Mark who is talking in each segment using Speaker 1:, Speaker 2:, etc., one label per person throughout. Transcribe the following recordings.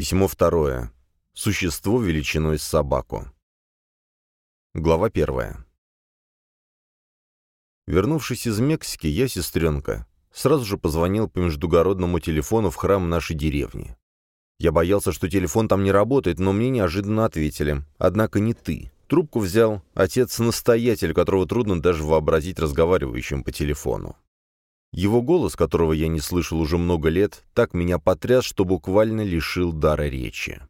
Speaker 1: Письмо второе. Существо величиной с собаку. Глава первая. Вернувшись из Мексики, я, сестренка, сразу же позвонил по междугородному телефону в храм нашей деревни. Я боялся, что телефон там не работает, но мне неожиданно ответили. Однако не ты. Трубку взял отец-настоятель, которого трудно даже вообразить разговаривающим по телефону. Его голос, которого я не слышал уже много лет, так меня потряс, что буквально лишил дара речи.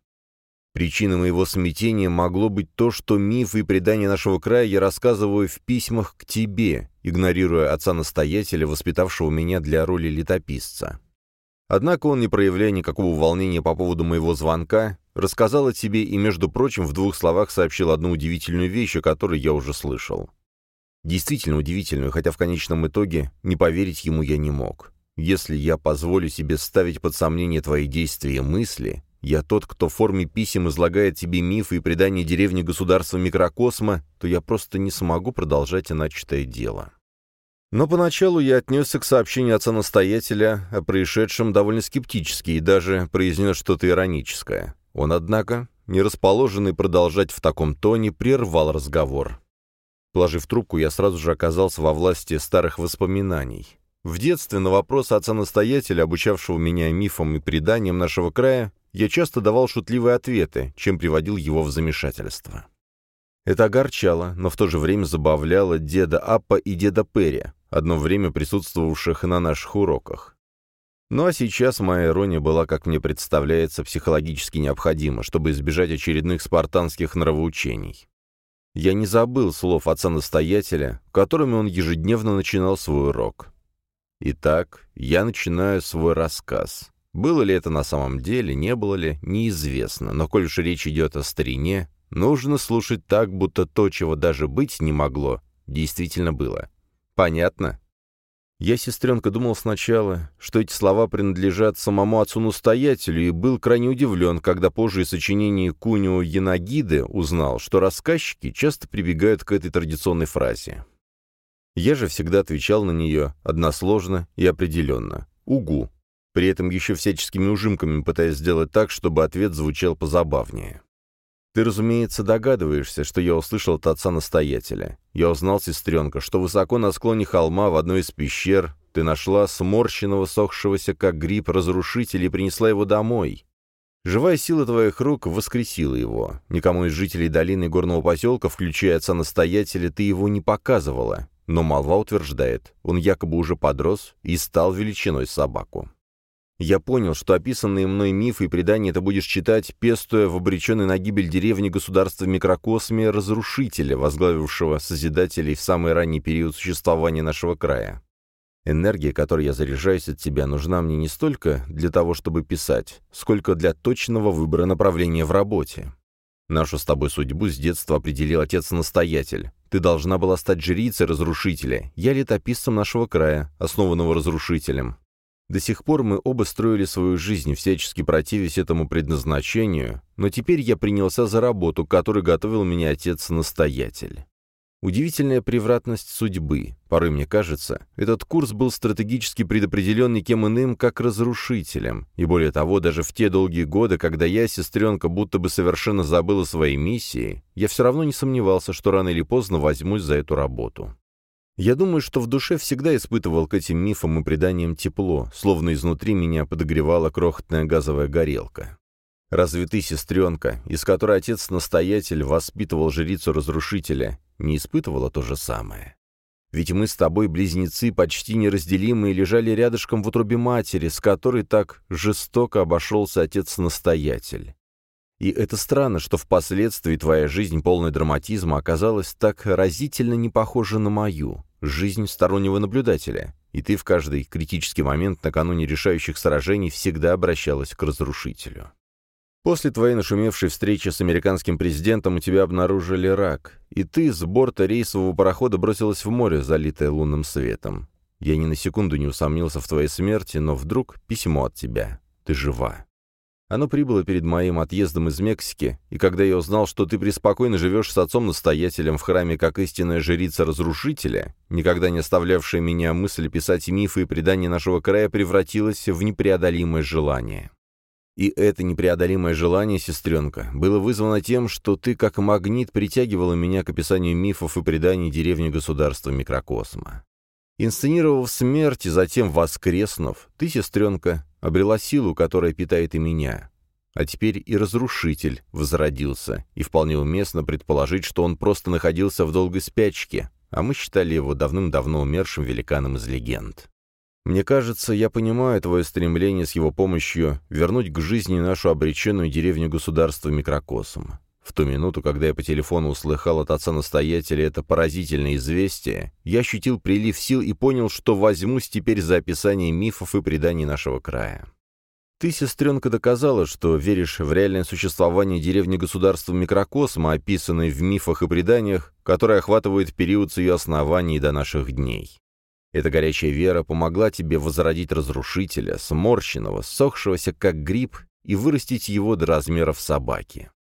Speaker 1: Причиной моего смятения могло быть то, что мифы и предания нашего края я рассказываю в письмах к тебе, игнорируя отца-настоятеля, воспитавшего меня для роли летописца. Однако он, не проявляя никакого волнения по поводу моего звонка, рассказал о тебе и, между прочим, в двух словах сообщил одну удивительную вещь, о которой я уже слышал. Действительно удивительную, хотя в конечном итоге не поверить ему я не мог. Если я позволю себе ставить под сомнение твои действия и мысли, я тот, кто в форме писем излагает тебе мифы и предания деревни государства микрокосма, то я просто не смогу продолжать начатое дело. Но поначалу я отнесся к сообщению отца-настоятеля о происшедшем довольно скептически и даже произнес что-то ироническое. Он, однако, не расположенный продолжать в таком тоне, прервал разговор. Положив трубку, я сразу же оказался во власти старых воспоминаний. В детстве на вопрос отца-настоятеля, обучавшего меня мифам и преданиям нашего края, я часто давал шутливые ответы, чем приводил его в замешательство. Это огорчало, но в то же время забавляло деда Аппа и деда Перри, одно время присутствовавших на наших уроках. Ну а сейчас моя ирония была, как мне представляется, психологически необходима, чтобы избежать очередных спартанских нравоучений. Я не забыл слов отца-настоятеля, которыми он ежедневно начинал свой урок. Итак, я начинаю свой рассказ. Было ли это на самом деле, не было ли, неизвестно, но коль уж речь идет о старине, нужно слушать так, будто то, чего даже быть не могло, действительно было. Понятно? Я, сестренка, думал сначала, что эти слова принадлежат самому отцу-настоятелю, и был крайне удивлен, когда позже из сочинений Кунио Янагиды узнал, что рассказчики часто прибегают к этой традиционной фразе. Я же всегда отвечал на нее односложно и определенно «Угу», при этом еще всяческими ужимками пытаясь сделать так, чтобы ответ звучал позабавнее. Ты, разумеется, догадываешься, что я услышал от отца-настоятеля. Я узнал, сестренка, что высоко на склоне холма в одной из пещер ты нашла сморщенного, сохшегося, как гриб, разрушителя и принесла его домой. Живая сила твоих рук воскресила его. Никому из жителей долины горного поселка, включая отца-настоятеля, ты его не показывала. Но молва утверждает, он якобы уже подрос и стал величиной собаку. Я понял, что описанные мной мифы и предания ты будешь читать, пестуя в обреченной на гибель деревни государства микрокосме разрушителя, возглавившего Созидателей в самый ранний период существования нашего края. Энергия, которой я заряжаюсь от тебя, нужна мне не столько для того, чтобы писать, сколько для точного выбора направления в работе. Нашу с тобой судьбу с детства определил отец-настоятель. Ты должна была стать жрицей разрушителя, я летописцем нашего края, основанного разрушителем. До сих пор мы оба строили свою жизнь, всячески противясь этому предназначению, но теперь я принялся за работу, которую готовил меня отец-настоятель. Удивительная превратность судьбы. Порой мне кажется, этот курс был стратегически предопределен никем иным, как разрушителем. И более того, даже в те долгие годы, когда я, сестренка, будто бы совершенно забыла своей миссии, я все равно не сомневался, что рано или поздно возьмусь за эту работу. Я думаю, что в душе всегда испытывал к этим мифам и преданиям тепло, словно изнутри меня подогревала крохотная газовая горелка. Разве ты, сестренка, из которой отец-настоятель воспитывал жрицу-разрушителя, не испытывала то же самое? Ведь мы с тобой, близнецы, почти неразделимые, лежали рядышком в утробе матери, с которой так жестоко обошелся отец-настоятель. И это странно, что впоследствии твоя жизнь, полная драматизма, оказалась так разительно не похожа на мою, жизнь стороннего наблюдателя, и ты в каждый критический момент накануне решающих сражений всегда обращалась к разрушителю. После твоей нашумевшей встречи с американским президентом у тебя обнаружили рак, и ты с борта рейсового парохода бросилась в море, залитое лунным светом. Я ни на секунду не усомнился в твоей смерти, но вдруг письмо от тебя. Ты жива. Оно прибыло перед моим отъездом из Мексики, и когда я узнал, что ты преспокойно живешь с отцом-настоятелем в храме как истинная жрица-разрушителя, никогда не оставлявшая меня мысль писать мифы и предания нашего края превратилась в непреодолимое желание. И это непреодолимое желание, сестренка, было вызвано тем, что ты как магнит притягивала меня к описанию мифов и преданий деревни государства микрокосма. Инсценировав смерть и затем воскреснув, ты, сестренка, обрела силу, которая питает и меня. А теперь и разрушитель возродился, и вполне уместно предположить, что он просто находился в долгой спячке, а мы считали его давным-давно умершим великаном из легенд. Мне кажется, я понимаю твое стремление с его помощью вернуть к жизни нашу обреченную деревню государства микрокосом. В ту минуту, когда я по телефону услыхал от отца-настоятеля это поразительное известие, я ощутил прилив сил и понял, что возьмусь теперь за описание мифов и преданий нашего края. Ты, сестренка, доказала, что веришь в реальное существование деревни-государства микрокосма, описанной в мифах и преданиях, которые охватывают период с ее основания до наших дней. Эта горячая вера помогла тебе возродить разрушителя, сморщенного, сохшегося как гриб, и вырастить его до размеров собаки.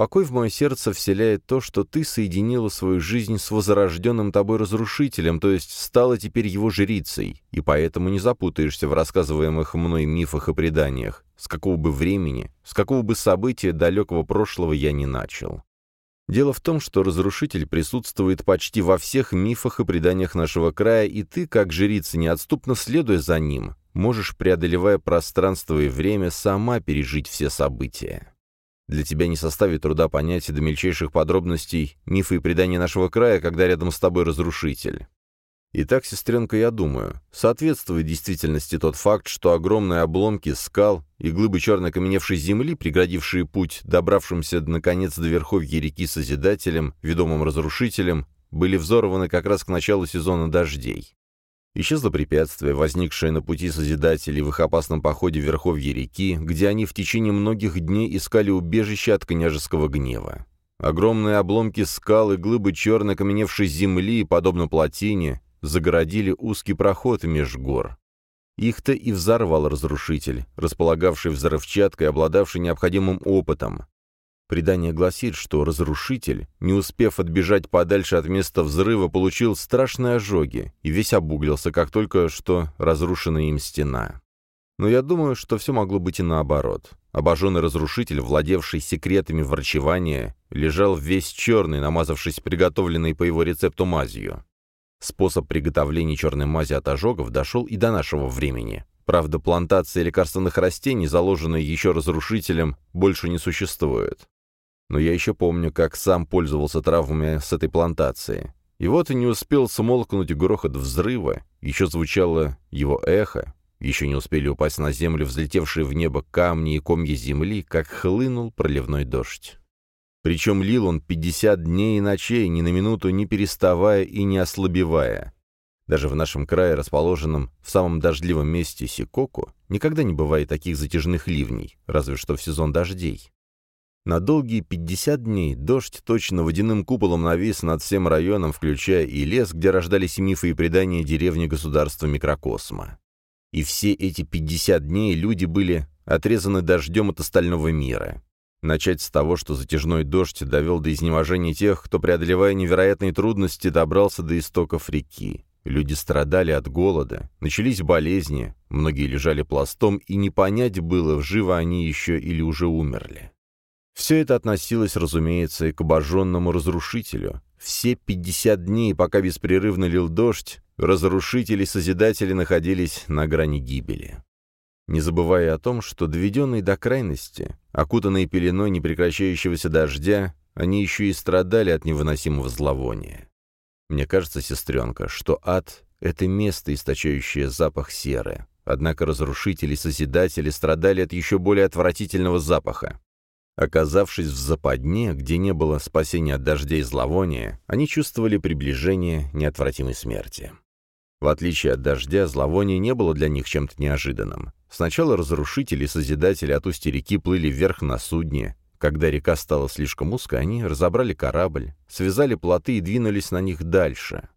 Speaker 1: Покой в мое сердце вселяет то, что ты соединила свою жизнь с возрожденным тобой разрушителем, то есть стала теперь его жрицей, и поэтому не запутаешься в рассказываемых мной мифах и преданиях, с какого бы времени, с какого бы события далекого прошлого я не начал. Дело в том, что разрушитель присутствует почти во всех мифах и преданиях нашего края, и ты, как жрица, неотступно следуя за ним, можешь, преодолевая пространство и время, сама пережить все события. Для тебя не составит труда понять до мельчайших подробностей мифы и предания нашего края, когда рядом с тобой разрушитель. Итак, сестренка, я думаю, соответствует действительности тот факт, что огромные обломки скал и глыбы черной каменевшей земли, преградившие путь добравшимся, наконец, до верховья реки Созидателем, ведомым разрушителем, были взорваны как раз к началу сезона дождей. Исчезло препятствие, возникшее на пути Созидателей в их опасном походе в верховье реки, где они в течение многих дней искали убежище от княжеского гнева. Огромные обломки скал и глыбы черной каменевшей земли, подобно плотине, загородили узкий проход меж гор. Их-то и взорвал разрушитель, располагавший взрывчаткой, обладавший необходимым опытом. Предание гласит, что разрушитель, не успев отбежать подальше от места взрыва, получил страшные ожоги и весь обуглился, как только что разрушенная им стена. Но я думаю, что все могло быть и наоборот. Обожженный разрушитель, владевший секретами врачевания, лежал весь черный, намазавшись приготовленной по его рецепту мазью. Способ приготовления черной мази от ожогов дошел и до нашего времени. Правда, плантация лекарственных растений, заложенная еще разрушителем, больше не существует. Но я еще помню, как сам пользовался травмами с этой плантации. И вот и не успел смолкнуть грохот взрыва, еще звучало его эхо, еще не успели упасть на землю взлетевшие в небо камни и комья земли, как хлынул проливной дождь. Причем лил он 50 дней и ночей, ни на минуту не переставая и не ослабевая. Даже в нашем крае, расположенном в самом дождливом месте Сикоку, никогда не бывает таких затяжных ливней, разве что в сезон дождей. На долгие 50 дней дождь точно водяным куполом навис над всем районом, включая и лес, где рождались мифы и предания деревни государства микрокосма. И все эти 50 дней люди были отрезаны дождем от остального мира. Начать с того, что затяжной дождь довел до изнеможения тех, кто, преодолевая невероятные трудности, добрался до истоков реки. Люди страдали от голода, начались болезни, многие лежали пластом, и не понять было, живы они еще или уже умерли. Все это относилось, разумеется, и к обожженному разрушителю. Все 50 дней, пока беспрерывно лил дождь, разрушители-созидатели находились на грани гибели не забывая о том, что доведенные до крайности, окутанные пеленой непрекращающегося дождя, они еще и страдали от невыносимого зловония. Мне кажется, сестренка, что ад — это место, источающее запах серы. Однако разрушители и созидатели страдали от еще более отвратительного запаха. Оказавшись в западне, где не было спасения от дождя и зловония, они чувствовали приближение неотвратимой смерти. В отличие от дождя, зловоние не было для них чем-то неожиданным. Сначала разрушители и созидатели от устья реки плыли вверх на судне. Когда река стала слишком узкой, они разобрали корабль, связали плоты и двинулись на них дальше.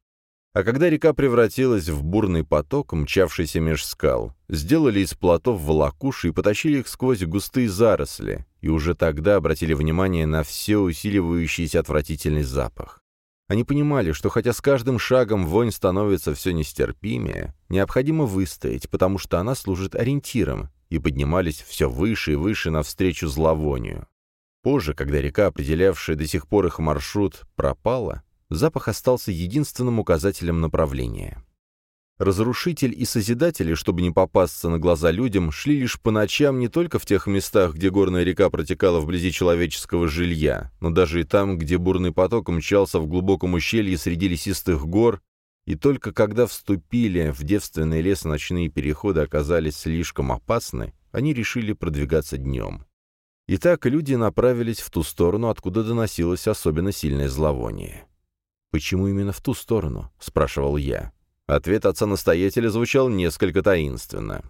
Speaker 1: А когда река превратилась в бурный поток, мчавшийся меж скал, сделали из плотов волокуши и потащили их сквозь густые заросли, и уже тогда обратили внимание на все усиливающийся отвратительный запах. Они понимали, что хотя с каждым шагом вонь становится все нестерпимее, необходимо выстоять, потому что она служит ориентиром, и поднимались все выше и выше навстречу зловонию. Позже, когда река, определявшая до сих пор их маршрут, пропала, запах остался единственным указателем направления. Разрушитель и Созидатели, чтобы не попасться на глаза людям, шли лишь по ночам не только в тех местах, где горная река протекала вблизи человеческого жилья, но даже и там, где бурный поток мчался в глубоком ущелье среди лесистых гор, и только когда вступили в девственный лес ночные переходы оказались слишком опасны, они решили продвигаться днем. Итак, люди направились в ту сторону, откуда доносилось особенно сильное зловоние. «Почему именно в ту сторону?» — спрашивал я. Ответ отца-настоятеля звучал несколько таинственно.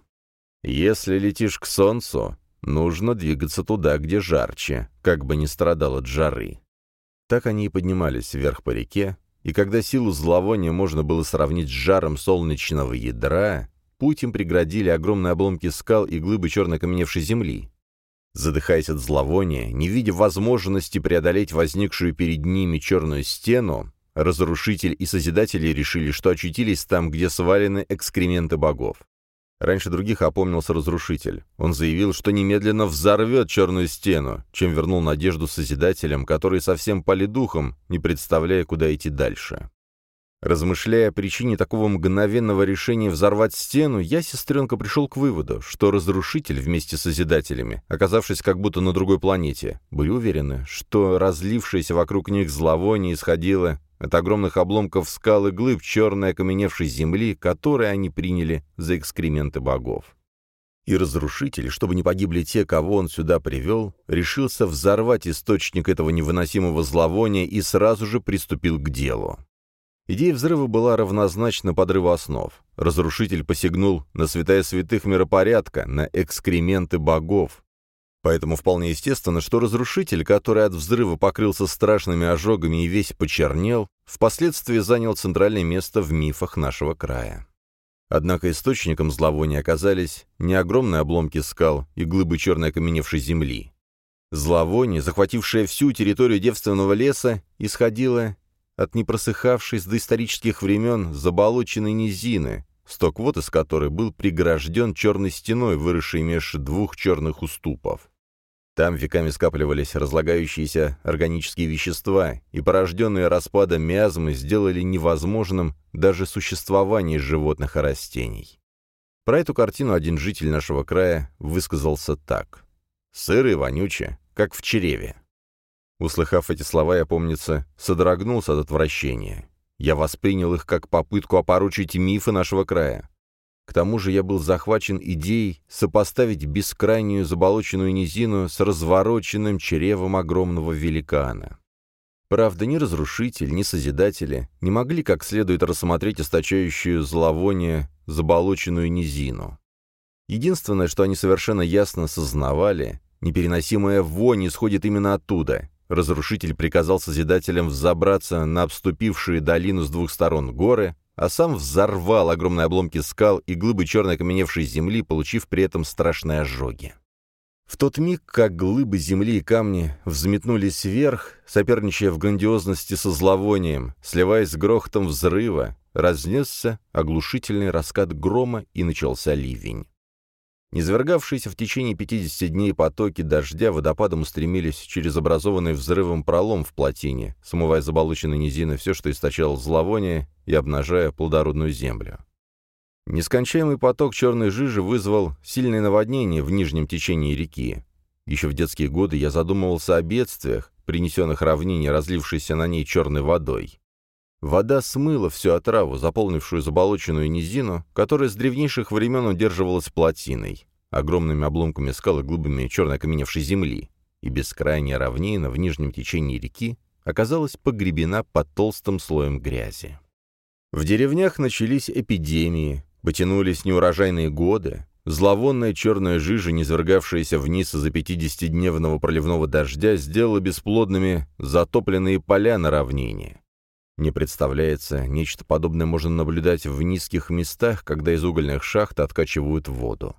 Speaker 1: «Если летишь к солнцу, нужно двигаться туда, где жарче, как бы ни страдал от жары». Так они и поднимались вверх по реке, и когда силу зловония можно было сравнить с жаром солнечного ядра, путь им преградили огромные обломки скал и глыбы черно каменевшей земли. Задыхаясь от зловония, не видя возможности преодолеть возникшую перед ними черную стену, Разрушитель и Созидатели решили, что очутились там, где свалены экскременты богов. Раньше других опомнился Разрушитель. Он заявил, что немедленно взорвет черную стену, чем вернул надежду Созидателям, которые совсем пали духом, не представляя, куда идти дальше. Размышляя о причине такого мгновенного решения взорвать стену, я, сестренка, пришел к выводу, что Разрушитель вместе с Созидателями, оказавшись как будто на другой планете, были уверены, что разлившееся вокруг них зловоние исходило от огромных обломков скал и глыб черной окаменевшей земли, которые они приняли за экскременты богов. И разрушитель, чтобы не погибли те, кого он сюда привел, решился взорвать источник этого невыносимого зловония и сразу же приступил к делу. Идея взрыва была равнозначна подрыву основ. Разрушитель посягнул на святая святых миропорядка, на экскременты богов, Поэтому вполне естественно, что разрушитель, который от взрыва покрылся страшными ожогами и весь почернел, впоследствии занял центральное место в мифах нашего края. Однако источником зловония оказались не огромные обломки скал и глыбы черной окаменевшей земли. Зловоние, захватившее всю территорию девственного леса, исходило от непросыхавшей с доисторических времен заболоченной низины, сток вод из которой был пригражден черной стеной, выросшей меж двух черных уступов. Там веками скапливались разлагающиеся органические вещества, и порожденные распадом миазмы сделали невозможным даже существование животных и растений. Про эту картину один житель нашего края высказался так. «Сыро и вонюче, как в череве». Услыхав эти слова, я, помнится, содрогнулся от отвращения. Я воспринял их как попытку опоручить мифы нашего края. К тому же я был захвачен идеей сопоставить бескрайнюю заболоченную низину с развороченным чревом огромного великана. Правда, ни разрушитель, ни созидатели не могли как следует рассмотреть источающую зловоние заболоченную низину. Единственное, что они совершенно ясно сознавали, непереносимая вонь исходит именно оттуда. Разрушитель приказал Созидателям взобраться на обступившие долину с двух сторон горы, а сам взорвал огромные обломки скал и глыбы черной окаменевшей земли, получив при этом страшные ожоги. В тот миг, как глыбы земли и камни взметнулись вверх, соперничая в грандиозности со зловонием, сливаясь с грохотом взрыва, разнесся оглушительный раскат грома и начался ливень. Низвергавшиеся в течение 50 дней потоки дождя водопадом устремились через образованный взрывом пролом в плотине, смывая заболоченной низины все, что источало зловоние, и обнажая плодородную землю. Нескончаемый поток черной жижи вызвал сильное наводнение в нижнем течении реки. Еще в детские годы я задумывался о бедствиях, принесенных равнине, разлившейся на ней черной водой. Вода смыла всю отраву, заполнившую заболоченную низину, которая с древнейших времен удерживалась плотиной, огромными обломками скал и глыбами черной окаменевшей земли, и бескрайняя равнина в нижнем течении реки оказалась погребена под толстым слоем грязи. В деревнях начались эпидемии, потянулись неурожайные годы, зловонная черная жижа, низвергавшаяся вниз из-за 50-дневного проливного дождя, сделала бесплодными затопленные поля на равнине. Не представляется, нечто подобное можно наблюдать в низких местах, когда из угольных шахт откачивают воду.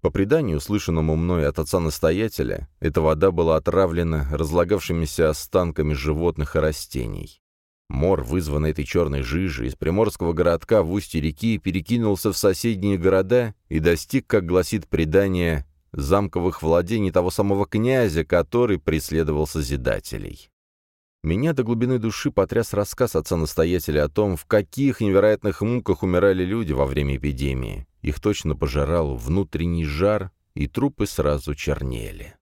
Speaker 1: По преданию, услышанному мной от отца-настоятеля, эта вода была отравлена разлагавшимися останками животных и растений. Мор, вызванный этой черной жижей, из приморского городка в устье реки перекинулся в соседние города и достиг, как гласит предание, замковых владений того самого князя, который преследовал Созидателей. Меня до глубины души потряс рассказ отца-настоятеля о том, в каких невероятных муках умирали люди во время эпидемии. Их точно пожирал внутренний жар, и трупы сразу чернели.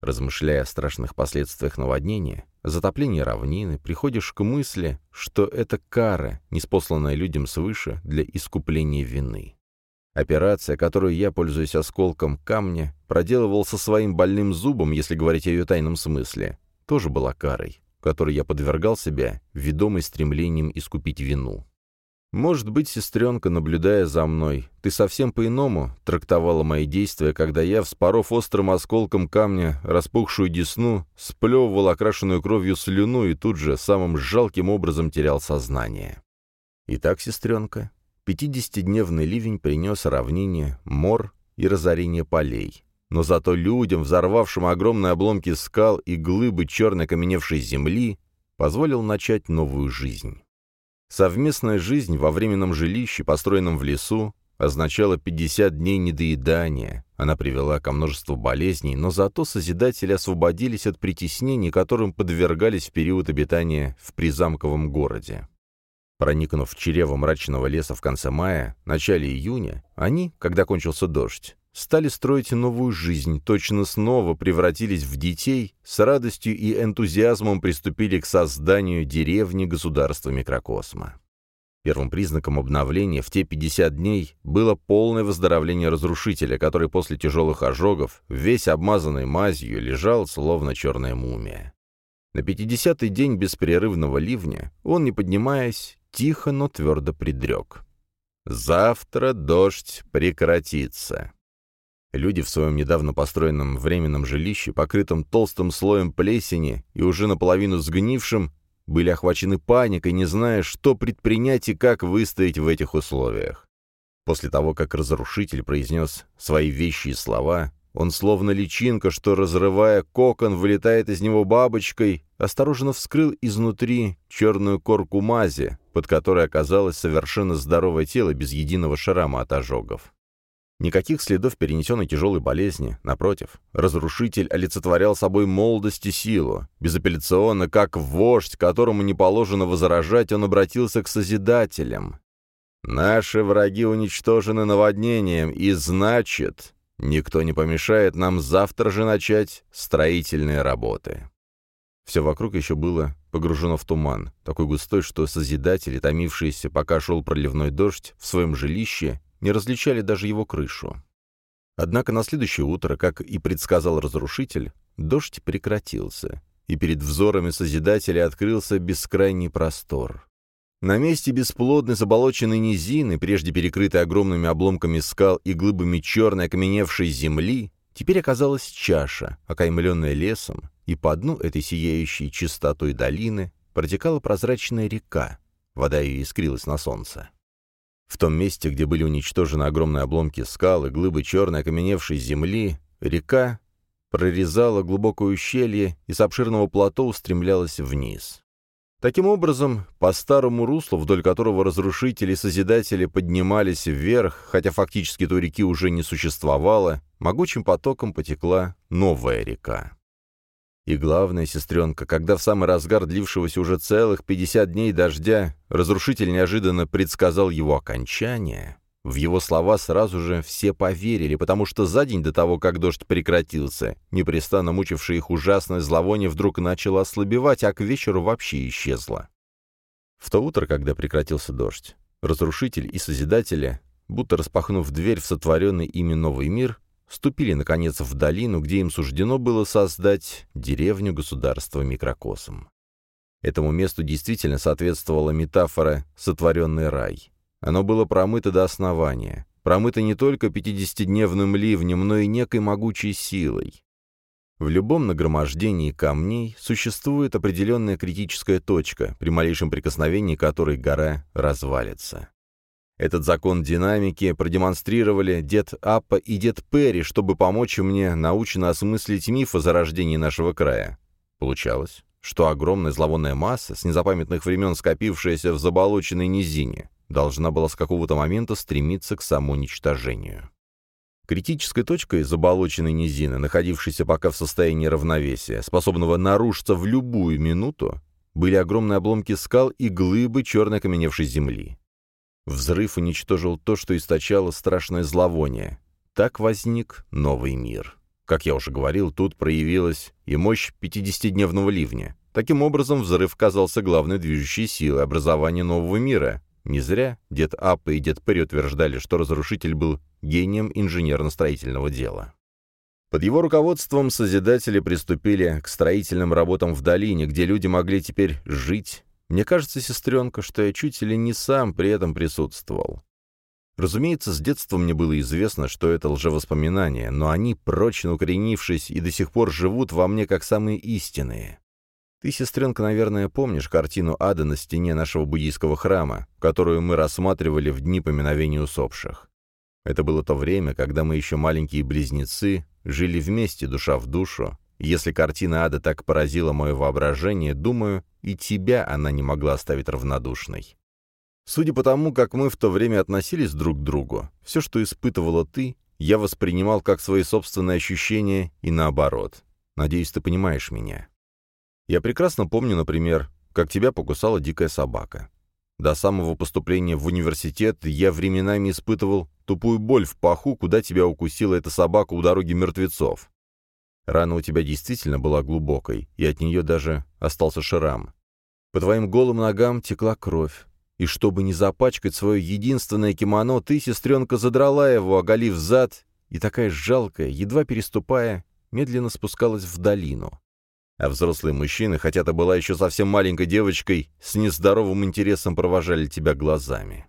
Speaker 1: Размышляя о страшных последствиях наводнения, затопления равнины, приходишь к мысли, что это кара, неспосланная людям свыше для искупления вины. Операция, которую я, пользуясь осколком камня, проделывал со своим больным зубом, если говорить о ее тайном смысле, тоже была карой, которой я подвергал себя, ведомый стремлением искупить вину. Может быть, сестренка, наблюдая за мной, ты совсем по-иному трактовала мои действия, когда я, вспоров острым осколком камня распухшую десну, сплевывал окрашенную кровью слюну и тут же самым жалким образом терял сознание. Итак, сестренка, пятидесятидневный ливень принес равнине, мор и разорение полей. Но зато людям, взорвавшим огромные обломки скал и глыбы черной окаменевшей земли, позволил начать новую жизнь. Совместная жизнь во временном жилище, построенном в лесу, означала 50 дней недоедания. Она привела ко множеству болезней, но зато Созидатели освободились от притеснений, которым подвергались в период обитания в призамковом городе. Проникнув в чрево мрачного леса в конце мая, начале июня, они, когда кончился дождь, стали строить новую жизнь, точно снова превратились в детей, с радостью и энтузиазмом приступили к созданию деревни государства микрокосма. Первым признаком обновления в те 50 дней было полное выздоровление разрушителя, который после тяжелых ожогов, весь обмазанный мазью, лежал, словно черная мумия. На 50-й день беспрерывного ливня он, не поднимаясь, тихо, но твердо предрек. «Завтра дождь прекратится». Люди в своем недавно построенном временном жилище, покрытом толстым слоем плесени и уже наполовину сгнившим, были охвачены паникой, не зная, что предпринять и как выстоять в этих условиях. После того, как разрушитель произнес свои вещи и слова, он словно личинка, что, разрывая кокон, вылетает из него бабочкой, осторожно вскрыл изнутри черную корку мази, под которой оказалось совершенно здоровое тело без единого шрама от ожогов. Никаких следов перенесенной тяжелой болезни. Напротив, разрушитель олицетворял собой молодость и силу. Безапелляционно, как вождь, которому не положено возражать, он обратился к Созидателям. «Наши враги уничтожены наводнением, и значит, никто не помешает нам завтра же начать строительные работы». Все вокруг еще было погружено в туман, такой густой, что Созидатели, томившиеся, пока шел проливной дождь, в своем жилище, не различали даже его крышу. Однако на следующее утро, как и предсказал разрушитель, дождь прекратился, и перед взорами Созидателя открылся бескрайний простор. На месте бесплодной заболоченной низины, прежде перекрытой огромными обломками скал и глыбами черной окаменевшей земли, теперь оказалась чаша, окаймленная лесом, и по дну этой сияющей чистотой долины протекала прозрачная река, вода ее искрилась на солнце. В том месте, где были уничтожены огромные обломки скал и глыбы черной окаменевшей земли, река прорезала глубокое ущелье и с обширного плато устремлялась вниз. Таким образом, по старому руслу, вдоль которого разрушители и созидатели поднимались вверх, хотя фактически той реки уже не существовало, могучим потоком потекла новая река. И главное, сестренка, когда в самый разгар длившегося уже целых 50 дней дождя разрушитель неожиданно предсказал его окончание, в его слова сразу же все поверили, потому что за день до того, как дождь прекратился, непрестанно мучившее их ужасное зловоние вдруг начало ослабевать, а к вечеру вообще исчезло. В то утро, когда прекратился дождь, разрушитель и созидатели, будто распахнув дверь в сотворенный ими новый мир, ступили, наконец, в долину, где им суждено было создать деревню государства микрокосом. Этому месту действительно соответствовала метафора «сотворенный рай». Оно было промыто до основания, промыто не только пятидесятидневным ливнем, но и некой могучей силой. В любом нагромождении камней существует определенная критическая точка, при малейшем прикосновении которой гора развалится. Этот закон динамики продемонстрировали дед Аппа и дед Перри, чтобы помочь мне научно осмыслить миф о зарождении нашего края. Получалось, что огромная зловонная масса, с незапамятных времен скопившаяся в заболоченной низине, должна была с какого-то момента стремиться к самоуничтожению. Критической точкой заболоченной низины, находившейся пока в состоянии равновесия, способного нарушиться в любую минуту, были огромные обломки скал и глыбы черной окаменевшей земли. Взрыв уничтожил то, что источало страшное зловоние. Так возник новый мир. Как я уже говорил, тут проявилась и мощь 50-дневного ливня. Таким образом, взрыв казался главной движущей силой образования нового мира. Не зря дед Аппа и дед Перри утверждали, что разрушитель был гением инженерно-строительного дела. Под его руководством Созидатели приступили к строительным работам в долине, где люди могли теперь жить. Мне кажется, сестренка, что я чуть ли не сам при этом присутствовал. Разумеется, с детства мне было известно, что это лжевоспоминания, но они, прочно укоренившись, и до сих пор живут во мне как самые истинные. Ты, сестренка, наверное, помнишь картину ада на стене нашего буддийского храма, которую мы рассматривали в дни поминовения усопших. Это было то время, когда мы еще маленькие близнецы, жили вместе душа в душу. Если картина ада так поразила мое воображение, думаю, и тебя она не могла оставить равнодушной. Судя по тому, как мы в то время относились друг к другу, все, что испытывала ты, я воспринимал как свои собственные ощущения и наоборот. Надеюсь, ты понимаешь меня. Я прекрасно помню, например, как тебя покусала дикая собака. До самого поступления в университет я временами испытывал тупую боль в паху, куда тебя укусила эта собака у дороги мертвецов. Рана у тебя действительно была глубокой, и от нее даже остался шрам. По твоим голым ногам текла кровь. И чтобы не запачкать свое единственное кимоно, ты, сестренка, задрала его, оголив зад, и такая жалкая, едва переступая, медленно спускалась в долину. А взрослые мужчины, хотя ты была еще совсем маленькой девочкой, с нездоровым интересом провожали тебя глазами.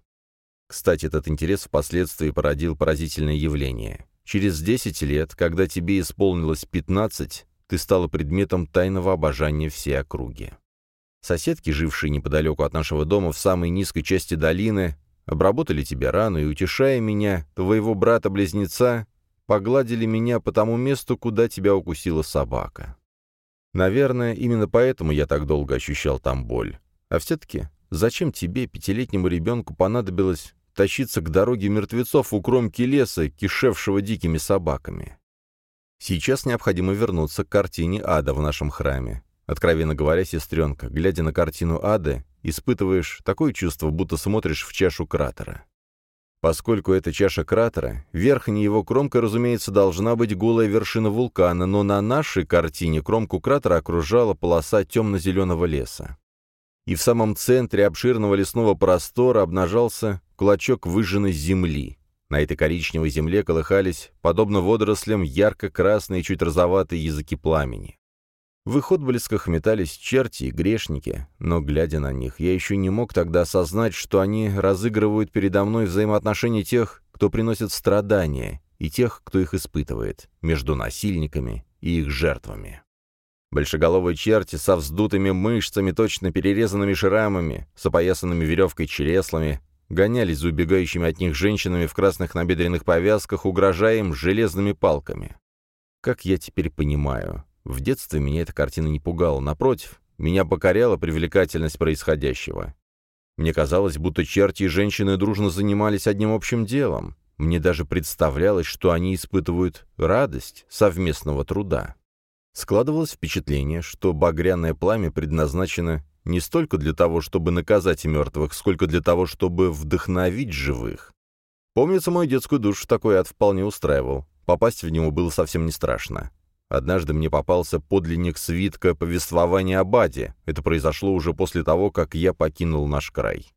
Speaker 1: Кстати, этот интерес впоследствии породил поразительное явление. Через 10 лет, когда тебе исполнилось 15, ты стала предметом тайного обожания всей округи. Соседки, жившие неподалеку от нашего дома в самой низкой части долины, обработали тебе рану и, утешая меня, твоего брата-близнеца, погладили меня по тому месту, куда тебя укусила собака. Наверное, именно поэтому я так долго ощущал там боль. А все-таки, зачем тебе, пятилетнему ребенку, понадобилось тащиться к дороге мертвецов у кромки леса, кишевшего дикими собаками? Сейчас необходимо вернуться к картине ада в нашем храме. Откровенно говоря, сестренка, глядя на картину ада, испытываешь такое чувство, будто смотришь в чашу кратера. Поскольку это чаша кратера, верхняя его кромка, разумеется, должна быть голая вершина вулкана, но на нашей картине кромку кратера окружала полоса темно-зеленого леса. И в самом центре обширного лесного простора обнажался клочок выжженной земли. На этой коричневой земле колыхались, подобно водорослям, ярко-красные, чуть розоватые языки пламени. В их отблесках метались черти и грешники, но, глядя на них, я еще не мог тогда осознать, что они разыгрывают передо мной взаимоотношения тех, кто приносит страдания, и тех, кто их испытывает, между насильниками и их жертвами. Большеголовые черти со вздутыми мышцами, точно перерезанными шрамами, с опоясанными веревкой чреслами, гонялись за убегающими от них женщинами в красных набедренных повязках, угрожая им железными палками. Как я теперь понимаю, в детстве меня эта картина не пугала, напротив, меня покоряла привлекательность происходящего. Мне казалось, будто черти и женщины дружно занимались одним общим делом. Мне даже представлялось, что они испытывают радость совместного труда. Складывалось впечатление, что багряное пламя предназначено не столько для того, чтобы наказать мертвых, сколько для того, чтобы вдохновить живых. Помнится, мою детскую душу такой ад вполне устраивал. Попасть в него было совсем не страшно. Однажды мне попался подлинник свитка повествования о Баде. Это произошло уже после того, как я покинул наш край.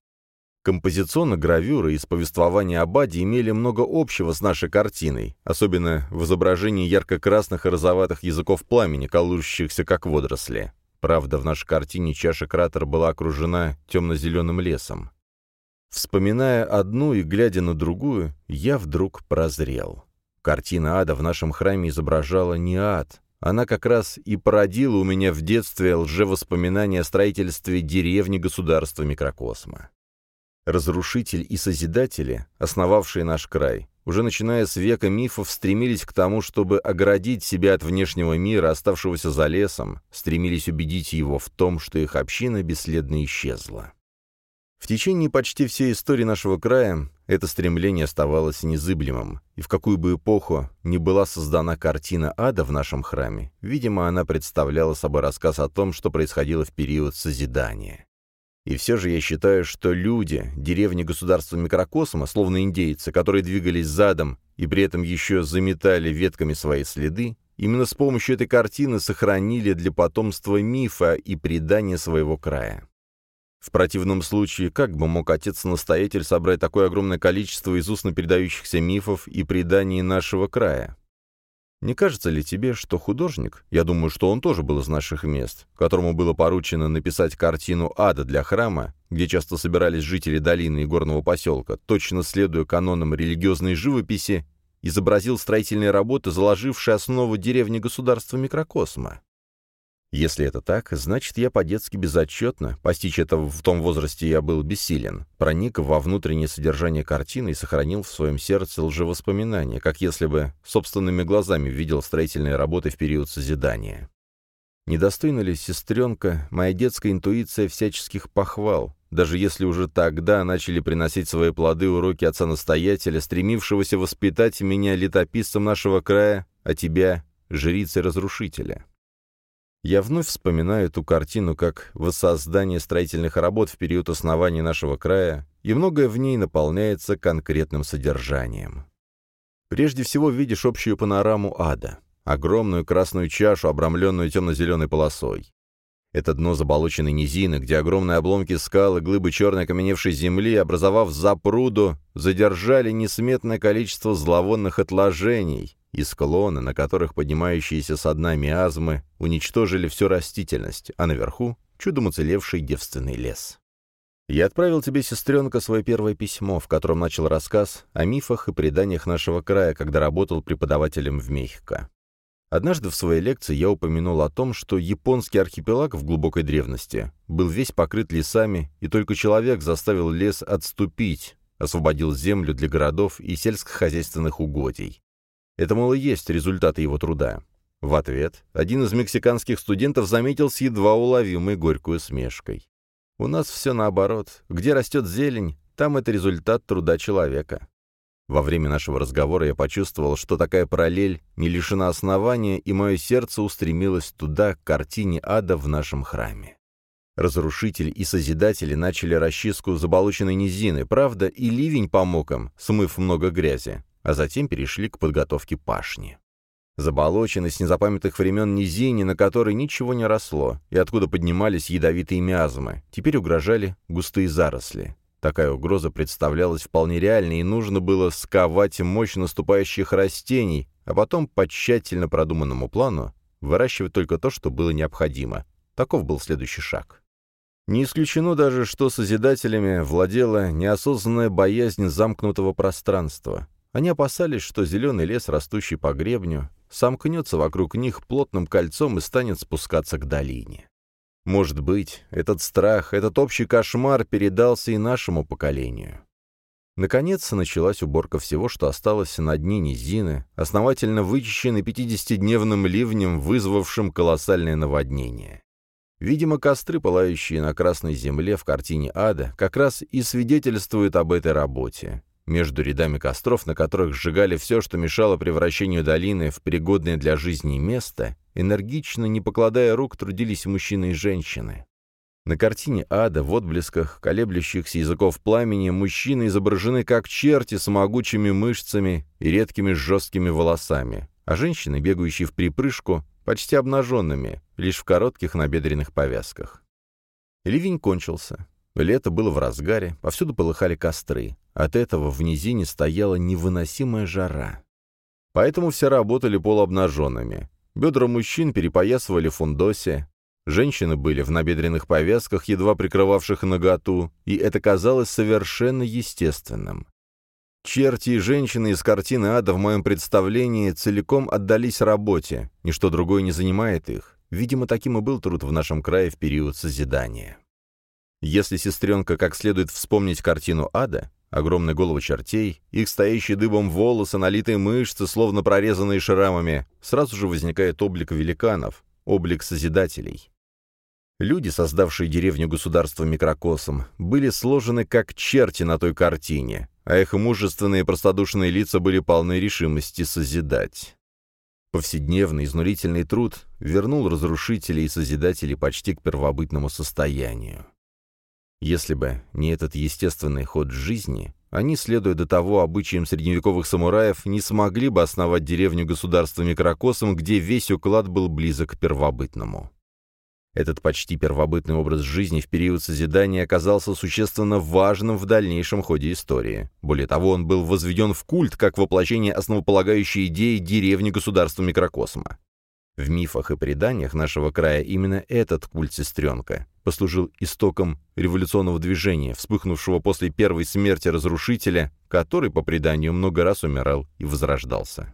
Speaker 1: Композиционно гравюры из повествования о Баде имели много общего с нашей картиной, особенно в изображении ярко-красных и розоватых языков пламени, колышущихся как водоросли. Правда, в нашей картине чаша кратера была окружена темно-зеленым лесом. Вспоминая одну и глядя на другую, я вдруг прозрел. Картина ада в нашем храме изображала не ад. Она как раз и породила у меня в детстве лжевоспоминания о строительстве деревни государства микрокосма. Разрушитель и Созидатели, основавшие наш край, уже начиная с века мифов, стремились к тому, чтобы оградить себя от внешнего мира, оставшегося за лесом, стремились убедить его в том, что их община бесследно исчезла. В течение почти всей истории нашего края это стремление оставалось незыблемым, и в какую бы эпоху ни была создана картина ада в нашем храме, видимо, она представляла собой рассказ о том, что происходило в период созидания. И все же я считаю, что люди, деревни государства микрокосма, словно индейцы, которые двигались задом и при этом еще заметали ветками свои следы, именно с помощью этой картины сохранили для потомства мифа и предания своего края. В противном случае, как бы мог отец-настоятель собрать такое огромное количество из устно передающихся мифов и преданий нашего края? Не кажется ли тебе, что художник, я думаю, что он тоже был из наших мест, которому было поручено написать картину ада для храма, где часто собирались жители долины и горного поселка, точно следуя канонам религиозной живописи, изобразил строительные работы, заложившие основу деревни государства микрокосма? Если это так, значит, я по-детски безотчетно, постичь это в том возрасте я был бессилен, проник во внутреннее содержание картины и сохранил в своем сердце лжевоспоминания, как если бы собственными глазами видел строительные работы в период созидания. Недостойна ли, сестренка, моя детская интуиция всяческих похвал, даже если уже тогда начали приносить свои плоды уроки отца-настоятеля, стремившегося воспитать меня летописцем нашего края, а тебя — жрицей-разрушителя? Я вновь вспоминаю эту картину как воссоздание строительных работ в период основания нашего края, и многое в ней наполняется конкретным содержанием. Прежде всего видишь общую панораму ада, огромную красную чашу, обрамленную темно-зеленой полосой. Это дно заболоченной низины, где огромные обломки скал и глыбы черной окаменевшей земли, образовав запруду, задержали несметное количество зловонных отложений, и склоны, на которых поднимающиеся со дна миазмы уничтожили всю растительность, а наверху — чудом уцелевший девственный лес. Я отправил тебе, сестренка, свое первое письмо, в котором начал рассказ о мифах и преданиях нашего края, когда работал преподавателем в Мехико. Однажды в своей лекции я упомянул о том, что японский архипелаг в глубокой древности был весь покрыт лесами, и только человек заставил лес отступить, освободил землю для городов и сельскохозяйственных угодий. Это, мол, и есть результаты его труда. В ответ один из мексиканских студентов заметил с едва уловимой горькой усмешкой. «У нас все наоборот. Где растет зелень, там это результат труда человека». Во время нашего разговора я почувствовал, что такая параллель не лишена основания, и мое сердце устремилось туда, к картине ада в нашем храме. Разрушители и созидатели начали расчистку заболоченной низины, правда, и ливень помог им, смыв много грязи а затем перешли к подготовке пашни. Заболоченный с незапамятных времен низине, на которой ничего не росло, и откуда поднимались ядовитые миазмы, теперь угрожали густые заросли. Такая угроза представлялась вполне реальной, и нужно было сковать мощь наступающих растений, а потом по тщательно продуманному плану выращивать только то, что было необходимо. Таков был следующий шаг. Не исключено даже, что созидателями владела неосознанная боязнь замкнутого пространства. Они опасались, что зеленый лес, растущий по гребню, сомкнется вокруг них плотным кольцом и станет спускаться к долине. Может быть, этот страх, этот общий кошмар передался и нашему поколению. Наконец началась уборка всего, что осталось на дне низины, основательно вычищенной 50-дневным ливнем, вызвавшим колоссальное наводнение. Видимо, костры, пылающие на красной земле в картине ада, как раз и свидетельствуют об этой работе. Между рядами костров, на которых сжигали все, что мешало превращению долины в пригодное для жизни место, энергично, не покладая рук, трудились мужчины и женщины. На картине ада в отблесках колеблющихся языков пламени мужчины изображены как черти с могучими мышцами и редкими жесткими волосами, а женщины, бегающие в припрыжку, почти обнаженными, лишь в коротких набедренных повязках. Ливень кончился. Лето было в разгаре, повсюду полыхали костры. От этого в низине стояла невыносимая жара. Поэтому все работали полуобнаженными. Бедра мужчин перепоясывали фундосе, женщины были в набедренных повязках, едва прикрывавших наготу, и это казалось совершенно естественным. Черти и женщины из картины ада в моем представлении целиком отдались работе, ничто другое не занимает их. Видимо, таким и был труд в нашем крае в период созидания. Если сестренка как следует вспомнить картину ада, огромные головы чертей, их стоящие дыбом волосы, налитые мышцы, словно прорезанные шрамами, сразу же возникает облик великанов, облик Созидателей. Люди, создавшие деревню государства микрокосом, были сложены как черти на той картине, а их мужественные простодушные лица были полны решимости созидать. Повседневный изнурительный труд вернул разрушителей и созидателей почти к первобытному состоянию. Если бы не этот естественный ход жизни, они, следуя до того обычаям средневековых самураев, не смогли бы основать деревню государства микрокосом, где весь уклад был близок к первобытному. Этот почти первобытный образ жизни в период созидания оказался существенно важным в дальнейшем ходе истории. Более того, он был возведен в культ как воплощение основополагающей идеи деревни государства микрокосма. В мифах и преданиях нашего края именно этот культ сестренка послужил истоком революционного движения, вспыхнувшего после первой смерти разрушителя, который, по преданию, много раз умирал и возрождался.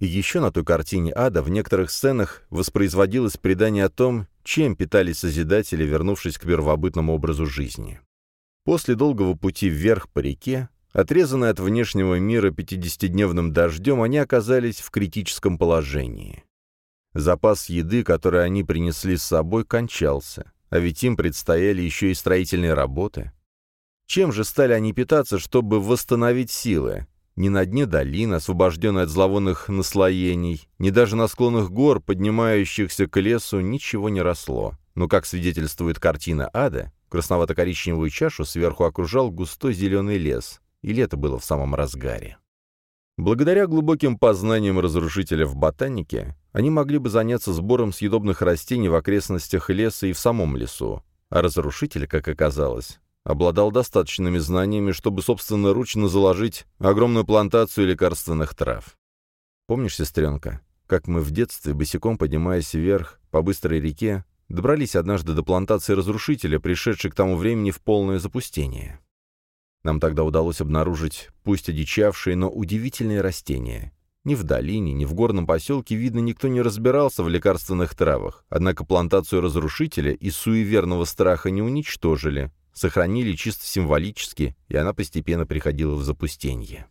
Speaker 1: И еще на той картине ада в некоторых сценах воспроизводилось предание о том, чем питались Созидатели, вернувшись к первобытному образу жизни. После долгого пути вверх по реке, отрезанные от внешнего мира пятидесятидневным дождем, они оказались в критическом положении. Запас еды, который они принесли с собой, кончался, а ведь им предстояли еще и строительные работы. Чем же стали они питаться, чтобы восстановить силы? Ни на дне долин, освобожденной от зловонных наслоений, ни даже на склонах гор, поднимающихся к лесу, ничего не росло. Но, как свидетельствует картина ада, красновато-коричневую чашу сверху окружал густой зеленый лес, и лето было в самом разгаре. Благодаря глубоким познаниям разрушителя в ботанике, они могли бы заняться сбором съедобных растений в окрестностях леса и в самом лесу, а разрушитель, как оказалось, обладал достаточными знаниями, чтобы собственноручно заложить огромную плантацию лекарственных трав. Помнишь, сестренка, как мы в детстве, босиком поднимаясь вверх по быстрой реке, добрались однажды до плантации разрушителя, пришедшей к тому времени в полное запустение? Нам тогда удалось обнаружить, пусть одичавшие, но удивительные растения. Ни в долине, ни в горном поселке, видно, никто не разбирался в лекарственных травах, однако плантацию разрушителя из суеверного страха не уничтожили, сохранили чисто символически, и она постепенно приходила в запустение.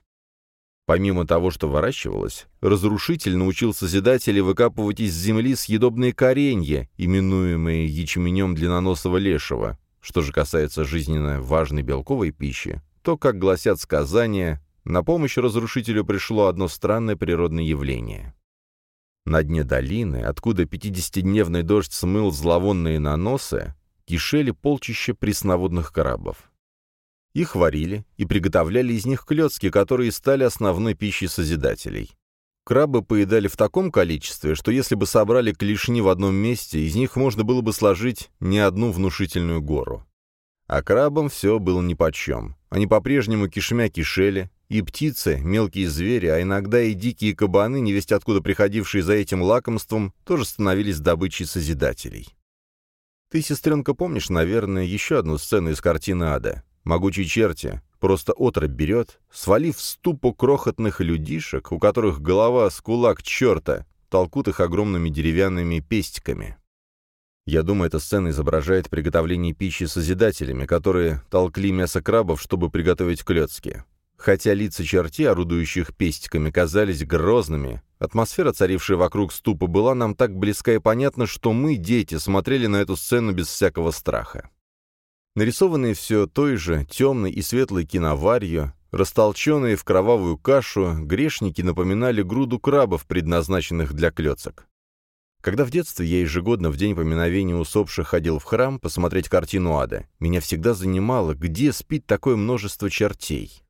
Speaker 1: Помимо того, что выращивалось, разрушитель научил Созидателей выкапывать из земли съедобные коренья, именуемые ячменем длинноносого лешего. Что же касается жизненно важной белковой пищи, то, как гласят сказания, на помощь разрушителю пришло одно странное природное явление. На дне долины, откуда пятидесятидневный дождь смыл зловонные наносы, кишели полчища пресноводных крабов. Их варили и приготовляли из них клетки, которые стали основной пищей Созидателей. Крабы поедали в таком количестве, что если бы собрали клешни в одном месте, из них можно было бы сложить не одну внушительную гору. А крабам все было нипочем. Они по-прежнему кишмя кишели, и птицы, мелкие звери, а иногда и дикие кабаны, невесть откуда приходившие за этим лакомством, тоже становились добычей Созидателей. Ты, сестренка, помнишь, наверное, еще одну сцену из картины ада? Могучие черти просто отрыбь берет, свалив в ступу крохотных людишек, у которых голова с кулак черта, толкут их огромными деревянными пестиками. Я думаю, эта сцена изображает приготовление пищи созидателями, которые толкли мясо крабов, чтобы приготовить клетки. Хотя лица черти, орудующих пестиками, казались грозными, атмосфера, царившая вокруг ступа, была нам так близка и понятна, что мы, дети, смотрели на эту сцену без всякого страха. Нарисованные все той же темной и светлой киноварью, растолченные в кровавую кашу, грешники напоминали груду крабов, предназначенных для клеток. Когда в детстве я ежегодно в день поминовения усопших ходил в храм посмотреть картину ада, меня всегда занимало, где спит такое множество чертей.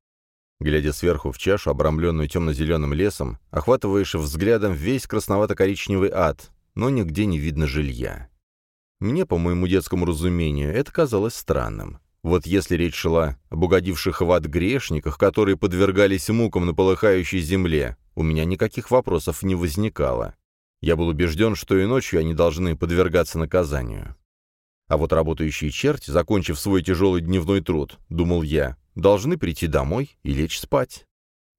Speaker 1: Глядя сверху в чашу, обрамленную темно-зеленым лесом, охватываешь взглядом весь красновато-коричневый ад, но нигде не видно жилья. Мне, по моему детскому разумению, это казалось странным. Вот если речь шла об угодивших в ад грешниках, которые подвергались мукам на полыхающей земле, у меня никаких вопросов не возникало. Я был убежден, что и ночью они должны подвергаться наказанию. А вот работающие черти, закончив свой тяжелый дневной труд, думал я, должны прийти домой и лечь спать.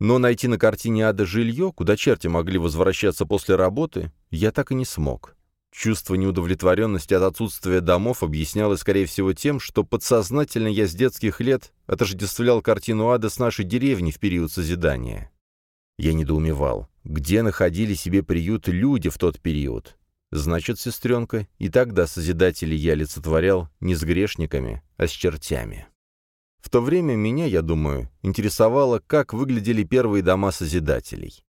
Speaker 1: Но найти на картине ада жилье, куда черти могли возвращаться после работы, я так и не смог. Чувство неудовлетворенности от отсутствия домов объяснялось, скорее всего, тем, что подсознательно я с детских лет отождествлял картину ада с нашей деревни в период созидания. Я недоумевал, где находили себе приют люди в тот период. Значит, сестренка, и тогда Созидателей я олицетворял не с грешниками, а с чертями. В то время меня, я думаю, интересовало, как выглядели первые дома Созидателей.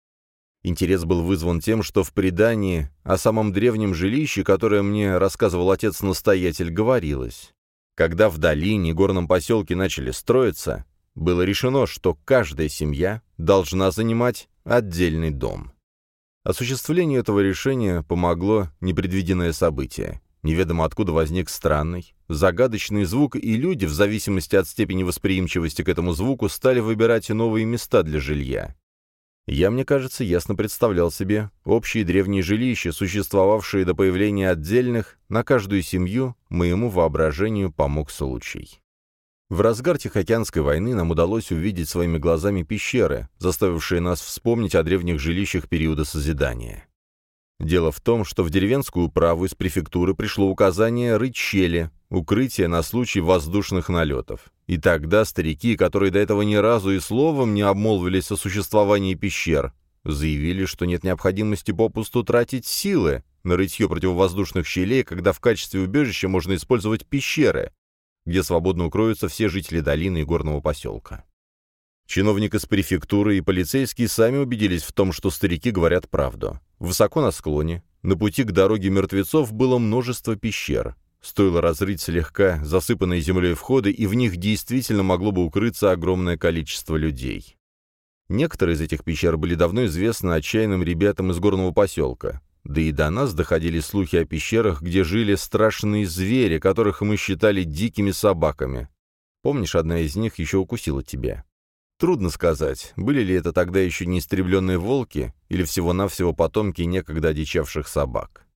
Speaker 1: Интерес был вызван тем, что в предании о самом древнем жилище, которое мне рассказывал отец-настоятель, говорилось. Когда в долине горном поселке начали строиться, было решено, что каждая семья должна занимать отдельный дом. Осуществлению этого решения помогло непредвиденное событие. Неведомо откуда возник странный, загадочный звук, и люди, в зависимости от степени восприимчивости к этому звуку, стали выбирать новые места для жилья. Я, мне кажется, ясно представлял себе общие древние жилища, существовавшие до появления отдельных, на каждую семью моему воображению помог случай. В разгар Тихоокеанской войны нам удалось увидеть своими глазами пещеры, заставившие нас вспомнить о древних жилищах периода Созидания. Дело в том, что в деревенскую управу из префектуры пришло указание рыть щели, укрытие на случай воздушных налетов. И тогда старики, которые до этого ни разу и словом не обмолвились о существовании пещер, заявили, что нет необходимости попусту тратить силы на рытье противовоздушных щелей, когда в качестве убежища можно использовать пещеры, где свободно укроются все жители долины и горного поселка. Чиновник из префектуры и полицейские сами убедились в том, что старики говорят правду. Высоко на склоне, на пути к дороге мертвецов было множество пещер. Стоило разрыть слегка засыпанные землей входы, и в них действительно могло бы укрыться огромное количество людей. Некоторые из этих пещер были давно известны отчаянным ребятам из горного поселка. Да и до нас доходили слухи о пещерах, где жили страшные звери, которых мы считали дикими собаками. Помнишь, одна из них еще укусила тебя? Трудно сказать, были ли это тогда еще не истребленные волки или всего-навсего потомки некогда одичавших собак.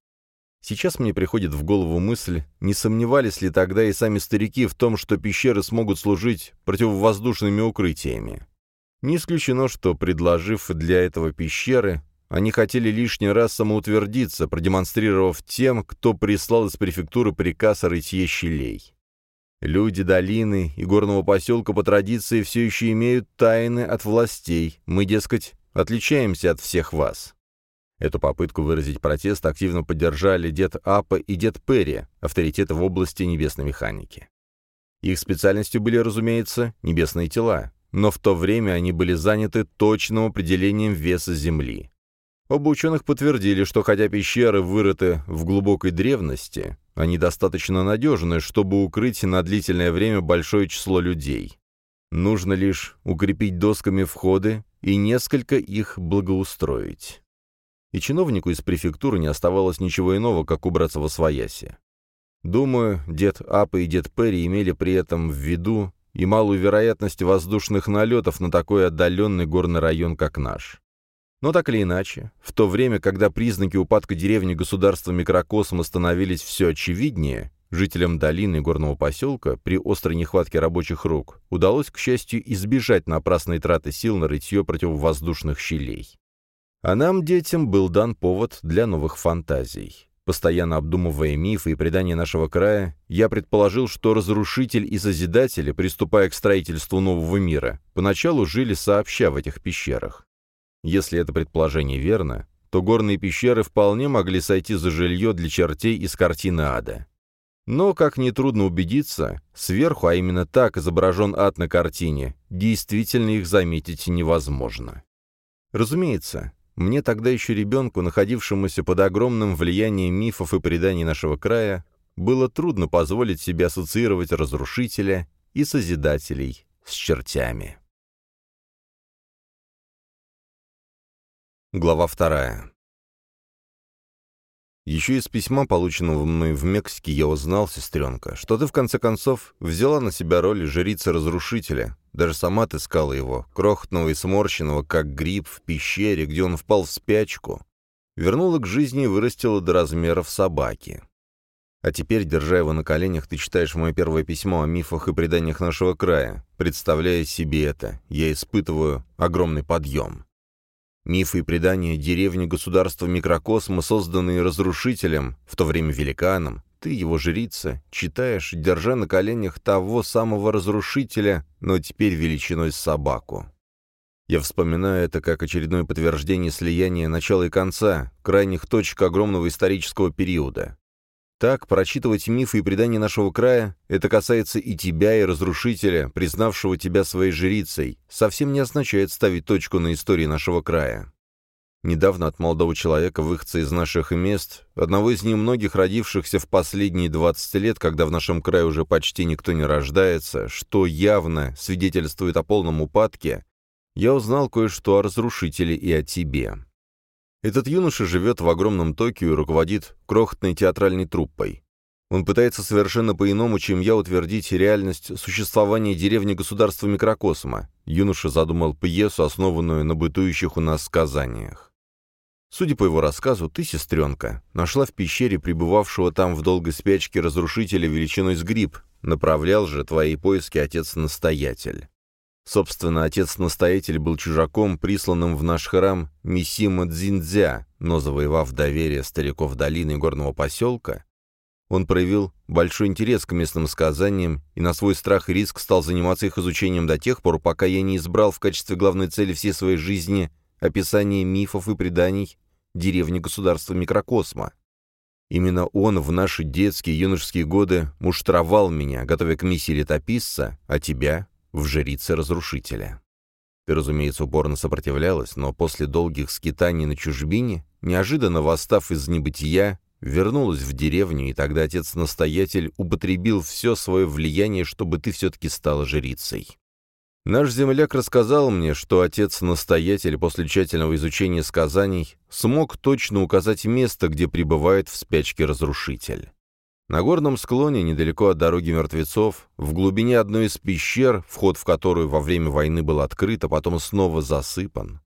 Speaker 1: Сейчас мне приходит в голову мысль, не сомневались ли тогда и сами старики в том, что пещеры смогут служить противовоздушными укрытиями. Не исключено, что, предложив для этого пещеры, они хотели лишний раз самоутвердиться, продемонстрировав тем, кто прислал из префектуры приказ о рытье щелей. Люди долины и горного поселка по традиции все еще имеют тайны от властей. Мы, дескать, отличаемся от всех вас. Эту попытку выразить протест активно поддержали дед Апа и дед Перри, авторитеты в области небесной механики. Их специальностью были, разумеется, небесные тела, но в то время они были заняты точным определением веса Земли. Оба ученых подтвердили, что хотя пещеры вырыты в глубокой древности, они достаточно надежны, чтобы укрыть на длительное время большое число людей. Нужно лишь укрепить досками входы и несколько их благоустроить и чиновнику из префектуры не оставалось ничего иного, как убраться во свояси. Думаю, дед Апа и дед Перри имели при этом в виду и малую вероятность воздушных налетов на такой отдаленный горный район, как наш. Но так или иначе, в то время, когда признаки упадка деревни государства микрокосма становились все очевиднее, жителям долины и горного поселка при острой нехватке рабочих рук удалось, к счастью, избежать напрасной траты сил на рытье противовоздушных щелей. А нам, детям, был дан повод для новых фантазий. Постоянно обдумывая мифы и предания нашего края, я предположил, что разрушитель и созидатели, приступая к строительству нового мира, поначалу жили сообща в этих пещерах. Если это предположение верно, то горные пещеры вполне могли сойти за жилье для чертей из картины ада. Но, как нетрудно убедиться, сверху, а именно так изображен ад на картине, действительно их заметить невозможно. Разумеется, мне тогда еще ребенку, находившемуся под огромным влиянием мифов и преданий нашего края, было трудно позволить себе ассоциировать разрушителя и созидателей с чертями. Глава вторая. Еще из письма, полученного мной в Мексике, я узнал, сестренка, что ты в конце концов взяла на себя роль жрицы-разрушителя, даже сама отыскала его, крохотного и сморщенного, как гриб, в пещере, где он впал в спячку. Вернула к жизни и вырастила до размеров собаки. А теперь, держа его на коленях, ты читаешь мое первое письмо о мифах и преданиях нашего края. Представляя себе это, я испытываю огромный подъем. Мифы и предания деревни государства микрокосма, созданные разрушителем, в то время великаном, ты, его жрица, читаешь, держа на коленях того самого разрушителя, но теперь величиной с собаку. Я вспоминаю это как очередное подтверждение слияния начала и конца, крайних точек огромного исторического периода. Так, прочитывать мифы и предания нашего края, это касается и тебя, и разрушителя, признавшего тебя своей жрицей, совсем не означает ставить точку на истории нашего края. Недавно от молодого человека, выходца из наших мест, одного из немногих родившихся в последние 20 лет, когда в нашем крае уже почти никто не рождается, что явно свидетельствует о полном упадке, я узнал кое-что о разрушителе и о тебе. Этот юноша живет в огромном Токио и руководит крохотной театральной труппой. Он пытается совершенно по-иному, чем я, утвердить реальность существования деревни государства микрокосма. Юноша задумал пьесу, основанную на бытующих у нас сказаниях. Судя по его рассказу, ты, сестренка, нашла в пещере пребывавшего там в долгой спячке разрушителя величиной с гриб, направлял же твои поиски отец-настоятель. Собственно, отец-настоятель был чужаком, присланным в наш храм Мисима Дзиндзя, но завоевав доверие стариков долины и горного поселка, он проявил большой интерес к местным сказаниям и на свой страх и риск стал заниматься их изучением до тех пор, пока я не избрал в качестве главной цели всей своей жизни описание мифов и преданий деревни государства микрокосма. Именно он в наши детские юношеские годы муштровал меня, готовя к миссии летописца, а тебя в жрице разрушителя. Ты, разумеется, упорно сопротивлялась, но после долгих скитаний на чужбине, неожиданно восстав из небытия, вернулась в деревню, и тогда отец-настоятель употребил все свое влияние, чтобы ты все-таки стала жрицей. Наш земляк рассказал мне, что отец-настоятель после тщательного изучения сказаний смог точно указать место, где пребывает в спячке разрушитель. На горном склоне, недалеко от дороги мертвецов, в глубине одной из пещер, вход в которую во время войны был открыт, а потом снова засыпан,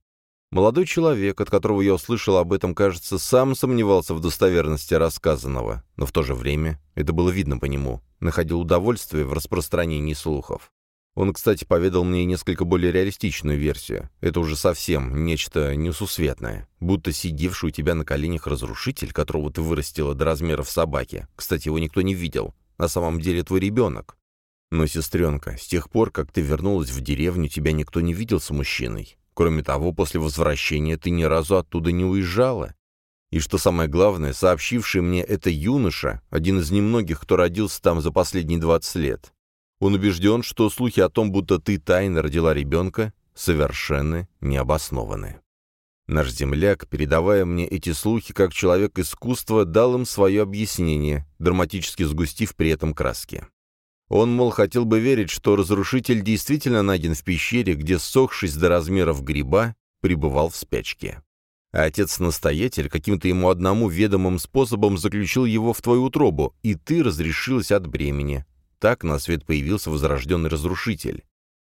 Speaker 1: молодой человек, от которого я услышал об этом, кажется, сам сомневался в достоверности рассказанного, но в то же время, это было видно по нему, находил удовольствие в распространении слухов. Он, кстати, поведал мне несколько более реалистичную версию. Это уже совсем нечто несусветное. Будто сидевший у тебя на коленях разрушитель, которого ты вырастила до размеров собаки. Кстати, его никто не видел. На самом деле твой ребенок. Но, сестренка, с тех пор, как ты вернулась в деревню, тебя никто не видел с мужчиной. Кроме того, после возвращения ты ни разу оттуда не уезжала. И что самое главное, сообщивший мне это юноша, один из немногих, кто родился там за последние 20 лет, он убежден, что слухи о том, будто ты тайно родила ребенка, совершенно необоснованы. Наш земляк, передавая мне эти слухи как человек искусства, дал им свое объяснение, драматически сгустив при этом краски. Он, мол, хотел бы верить, что разрушитель действительно найден в пещере, где, сохшись до размеров гриба, пребывал в спячке. А отец-настоятель каким-то ему одному ведомым способом заключил его в твою утробу, и ты разрешилась от бремени, так на свет появился возрожденный разрушитель.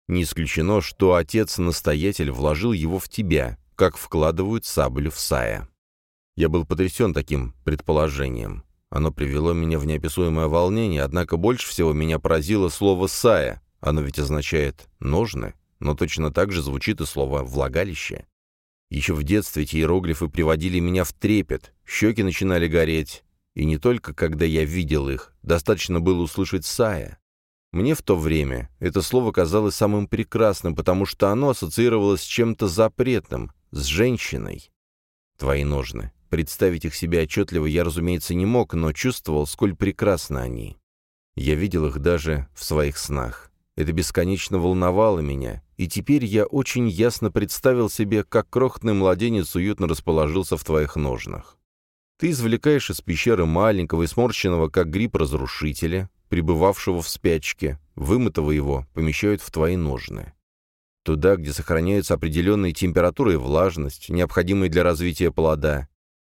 Speaker 1: Не исключено, что отец-настоятель вложил его в тебя, как вкладывают саблю в сая. Я был потрясен таким предположением. Оно привело меня в неописуемое волнение, однако больше всего меня поразило слово «сая». Оно ведь означает «ножны», но точно так же звучит и слово «влагалище». Еще в детстве эти иероглифы приводили меня в трепет, щеки начинали гореть, и не только когда я видел их, достаточно было услышать Сая. Мне в то время это слово казалось самым прекрасным, потому что оно ассоциировалось с чем-то запретным, с женщиной. Твои ножны. Представить их себе отчетливо я, разумеется, не мог, но чувствовал, сколь прекрасны они. Я видел их даже в своих снах. Это бесконечно волновало меня, и теперь я очень ясно представил себе, как крохотный младенец уютно расположился в твоих ножнах. Ты извлекаешь из пещеры маленького и сморщенного, как гриб, разрушителя, пребывавшего в спячке, вымытого его, помещают в твои ножны. Туда, где сохраняются определенные температура и влажность, необходимые для развития плода.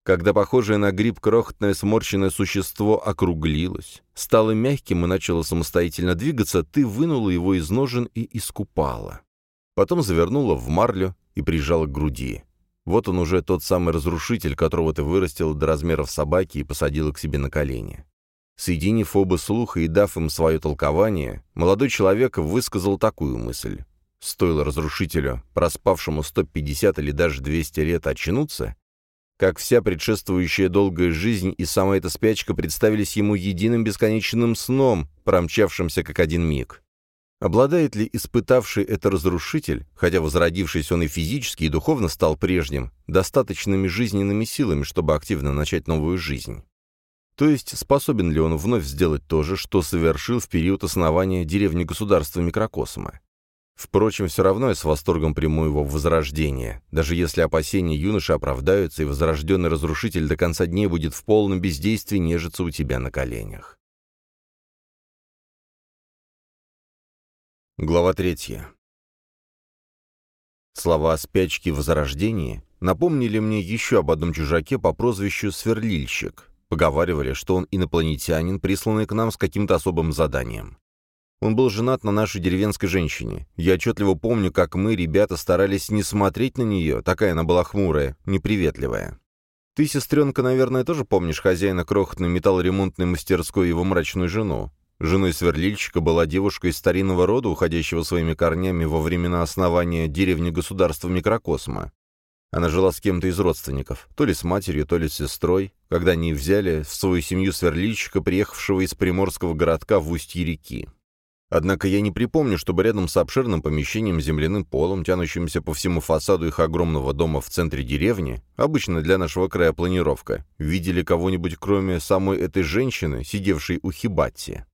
Speaker 1: Когда похожее на гриб крохотное сморщенное существо округлилось, стало мягким и начало самостоятельно двигаться, ты вынула его из ножен и искупала. Потом завернула в марлю и прижала к груди. Вот он уже тот самый разрушитель, которого ты вырастил до размеров собаки и посадила к себе на колени. Соединив оба слуха и дав им свое толкование, молодой человек высказал такую мысль. Стоило разрушителю, проспавшему 150 или даже 200 лет, очнуться, как вся предшествующая долгая жизнь и сама эта спячка представились ему единым бесконечным сном, промчавшимся как один миг. Обладает ли испытавший это разрушитель, хотя возродившись он и физически, и духовно стал прежним, достаточными жизненными силами, чтобы активно начать новую жизнь? То есть способен ли он вновь сделать то же, что совершил в период основания деревни-государства микрокосма? Впрочем, все равно я с восторгом приму его возрождение, даже если опасения юноши оправдаются, и возрожденный разрушитель до конца дней будет в полном бездействии нежиться у тебя на коленях. Глава третья. Слова о спячке возрождения напомнили мне еще об одном чужаке по прозвищу Сверлильщик. Поговаривали, что он инопланетянин, присланный к нам с каким-то особым заданием. Он был женат на нашей деревенской женщине. Я отчетливо помню, как мы, ребята, старались не смотреть на нее, такая она была хмурая, неприветливая. Ты, сестренка, наверное, тоже помнишь хозяина крохотной металлоремонтной мастерской его мрачную жену. Женой сверлильщика была девушка из старинного рода, уходящего своими корнями во времена основания деревни-государства микрокосма. Она жила с кем-то из родственников, то ли с матерью, то ли с сестрой, когда они взяли в свою семью сверлильщика, приехавшего из приморского городка в устье реки. Однако я не припомню, чтобы рядом с обширным помещением земляным полом, тянущимся по всему фасаду их огромного дома в центре деревни, обычно для нашего края планировка, видели кого-нибудь, кроме самой этой женщины, сидевшей у Хибатти.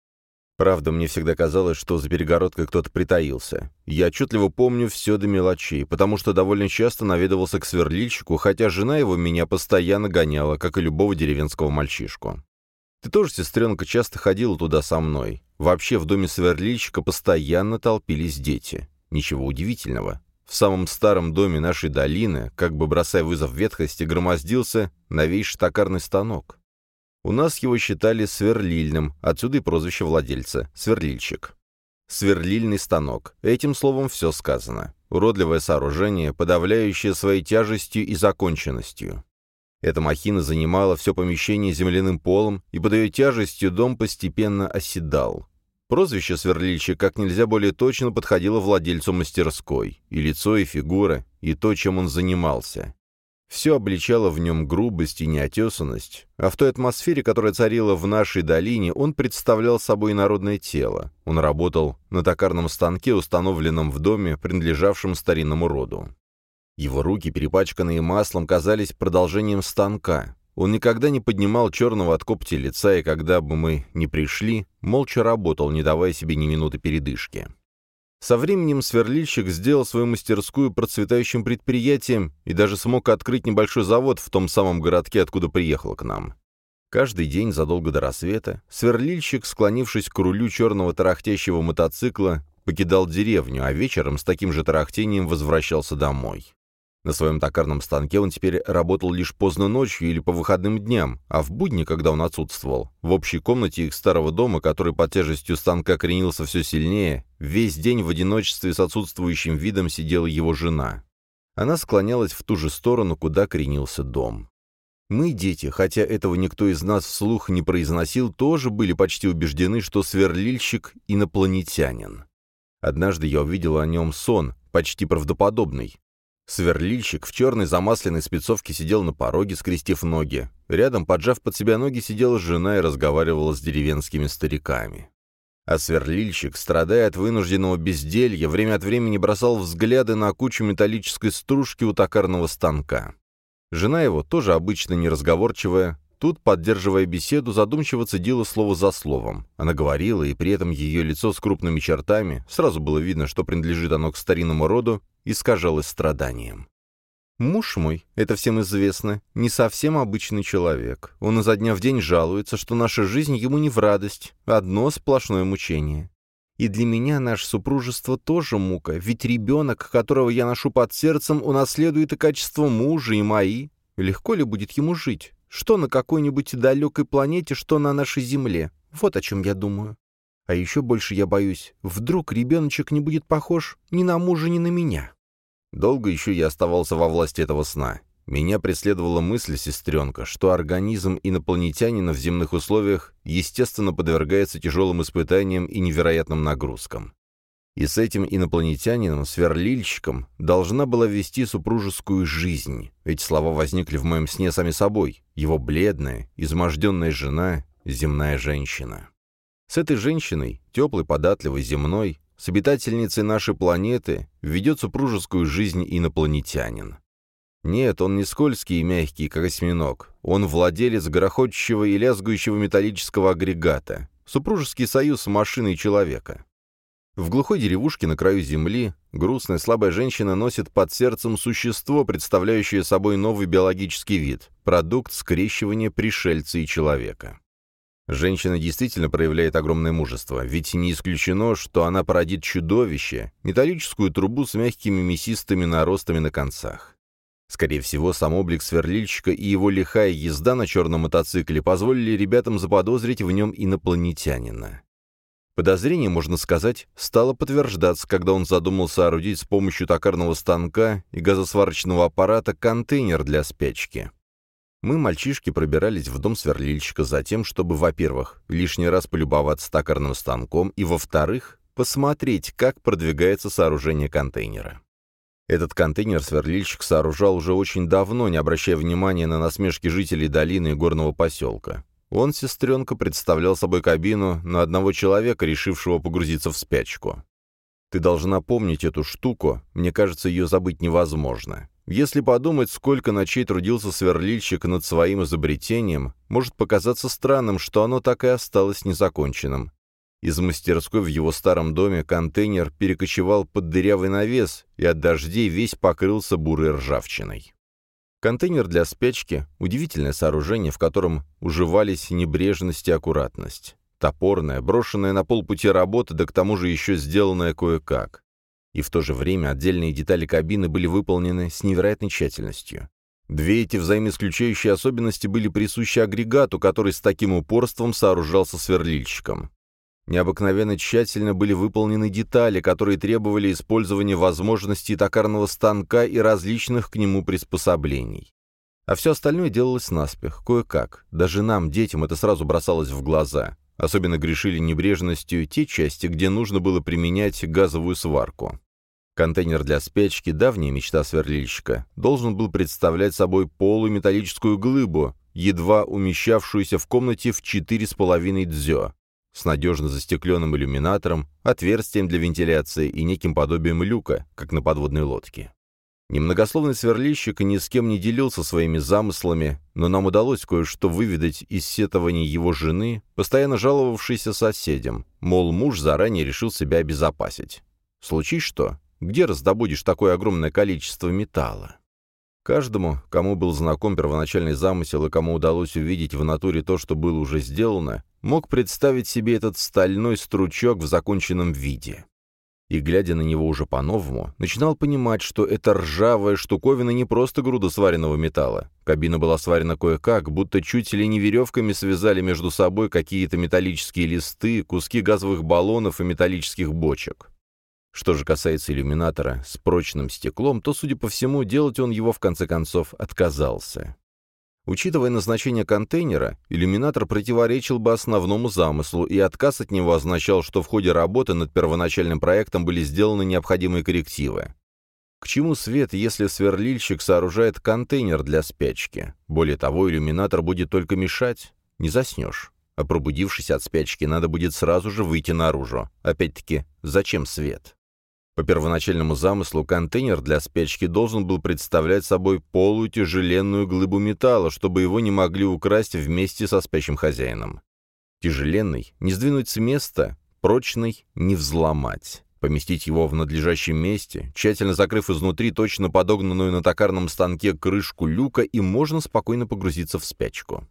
Speaker 1: Правда, мне всегда казалось, что за перегородкой кто-то притаился. Я отчетливо помню все до мелочей, потому что довольно часто наведывался к сверлильщику, хотя жена его меня постоянно гоняла, как и любого деревенского мальчишку. Ты тоже, сестренка, часто ходила туда со мной. Вообще в доме сверлильщика постоянно толпились дети. Ничего удивительного. В самом старом доме нашей долины, как бы бросая вызов ветхости, громоздился новейший токарный станок. У нас его считали сверлильным, отсюда и прозвище владельца — сверлильщик. Сверлильный станок. Этим словом все сказано. Уродливое сооружение, подавляющее своей тяжестью и законченностью. Эта махина занимала все помещение земляным полом, и под ее тяжестью дом постепенно оседал. Прозвище сверлильщик как нельзя более точно подходило владельцу мастерской, и лицо, и фигура, и то, чем он занимался. Все обличало в нем грубость и неотесанность, а в той атмосфере, которая царила в нашей долине, он представлял собой народное тело. Он работал на токарном станке, установленном в доме, принадлежавшем старинному роду. Его руки, перепачканные маслом, казались продолжением станка. Он никогда не поднимал черного от копти лица, и когда бы мы не пришли, молча работал, не давая себе ни минуты передышки. Со временем сверлильщик сделал свою мастерскую процветающим предприятием и даже смог открыть небольшой завод в том самом городке, откуда приехал к нам. Каждый день задолго до рассвета сверлильщик, склонившись к рулю черного тарахтящего мотоцикла, покидал деревню, а вечером с таким же тарахтением возвращался домой. На своем токарном станке он теперь работал лишь поздно ночью или по выходным дням, а в будни, когда он отсутствовал, в общей комнате их старого дома, который под тяжестью станка кренился все сильнее, весь день в одиночестве с отсутствующим видом сидела его жена. Она склонялась в ту же сторону, куда кренился дом. Мы, дети, хотя этого никто из нас вслух не произносил, тоже были почти убеждены, что сверлильщик — инопланетянин. Однажды я увидел о нем сон, почти правдоподобный. Сверлильщик в черной замасленной спецовке сидел на пороге, скрестив ноги. Рядом, поджав под себя ноги, сидела жена и разговаривала с деревенскими стариками. А сверлильщик, страдая от вынужденного безделья, время от времени бросал взгляды на кучу металлической стружки у токарного станка. Жена его, тоже обычно неразговорчивая, тут, поддерживая беседу, задумчиво цедила слово за словом. Она говорила, и при этом ее лицо с крупными чертами, сразу было видно, что принадлежит оно к старинному роду, искажалось страданием. Муж мой, это всем известно, не совсем обычный человек. Он изо дня в день жалуется, что наша жизнь ему не в радость, одно сплошное мучение. И для меня наше супружество тоже мука, ведь ребенок, которого я ношу под сердцем, унаследует и качество мужа, и мои. Легко ли будет ему жить? Что на какой-нибудь далекой планете, что на нашей Земле? Вот о чем я думаю. А еще больше я боюсь, вдруг ребеночек не будет похож ни на мужа, ни на меня. Долго еще я оставался во власти этого сна. Меня преследовала мысль, сестренка, что организм инопланетянина в земных условиях естественно подвергается тяжелым испытаниям и невероятным нагрузкам. И с этим инопланетянином, сверлильщиком, должна была вести супружескую жизнь. Эти слова возникли в моем сне сами собой. Его бледная, изможденная жена, земная женщина. С этой женщиной, теплой, податливой, земной, с обитательницей нашей планеты, ведет супружескую жизнь инопланетянин. Нет, он не скользкий и мягкий, как осьминог. Он владелец грохочущего и лязгающего металлического агрегата. Супружеский союз машины и человека. В глухой деревушке на краю земли грустная слабая женщина носит под сердцем существо, представляющее собой новый биологический вид, продукт скрещивания пришельца и человека. Женщина действительно проявляет огромное мужество, ведь не исключено, что она породит чудовище, металлическую трубу с мягкими мясистыми наростами на концах. Скорее всего, сам облик сверлильщика и его лихая езда на черном мотоцикле позволили ребятам заподозрить в нем инопланетянина. Подозрение, можно сказать, стало подтверждаться, когда он задумал соорудить с помощью токарного станка и газосварочного аппарата контейнер для спячки. Мы, мальчишки, пробирались в дом сверлильщика за тем, чтобы, во-первых, лишний раз полюбоваться токарным станком, и, во-вторых, посмотреть, как продвигается сооружение контейнера. Этот контейнер сверлильщик сооружал уже очень давно, не обращая внимания на насмешки жителей долины и горного поселка. Он, сестренка, представлял собой кабину на одного человека, решившего погрузиться в спячку. Ты должна помнить эту штуку, мне кажется, ее забыть невозможно. Если подумать, сколько ночей трудился сверлильщик над своим изобретением, может показаться странным, что оно так и осталось незаконченным. Из мастерской в его старом доме контейнер перекочевал под дырявый навес и от дождей весь покрылся бурой ржавчиной. Контейнер для спячки — удивительное сооружение, в котором уживались небрежность и аккуратность. Топорная, брошенная на полпути работа, да к тому же еще сделанная кое-как. И в то же время отдельные детали кабины были выполнены с невероятной тщательностью. Две эти взаимоисключающие особенности были присущи агрегату, который с таким упорством сооружался сверлильщиком. Необыкновенно тщательно были выполнены детали, которые требовали использования возможностей токарного станка и различных к нему приспособлений. А все остальное делалось наспех, кое-как. Даже нам, детям, это сразу бросалось в глаза. Особенно грешили небрежностью те части, где нужно было применять газовую сварку. Контейнер для спячки, давняя мечта сверлильщика, должен был представлять собой полуметаллическую глыбу, едва умещавшуюся в комнате в 4,5 дзё, с надежно застекленным иллюминатором, отверстием для вентиляции и неким подобием люка, как на подводной лодке. Немногословный сверлильщик ни с кем не делился своими замыслами, но нам удалось кое-что выведать из сетований его жены, постоянно жаловавшейся соседям, мол, муж заранее решил себя обезопасить. Случись что, где раздобудешь такое огромное количество металла? Каждому, кому был знаком первоначальный замысел и кому удалось увидеть в натуре то, что было уже сделано, мог представить себе этот стальной стручок в законченном виде. И, глядя на него уже по-новому, начинал понимать, что эта ржавая штуковина не просто груда сваренного металла. Кабина была сварена кое-как, будто чуть ли не веревками связали между собой какие-то металлические листы, куски газовых баллонов и металлических бочек. Что же касается иллюминатора с прочным стеклом, то, судя по всему, делать он его в конце концов отказался. Учитывая назначение контейнера, иллюминатор противоречил бы основному замыслу, и отказ от него означал, что в ходе работы над первоначальным проектом были сделаны необходимые коррективы. К чему свет, если сверлильщик сооружает контейнер для спячки? Более того, иллюминатор будет только мешать. Не заснешь. А пробудившись от спячки, надо будет сразу же выйти наружу. Опять-таки, зачем свет? По первоначальному замыслу, контейнер для спячки должен был представлять собой полутяжеленную глыбу металла, чтобы его не могли украсть вместе со спящим хозяином. Тяжеленный, не сдвинуть с места, прочный, не взломать. Поместить его в надлежащем месте, тщательно закрыв изнутри точно подогнанную на токарном станке крышку люка, и можно спокойно погрузиться в спячку.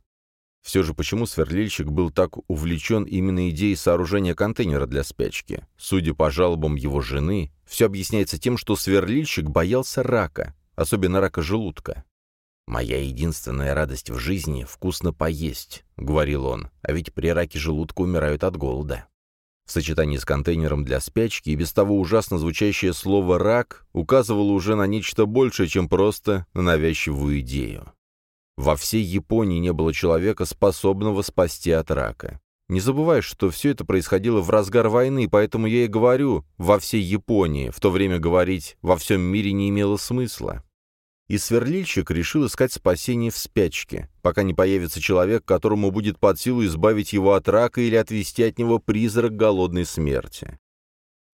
Speaker 1: Все же почему сверлильщик был так увлечен именно идеей сооружения контейнера для спячки? Судя по жалобам его жены, все объясняется тем, что сверлильщик боялся рака, особенно рака желудка. «Моя единственная радость в жизни — вкусно поесть», — говорил он, «а ведь при раке желудка умирают от голода». В сочетании с контейнером для спячки и без того ужасно звучащее слово «рак» указывало уже на нечто большее, чем просто на навязчивую идею. Во всей Японии не было человека, способного спасти от рака. Не забывай, что все это происходило в разгар войны, поэтому я и говорю «во всей Японии», в то время говорить «во всем мире» не имело смысла. И сверлильщик решил искать спасение в спячке, пока не появится человек, которому будет под силу избавить его от рака или отвести от него призрак голодной смерти.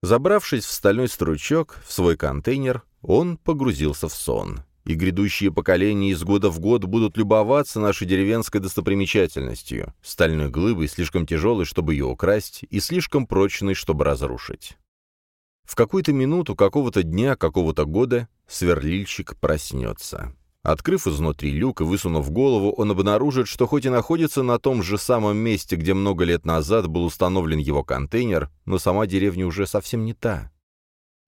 Speaker 1: Забравшись в стальной стручок, в свой контейнер, он погрузился в сон. И грядущие поколения из года в год будут любоваться нашей деревенской достопримечательностью, стальной глыбой, слишком тяжелой, чтобы ее украсть, и слишком прочной, чтобы разрушить. В какую-то минуту какого-то дня, какого-то года сверлильщик проснется. Открыв изнутри люк и высунув голову, он обнаружит, что хоть и находится на том же самом месте, где много лет назад был установлен его контейнер, но сама деревня уже совсем не та.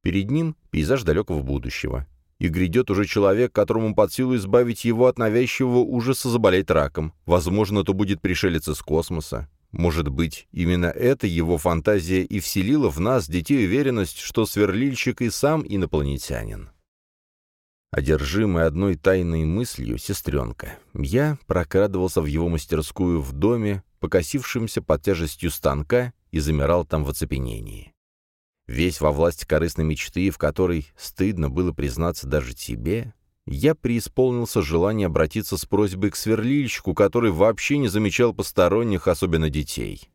Speaker 1: Перед ним пейзаж далекого будущего. И грядет уже человек, которому под силу избавить его от навязчивого ужаса заболеть раком. Возможно, то будет пришелец из космоса. Может быть, именно это его фантазия и вселила в нас, детей, уверенность, что сверлильщик и сам инопланетянин. Одержимый одной тайной мыслью, сестренка, я прокрадывался в его мастерскую в доме, покосившемся под тяжестью станка, и замирал там в оцепенении. Весь во власть корыстной мечты, в которой стыдно было признаться даже тебе, я преисполнился желание обратиться с просьбой к сверлильщику, который вообще не замечал посторонних, особенно детей.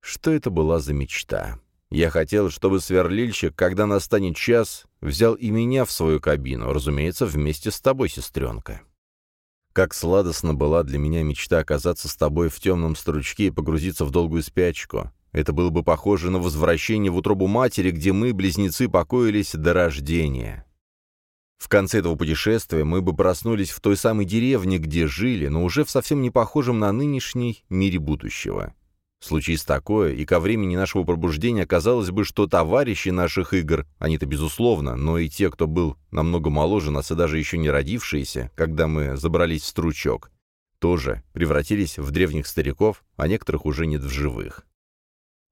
Speaker 1: Что это была за мечта? Я хотел, чтобы сверлильщик, когда настанет час, взял и меня в свою кабину, разумеется, вместе с тобой, сестренка. Как сладостно была для меня мечта оказаться с тобой в темном стручке и погрузиться в долгую спячку. Это было бы похоже на возвращение в утробу матери, где мы, близнецы, покоились до рождения. В конце этого путешествия мы бы проснулись в той самой деревне, где жили, но уже в совсем не похожем на нынешний мире будущего. Случись такое, и ко времени нашего пробуждения оказалось бы, что товарищи наших игр, они-то безусловно, но и те, кто был намного моложе нас и даже еще не родившиеся, когда мы забрались в стручок, тоже превратились в древних стариков, а некоторых уже нет в живых.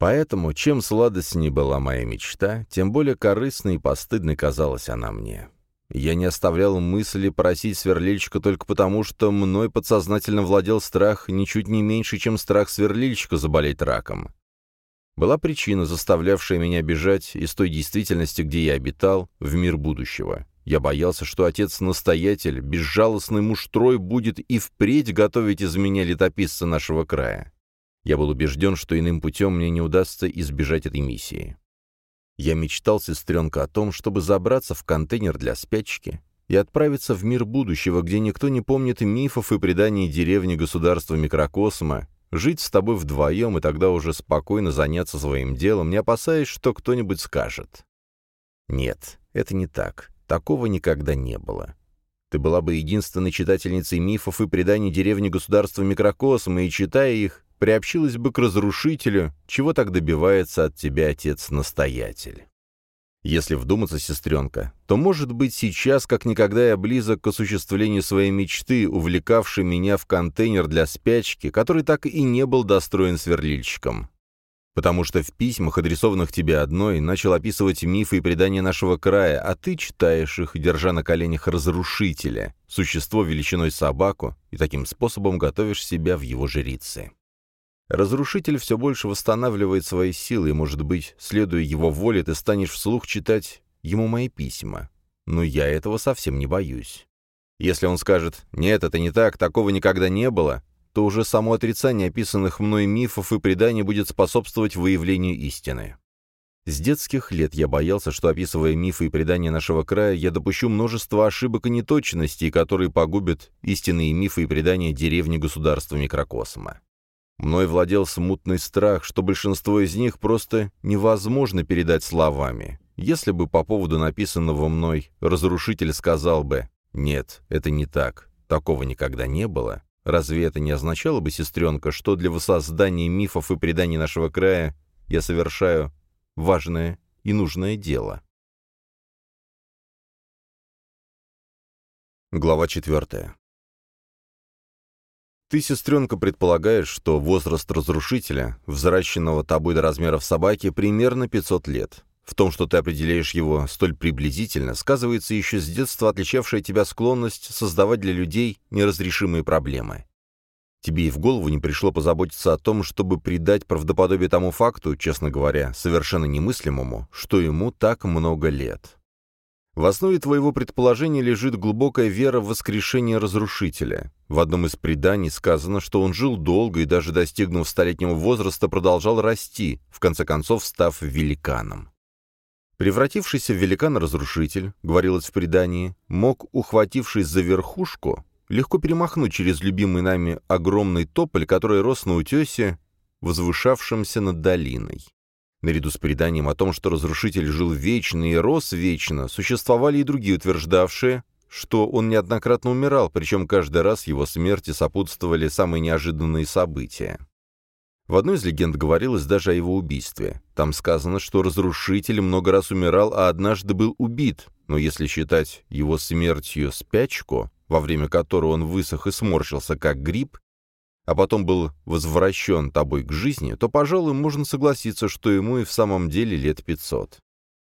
Speaker 1: Поэтому, чем сладостней была моя мечта, тем более корыстной и постыдной казалась она мне. Я не оставлял мысли просить сверлильщика только потому, что мной подсознательно владел страх ничуть не меньше, чем страх сверлильщика заболеть раком. Была причина, заставлявшая меня бежать из той действительности, где я обитал, в мир будущего. Я боялся, что отец-настоятель, безжалостный муж-трой, будет и впредь готовить из меня летописца нашего края. Я был убежден, что иным путем мне не удастся избежать этой миссии. Я мечтал, сестренка, о том, чтобы забраться в контейнер для спячки и отправиться в мир будущего, где никто не помнит мифов и преданий деревни государства микрокосма, жить с тобой вдвоем и тогда уже спокойно заняться своим делом, не опасаясь, что кто-нибудь скажет. Нет, это не так. Такого никогда не было. Ты была бы единственной читательницей мифов и преданий деревни государства микрокосма, и, читая их, приобщилась бы к разрушителю, чего так добивается от тебя отец-настоятель. Если вдуматься, сестренка, то, может быть, сейчас, как никогда, я близок к осуществлению своей мечты, увлекавшей меня в контейнер для спячки, который так и не был достроен сверлильщиком. Потому что в письмах, адресованных тебе одной, начал описывать мифы и предания нашего края, а ты читаешь их, держа на коленях разрушителя, существо величиной собаку, и таким способом готовишь себя в его жрицы. Разрушитель все больше восстанавливает свои силы, и, может быть, следуя его воле, ты станешь вслух читать ему мои письма. Но я этого совсем не боюсь. Если он скажет «нет, это не так, такого никогда не было», то уже само отрицание описанных мной мифов и преданий будет способствовать выявлению истины. С детских лет я боялся, что, описывая мифы и предания нашего края, я допущу множество ошибок и неточностей, которые погубят истинные мифы и предания деревни государства микрокосма. Мной владел смутный страх, что большинство из них просто невозможно передать словами. Если бы по поводу написанного мной разрушитель сказал бы «Нет, это не так, такого никогда не было», разве это не означало бы, сестренка, что для воссоздания мифов и преданий нашего края я совершаю важное и нужное дело? Глава четвертая. Ты, сестренка, предполагаешь, что возраст разрушителя, взращенного тобой до размеров собаки, примерно 500 лет. В том, что ты определяешь его столь приблизительно, сказывается еще с детства отличавшая тебя склонность создавать для людей неразрешимые проблемы. Тебе и в голову не пришло позаботиться о том, чтобы придать правдоподобие тому факту, честно говоря, совершенно немыслимому, что ему так много лет. В основе твоего предположения лежит глубокая вера в воскрешение разрушителя. В одном из преданий сказано, что он жил долго и даже достигнув столетнего возраста продолжал расти, в конце концов став великаном. Превратившийся в великан-разрушитель, говорилось в предании, мог, ухватившись за верхушку, легко перемахнуть через любимый нами огромный тополь, который рос на утесе, возвышавшемся над долиной. Наряду с преданием о том, что разрушитель жил вечно и рос вечно, существовали и другие утверждавшие, что он неоднократно умирал, причем каждый раз его смерти сопутствовали самые неожиданные события. В одной из легенд говорилось даже о его убийстве. Там сказано, что разрушитель много раз умирал, а однажды был убит, но если считать его смертью спячку, во время которой он высох и сморщился, как гриб, а потом был возвращен тобой к жизни, то, пожалуй, можно согласиться, что ему и в самом деле лет пятьсот.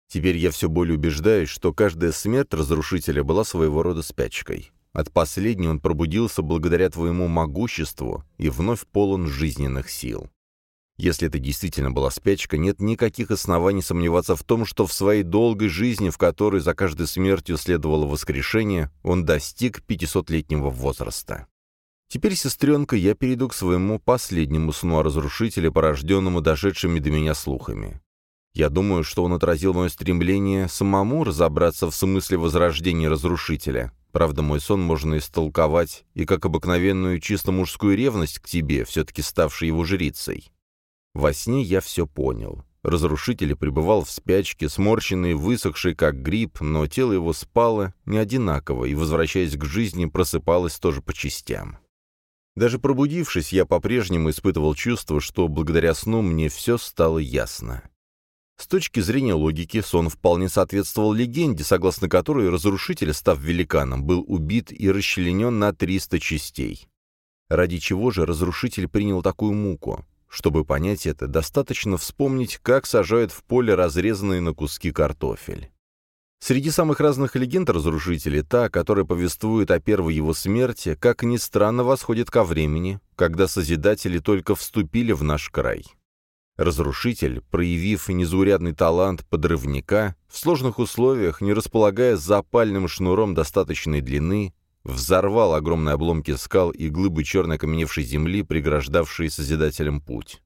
Speaker 1: Теперь я все более убеждаюсь, что каждая смерть разрушителя была своего рода спячкой. От последней он пробудился благодаря твоему могуществу и вновь полон жизненных сил. Если это действительно была спячка, нет никаких оснований сомневаться в том, что в своей долгой жизни, в которой за каждой смертью следовало воскрешение, он достиг 500-летнего возраста. Теперь, сестренка, я перейду к своему последнему сну о разрушителе, порожденному дошедшими до меня слухами. Я думаю, что он отразил мое стремление самому разобраться в смысле возрождения разрушителя. Правда, мой сон можно истолковать и как обыкновенную чисто мужскую ревность к тебе, все-таки ставшей его жрицей. Во сне я все понял. Разрушитель пребывал в спячке, сморщенный, высохший, как гриб, но тело его спало не одинаково, и, возвращаясь к жизни, просыпалось тоже по частям. Даже пробудившись, я по-прежнему испытывал чувство, что благодаря сну мне все стало ясно. С точки зрения логики, сон вполне соответствовал легенде, согласно которой разрушитель, став великаном, был убит и расчленен на 300 частей. Ради чего же разрушитель принял такую муку? Чтобы понять это, достаточно вспомнить, как сажают в поле разрезанный на куски картофель. Среди самых разных легенд о разрушителе та, которая повествует о первой его смерти, как ни странно восходит ко времени, когда Созидатели только вступили в наш край. Разрушитель, проявив незаурядный талант подрывника, в сложных условиях, не располагая запальным шнуром достаточной длины, взорвал огромные обломки скал и глыбы черной окаменевшей земли, преграждавшие Созидателям путь.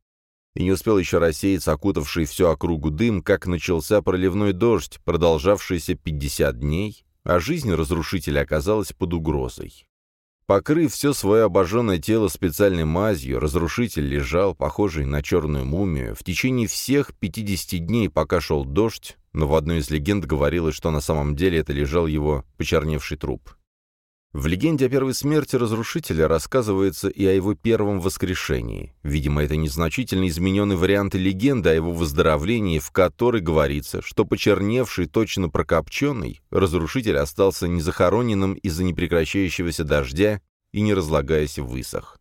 Speaker 1: И не успел еще рассеяться окутавший всю округу дым, как начался проливной дождь, продолжавшийся 50 дней, а жизнь разрушителя оказалась под угрозой. Покрыв все свое обожженное тело специальной мазью, разрушитель лежал, похожий на черную мумию, в течение всех 50 дней, пока шел дождь, но в одной из легенд говорилось, что на самом деле это лежал его почерневший труп. В легенде о первой смерти разрушителя рассказывается и о его первом воскрешении. Видимо, это незначительно измененный вариант легенды о его выздоровлении, в которой говорится, что почерневший, точно прокопченный, разрушитель остался незахороненным из-за непрекращающегося дождя и, не разлагаясь, высох.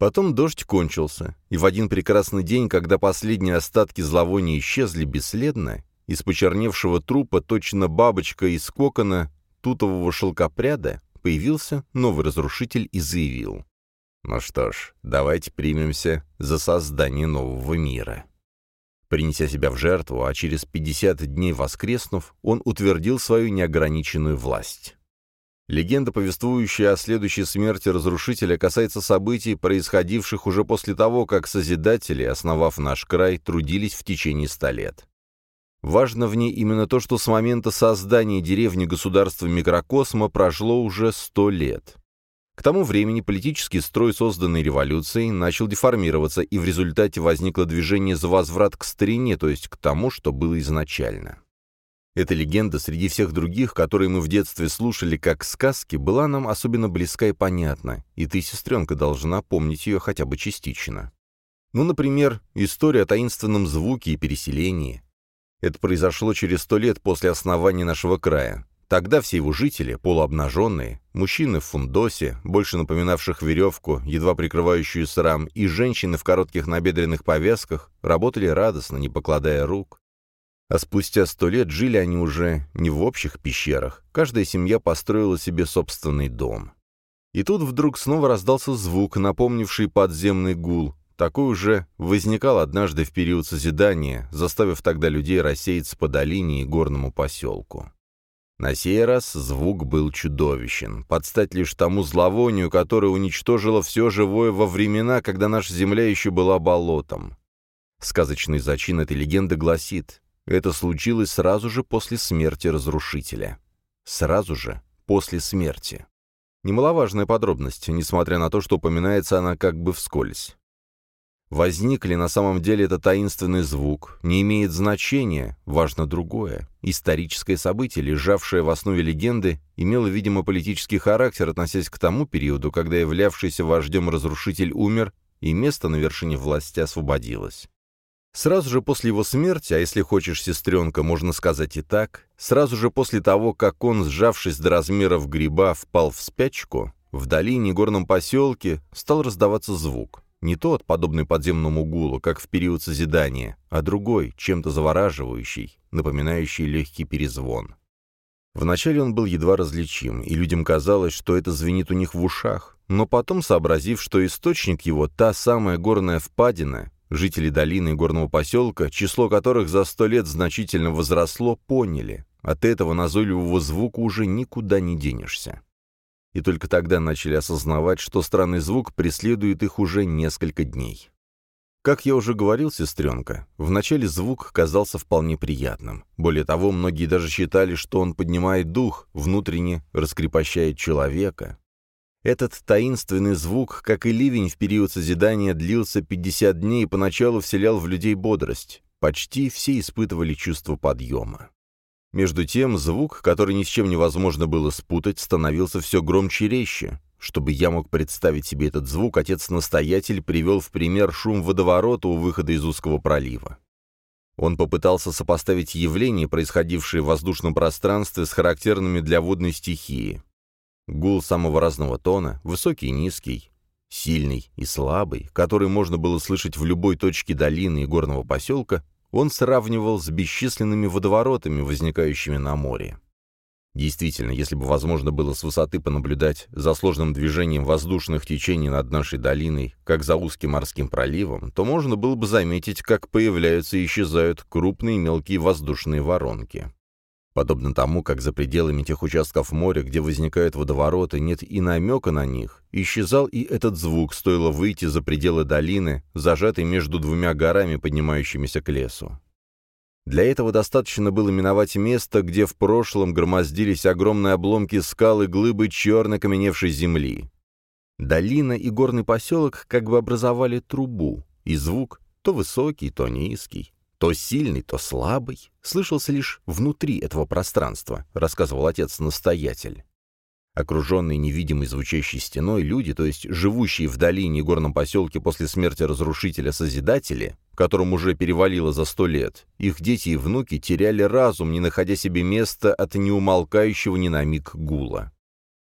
Speaker 1: Потом дождь кончился, и в один прекрасный день, когда последние остатки зловония исчезли бесследно, из почерневшего трупа точно бабочка из кокона тутового шелкопряда появился новый разрушитель и заявил. «Ну что ж, давайте примемся за создание нового мира». Принеся себя в жертву, а через 50 дней воскреснув, он утвердил свою неограниченную власть. Легенда, повествующая о следующей смерти разрушителя, касается событий, происходивших уже после того, как Созидатели, основав наш край, трудились в течение ста лет. Важно в ней именно то, что с момента создания деревни-государства микрокосма прошло уже сто лет. К тому времени политический строй, созданный революцией, начал деформироваться, и в результате возникло движение за возврат к старине, то есть к тому, что было изначально. Эта легенда среди всех других, которые мы в детстве слушали как сказки, была нам особенно близка и понятна, и ты, сестренка, должна помнить ее хотя бы частично. Ну, например, история о таинственном звуке и переселении, это произошло через сто лет после основания нашего края. Тогда все его жители, полуобнаженные, мужчины в фундосе, больше напоминавших веревку, едва прикрывающую срам, и женщины в коротких набедренных повязках, работали радостно, не покладая рук. А спустя сто лет жили они уже не в общих пещерах, каждая семья построила себе собственный дом. И тут вдруг снова раздался звук, напомнивший подземный гул. Такой уже возникал однажды в период созидания, заставив тогда людей рассеяться по долине и горному поселку. На сей раз звук был чудовищен, под стать лишь тому зловонию, которое уничтожило все живое во времена, когда наша земля еще была болотом. Сказочный зачин этой легенды гласит, это случилось сразу же после смерти разрушителя. Сразу же после смерти. Немаловажная подробность, несмотря на то, что упоминается она как бы вскользь. Возник ли на самом деле этот таинственный звук, не имеет значения, важно другое. Историческое событие, лежавшее в основе легенды, имело, видимо, политический характер, относясь к тому периоду, когда являвшийся вождем разрушитель умер, и место на вершине власти освободилось. Сразу же после его смерти, а если хочешь, сестренка, можно сказать и так, сразу же после того, как он, сжавшись до размеров гриба, впал в спячку, в долине горном поселке стал раздаваться звук. Не тот, подобный подземному гулу, как в период созидания, а другой, чем-то завораживающий, напоминающий легкий перезвон. Вначале он был едва различим, и людям казалось, что это звенит у них в ушах, но потом, сообразив, что источник его — та самая горная впадина, жители долины и горного поселка, число которых за сто лет значительно возросло, поняли — от этого назойливого звука уже никуда не денешься и только тогда начали осознавать, что странный звук преследует их уже несколько дней. Как я уже говорил, сестренка, вначале звук казался вполне приятным. Более того, многие даже считали, что он поднимает дух, внутренне раскрепощает человека. Этот таинственный звук, как и ливень в период созидания, длился 50 дней и поначалу вселял в людей бодрость. Почти все испытывали чувство подъема. Между тем, звук, который ни с чем невозможно было спутать, становился все громче и резче. Чтобы я мог представить себе этот звук, отец-настоятель привел в пример шум водоворота у выхода из узкого пролива. Он попытался сопоставить явления, происходившие в воздушном пространстве, с характерными для водной стихии. Гул самого разного тона, высокий и низкий, сильный и слабый, который можно было слышать в любой точке долины и горного поселка, он сравнивал с бесчисленными водоворотами, возникающими на море. Действительно, если бы возможно было с высоты понаблюдать за сложным движением воздушных течений над нашей долиной, как за узким морским проливом, то можно было бы заметить, как появляются и исчезают крупные мелкие воздушные воронки. Подобно тому, как за пределами тех участков моря, где возникают водовороты, нет и намека на них, исчезал и этот звук, стоило выйти за пределы долины, зажатой между двумя горами, поднимающимися к лесу. Для этого достаточно было миновать место, где в прошлом громоздились огромные обломки скал и глыбы черно каменевшей земли. Долина и горный поселок как бы образовали трубу, и звук то высокий, то низкий, то сильный, то слабый, слышался лишь внутри этого пространства, рассказывал отец-настоятель. Окруженные невидимой звучащей стеной люди, то есть живущие в долине и горном поселке после смерти разрушителя-созидатели, которому уже перевалило за сто лет, их дети и внуки теряли разум, не находя себе места от неумолкающего ни на миг гула.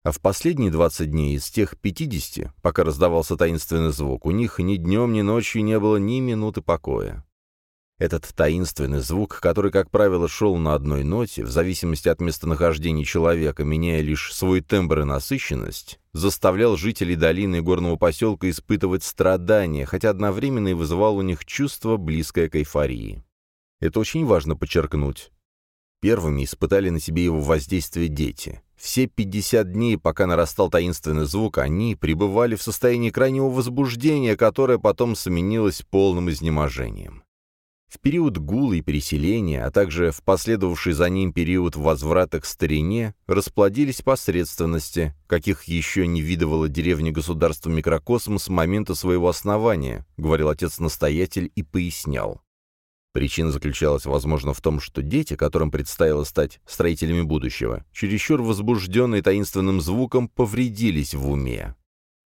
Speaker 1: А в последние двадцать дней из тех пятидесяти, пока раздавался таинственный звук, у них ни днем, ни ночью не было ни минуты покоя. Этот таинственный звук, который, как правило, шел на одной ноте, в зависимости от местонахождения человека, меняя лишь свой тембр и насыщенность, заставлял жителей долины и горного поселка испытывать страдания, хотя одновременно и вызывал у них чувство, близкое к эйфории. Это очень важно подчеркнуть. Первыми испытали на себе его воздействие дети. Все 50 дней, пока нарастал таинственный звук, они пребывали в состоянии крайнего возбуждения, которое потом сменилось полным изнеможением. В период гула и переселения, а также в последовавший за ним период возврата к старине, расплодились посредственности, каких еще не видывала деревня государства микрокосм с момента своего основания, говорил отец-настоятель и пояснял. Причина заключалась, возможно, в том, что дети, которым предстояло стать строителями будущего, чересчур возбужденные таинственным звуком, повредились в уме.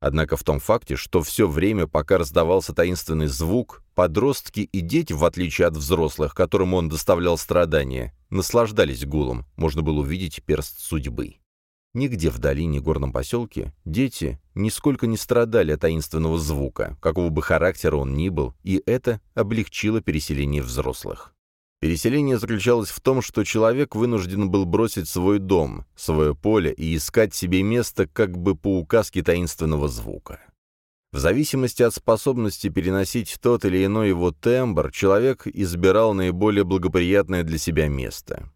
Speaker 1: Однако в том факте, что все время, пока раздавался таинственный звук, подростки и дети, в отличие от взрослых, которым он доставлял страдания, наслаждались гулом, можно было увидеть перст судьбы. Нигде в долине горном поселке дети нисколько не страдали от таинственного звука, какого бы характера он ни был, и это облегчило переселение взрослых. Переселение заключалось в том, что человек вынужден был бросить свой дом, свое поле и искать себе место как бы по указке таинственного звука. В зависимости от способности переносить тот или иной его тембр, человек избирал наиболее благоприятное для себя место.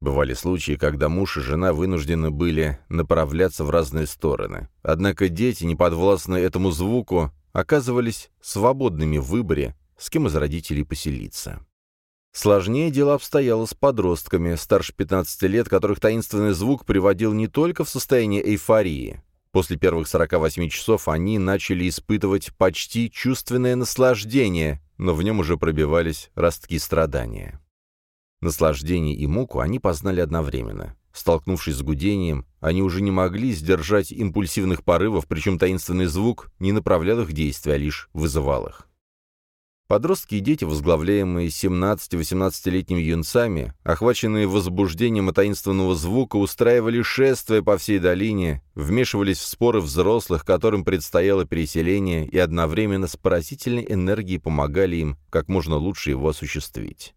Speaker 1: Бывали случаи, когда муж и жена вынуждены были направляться в разные стороны. Однако дети, не подвластные этому звуку, оказывались свободными в выборе, с кем из родителей поселиться. Сложнее дело обстояло с подростками, старше 15 лет, которых таинственный звук приводил не только в состояние эйфории. После первых 48 часов они начали испытывать почти чувственное наслаждение, но в нем уже пробивались ростки страдания. Наслаждение и муку они познали одновременно. Столкнувшись с гудением, они уже не могли сдержать импульсивных порывов, причем таинственный звук не направлял их действия, а лишь вызывал их. Подростки и дети, возглавляемые 17-18-летними юнцами, охваченные возбуждением от таинственного звука, устраивали шествия по всей долине, вмешивались в споры взрослых, которым предстояло переселение, и одновременно с поразительной энергией помогали им как можно лучше его осуществить.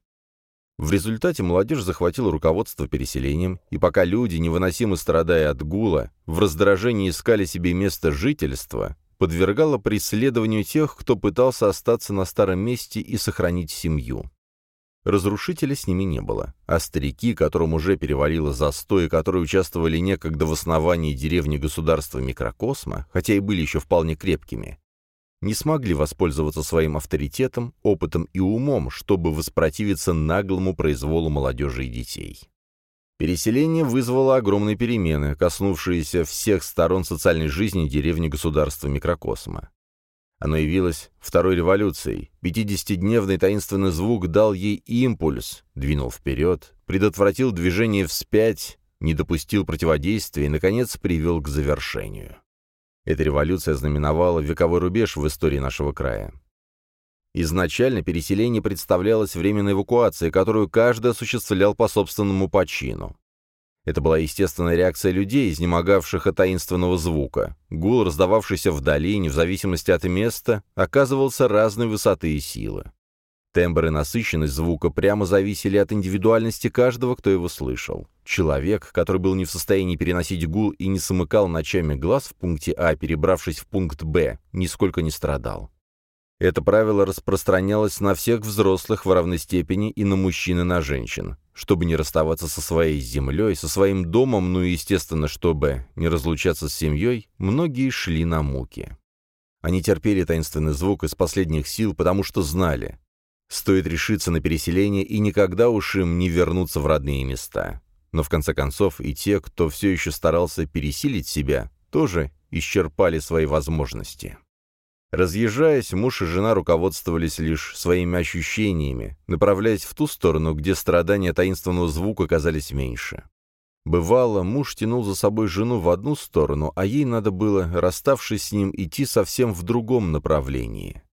Speaker 1: В результате молодежь захватила руководство переселением, и пока люди, невыносимо страдая от гула, в раздражении искали себе место жительства, подвергала преследованию тех, кто пытался остаться на старом месте и сохранить семью. Разрушителя с ними не было, а старики, которым уже перевалило за сто и которые участвовали некогда в основании деревни государства микрокосма, хотя и были еще вполне крепкими, не смогли воспользоваться своим авторитетом, опытом и умом, чтобы воспротивиться наглому произволу молодежи и детей. Переселение вызвало огромные перемены, коснувшиеся всех сторон социальной жизни деревни государства микрокосма. Оно явилось второй революцией. Пятидесятидневный таинственный звук дал ей импульс, двинул вперед, предотвратил движение вспять, не допустил противодействия и, наконец, привел к завершению. Эта революция знаменовала вековой рубеж в истории нашего края. Изначально переселение представлялось временной эвакуацией, которую каждый осуществлял по собственному почину. Это была естественная реакция людей, изнемогавших от таинственного звука. Гул, раздававшийся в долине, в зависимости от места, оказывался разной высоты и силы. Тембр и насыщенность звука прямо зависели от индивидуальности каждого, кто его слышал. Человек, который был не в состоянии переносить гул и не смыкал ночами глаз в пункте А, перебравшись в пункт Б, нисколько не страдал. Это правило распространялось на всех взрослых в равной степени и на мужчин и на женщин. Чтобы не расставаться со своей землей, со своим домом, ну и, естественно, чтобы не разлучаться с семьей, многие шли на муки. Они терпели таинственный звук из последних сил, потому что знали. Стоит решиться на переселение, и никогда уж им не вернуться в родные места. Но в конце концов и те, кто все еще старался пересилить себя, тоже исчерпали свои возможности. Разъезжаясь, муж и жена руководствовались лишь своими ощущениями, направляясь в ту сторону, где страдания таинственного звука казались меньше. Бывало, муж тянул за собой жену в одну сторону, а ей надо было, расставшись с ним, идти совсем в другом направлении.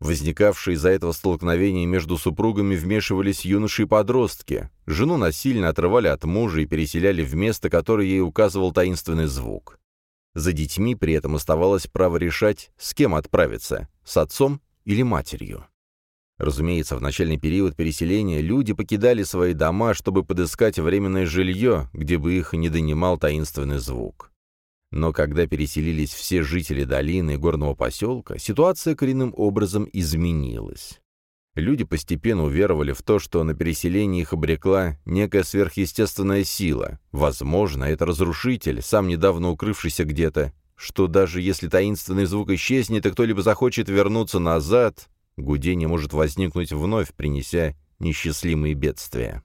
Speaker 1: Возникавшие из-за этого столкновения между супругами вмешивались юноши и подростки. Жену насильно отрывали от мужа и переселяли в место, которое ей указывал таинственный звук. За детьми при этом оставалось право решать, с кем отправиться – с отцом или матерью. Разумеется, в начальный период переселения люди покидали свои дома, чтобы подыскать временное жилье, где бы их не донимал таинственный звук. Но когда переселились все жители долины и горного поселка, ситуация коренным образом изменилась. Люди постепенно уверовали в то, что на переселении их обрекла некая сверхъестественная сила. Возможно, это разрушитель, сам недавно укрывшийся где-то, что даже если таинственный звук исчезнет и кто-либо захочет вернуться назад, гудение может возникнуть вновь, принеся несчастливые бедствия.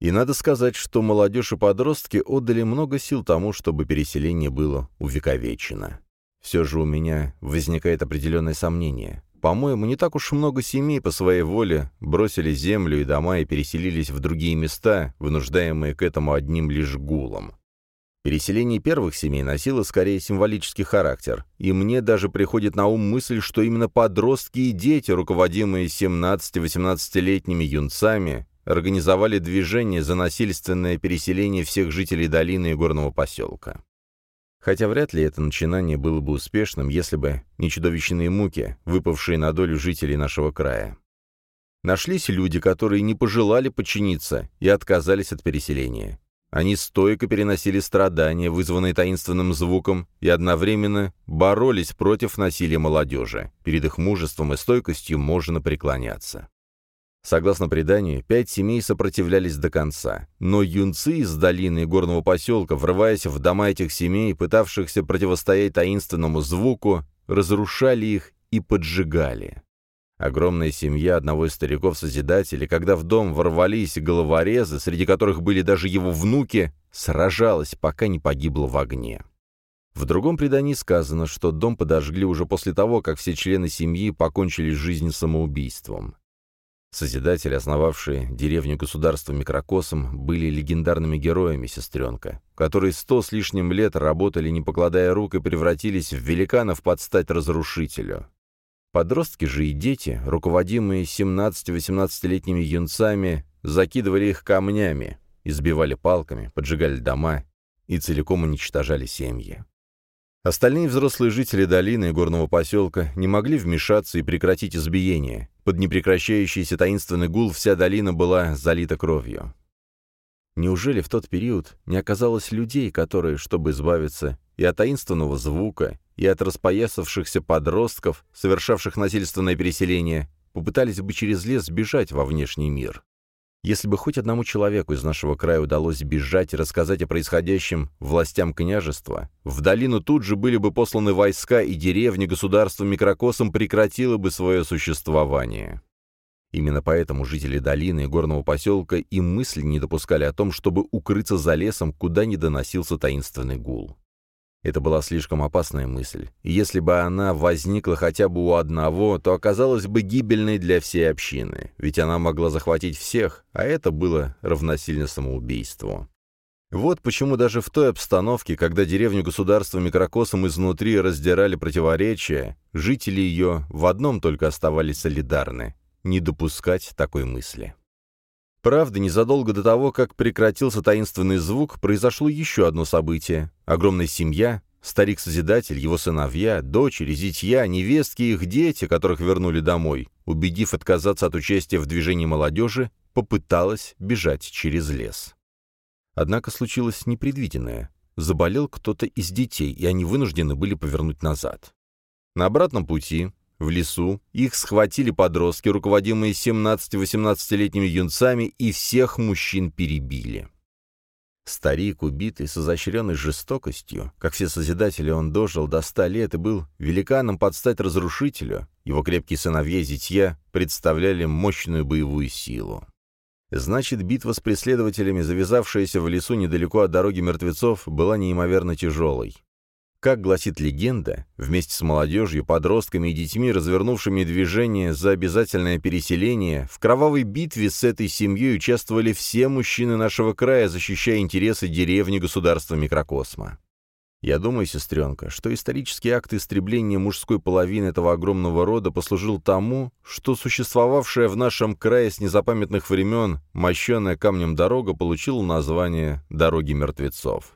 Speaker 1: И надо сказать, что молодежь и подростки отдали много сил тому, чтобы переселение было увековечено. Все же у меня возникает определенное сомнение. По-моему, не так уж много семей по своей воле бросили землю и дома и переселились в другие места, вынуждаемые к этому одним лишь гулом. Переселение первых семей носило скорее символический характер, и мне даже приходит на ум мысль, что именно подростки и дети, руководимые 17-18-летними юнцами, организовали движение за насильственное переселение всех жителей долины и горного поселка. Хотя вряд ли это начинание было бы успешным, если бы не чудовищные муки, выпавшие на долю жителей нашего края. Нашлись люди, которые не пожелали подчиниться и отказались от переселения. Они стойко переносили страдания, вызванные таинственным звуком, и одновременно боролись против насилия молодежи. Перед их мужеством и стойкостью можно преклоняться. Согласно преданию, пять семей сопротивлялись до конца, но юнцы из долины и горного поселка, врываясь в дома этих семей, пытавшихся противостоять таинственному звуку, разрушали их и поджигали. Огромная семья одного из стариков-созидателей, когда в дом ворвались головорезы, среди которых были даже его внуки, сражалась, пока не погибла в огне. В другом предании сказано, что дом подожгли уже после того, как все члены семьи покончили жизнь самоубийством. Созидатели, основавшие деревню государства Микрокосом, были легендарными героями сестренка, которые сто с лишним лет работали, не покладая рук, и превратились в великанов под стать разрушителю. Подростки же и дети, руководимые 17-18-летними юнцами, закидывали их камнями, избивали палками, поджигали дома и целиком уничтожали семьи. Остальные взрослые жители долины и горного поселка не могли вмешаться и прекратить избиение. Под непрекращающийся таинственный гул вся долина была залита кровью. Неужели в тот период не оказалось людей, которые, чтобы избавиться и от таинственного звука, и от распоясавшихся подростков, совершавших насильственное переселение, попытались бы через лес бежать во внешний мир. Если бы хоть одному человеку из нашего края удалось бежать и рассказать о происходящем властям княжества, в долину тут же были бы посланы войска, и деревня государства Микрокосом прекратила бы свое существование. Именно поэтому жители долины и горного поселка и мысли не допускали о том, чтобы укрыться за лесом, куда не доносился таинственный гул. Это была слишком опасная мысль, и если бы она возникла хотя бы у одного, то оказалась бы гибельной для всей общины, ведь она могла захватить всех, а это было равносильно самоубийству. Вот почему даже в той обстановке, когда деревню государства микрокосом изнутри раздирали противоречия, жители ее в одном только оставались солидарны — не допускать такой мысли. Правда, незадолго до того, как прекратился таинственный звук, произошло еще одно событие. Огромная семья, старик-созидатель, его сыновья, дочери, зятья, невестки и их дети, которых вернули домой, убедив отказаться от участия в движении молодежи, попыталась бежать через лес. Однако случилось непредвиденное. Заболел кто-то из детей, и они вынуждены были повернуть назад. На обратном пути в лесу их схватили подростки, руководимые 17-18-летними юнцами, и всех мужчин перебили. Старик, убитый с изощренной жестокостью, как все Созидатели, он дожил до ста лет и был великаном под стать разрушителю, его крепкие сыновья и зятья представляли мощную боевую силу. Значит, битва с преследователями, завязавшаяся в лесу недалеко от дороги мертвецов, была неимоверно тяжелой. Как гласит легенда, вместе с молодежью, подростками и детьми, развернувшими движение за обязательное переселение, в кровавой битве с этой семьей участвовали все мужчины нашего края, защищая интересы деревни государства микрокосма. Я думаю, сестренка, что исторический акт истребления мужской половины этого огромного рода послужил тому, что существовавшая в нашем крае с незапамятных времен мощенная камнем дорога получила название «Дороги мертвецов».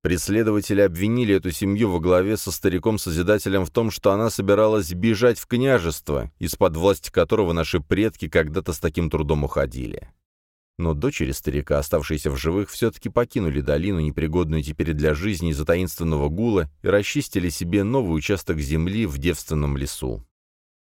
Speaker 1: Преследователи обвинили эту семью во главе со стариком-созидателем в том, что она собиралась бежать в княжество, из-под власти которого наши предки когда-то с таким трудом уходили. Но дочери старика, оставшиеся в живых, все-таки покинули долину, непригодную теперь для жизни из-за таинственного гула, и расчистили себе новый участок земли в девственном лесу.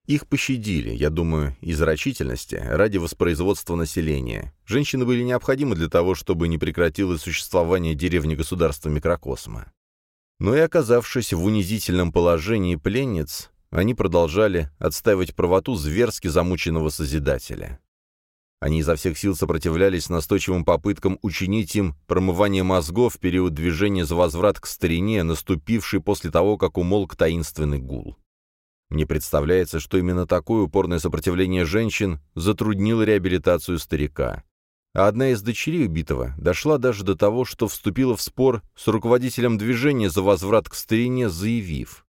Speaker 1: Их пощадили, я думаю, из рачительности, ради воспроизводства населения. Женщины были необходимы для того, чтобы не прекратилось существование деревни государства микрокосма. Но и оказавшись в унизительном положении пленниц, они продолжали отстаивать правоту зверски замученного Созидателя. Они изо всех сил сопротивлялись настойчивым попыткам учинить им промывание мозгов в период движения за возврат к старине, наступивший после того, как умолк таинственный гул. Мне представляется, что именно такое упорное сопротивление женщин затруднило реабилитацию старика. А одна из дочерей убитого дошла даже до того, что вступила в спор с руководителем движения за возврат к старине, заявив.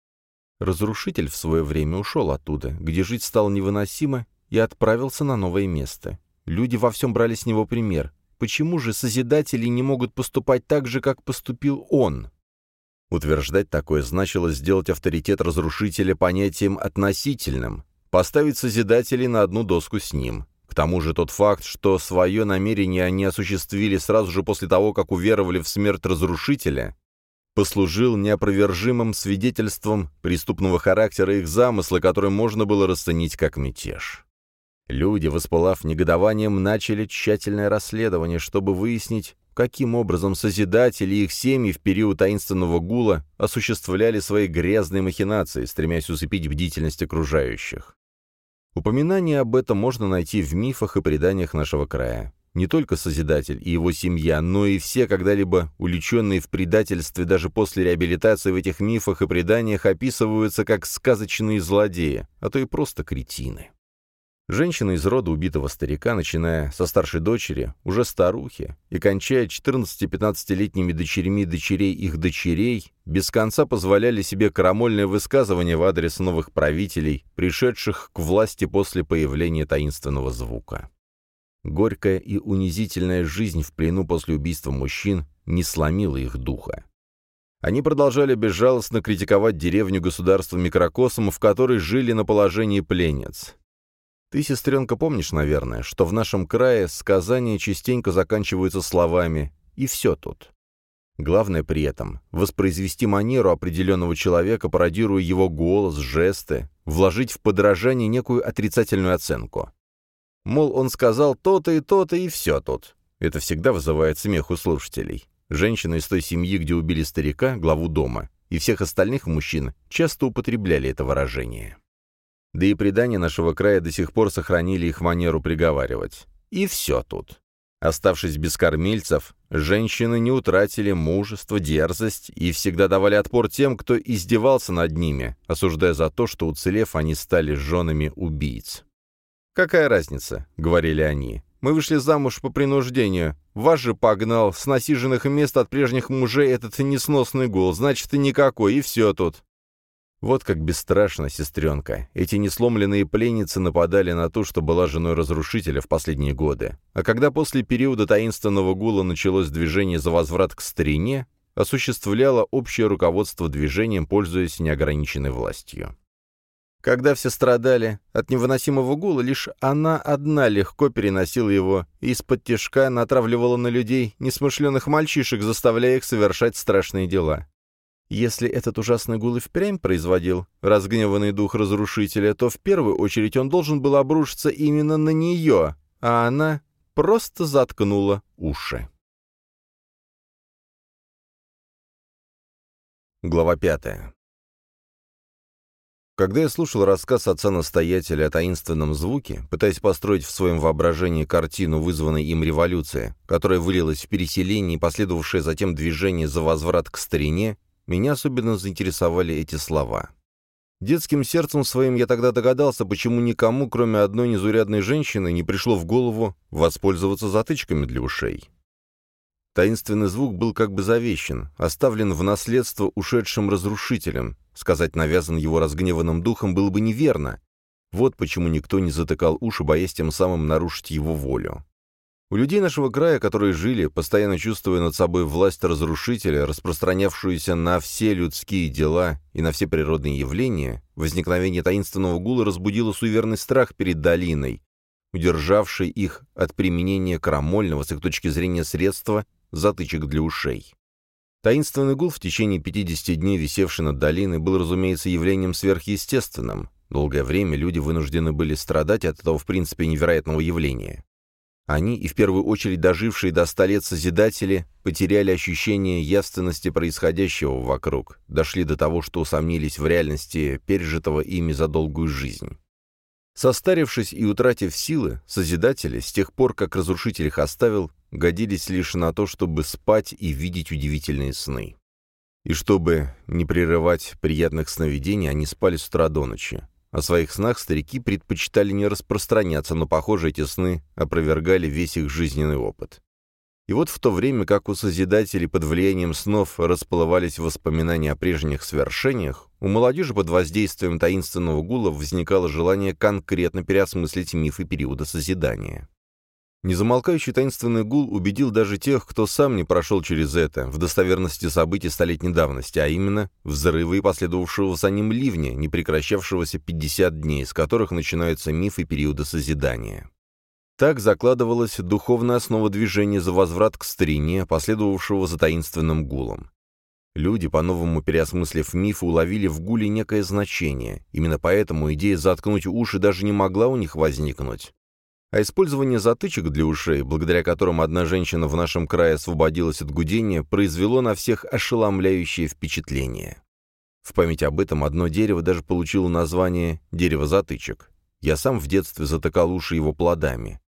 Speaker 1: Разрушитель в свое время ушел оттуда, где жить стало невыносимо, и отправился на новое место. Люди во всем брали с него пример. Почему же Созидатели не могут поступать так же, как поступил он? Утверждать такое значило сделать авторитет разрушителя понятием относительным, поставить Созидателей на одну доску с ним. К тому же тот факт, что свое намерение они осуществили сразу же после того, как уверовали в смерть разрушителя, послужил неопровержимым свидетельством преступного характера их замысла, который можно было расценить как мятеж. Люди, воспылав негодованием, начали тщательное расследование, чтобы выяснить, каким образом Созидатели и их семьи в период таинственного гула осуществляли свои грязные махинации, стремясь усыпить бдительность окружающих. Упоминание об этом можно найти в мифах и преданиях нашего края. Не только Созидатель и его семья, но и все когда-либо уличенные в предательстве даже после реабилитации в этих мифах и преданиях описываются как сказочные злодеи, а то и просто кретины. Женщины из рода убитого старика, начиная со старшей дочери, уже старухи, и кончая 14-15-летними дочерьми дочерей их дочерей, без конца позволяли себе крамольное высказывание в адрес новых правителей, пришедших к власти после появления таинственного звука. Горькая и унизительная жизнь в плену после убийства мужчин не сломила их духа. Они продолжали безжалостно критиковать деревню государства микрокосм, в которой жили на положении пленниц. Ты, сестренка, помнишь, наверное, что в нашем крае сказания частенько заканчиваются словами «и все тут». Главное при этом — воспроизвести манеру определенного человека, пародируя его голос, жесты, вложить в подражание некую отрицательную оценку. Мол, он сказал то-то и то-то, и все тут. Это всегда вызывает смех у слушателей. Женщины из той семьи, где убили старика, главу дома, и всех остальных мужчин часто употребляли это выражение. Да и предания нашего края до сих пор сохранили их манеру приговаривать. И все тут. Оставшись без кормильцев, женщины не утратили мужество, дерзость и всегда давали отпор тем, кто издевался над ними, осуждая за то, что, уцелев, они стали женами убийц. «Какая разница?» — говорили они. «Мы вышли замуж по принуждению. Вас же погнал с насиженных мест от прежних мужей этот несносный гул, значит, и никакой, и все тут. Вот как бесстрашно, сестренка. Эти несломленные пленницы нападали на ту, что была женой разрушителя в последние годы. А когда после периода таинственного гула началось движение за возврат к старине, осуществляло общее руководство движением, пользуясь неограниченной властью. Когда все страдали от невыносимого гула, лишь она одна легко переносила его и из-под тяжка натравливала на людей несмышленных мальчишек, заставляя их совершать страшные дела. Если этот ужасный гул и впрямь производил разгневанный дух разрушителя, то в первую очередь он должен был обрушиться именно на нее, а она просто заткнула уши. Глава пятая. Когда я слушал рассказ отца-настоятеля о таинственном звуке, пытаясь построить в своем воображении картину вызванной им революции, которая вылилась в переселение и последовавшее затем движение за возврат к старине, меня особенно заинтересовали эти слова. Детским сердцем своим я тогда догадался, почему никому, кроме одной незурядной женщины, не пришло в голову воспользоваться затычками для ушей. Таинственный звук был как бы завещен, оставлен в наследство ушедшим разрушителем. Сказать навязан его разгневанным духом было бы неверно. Вот почему никто не затыкал уши, боясь тем самым нарушить его волю. У людей нашего края, которые жили, постоянно чувствуя над собой власть разрушителя, распространявшуюся на все людские дела и на все природные явления, возникновение таинственного гула разбудило суеверный страх перед долиной, удержавший их от применения крамольного, с их точки зрения, средства затычек для ушей. Таинственный гул в течение 50 дней, висевший над долиной, был, разумеется, явлением сверхъестественным. Долгое время люди вынуждены были страдать от этого, в принципе, невероятного явления. Они, и в первую очередь дожившие до ста лет Созидатели, потеряли ощущение явственности происходящего вокруг, дошли до того, что усомнились в реальности пережитого ими за долгую жизнь. Состарившись и утратив силы, Созидатели, с тех пор, как Разрушитель их оставил, годились лишь на то, чтобы спать и видеть удивительные сны. И чтобы не прерывать приятных сновидений, они спали с утра до ночи. О своих снах старики предпочитали не распространяться, но, похоже, эти сны опровергали весь их жизненный опыт. И вот в то время, как у Созидателей под влиянием снов расплывались воспоминания о прежних свершениях, у молодежи под воздействием таинственного гула возникало желание конкретно переосмыслить мифы периода Созидания. Незамолкающий таинственный гул убедил даже тех, кто сам не прошел через это, в достоверности событий столетней давности, а именно взрывы и последовавшего за ним ливня, не прекращавшегося 50 дней, с которых начинаются мифы периода Созидания. Так закладывалась духовная основа движения за возврат к старине, последовавшего за таинственным гулом. Люди, по-новому переосмыслив миф, уловили в гуле некое значение. Именно поэтому идея заткнуть уши даже не могла у них возникнуть. А использование затычек для ушей, благодаря которым одна женщина в нашем крае освободилась от гудения, произвело на всех ошеломляющее впечатление. В память об этом одно дерево даже получило название «дерево затычек». Я сам в детстве затыкал уши его плодами.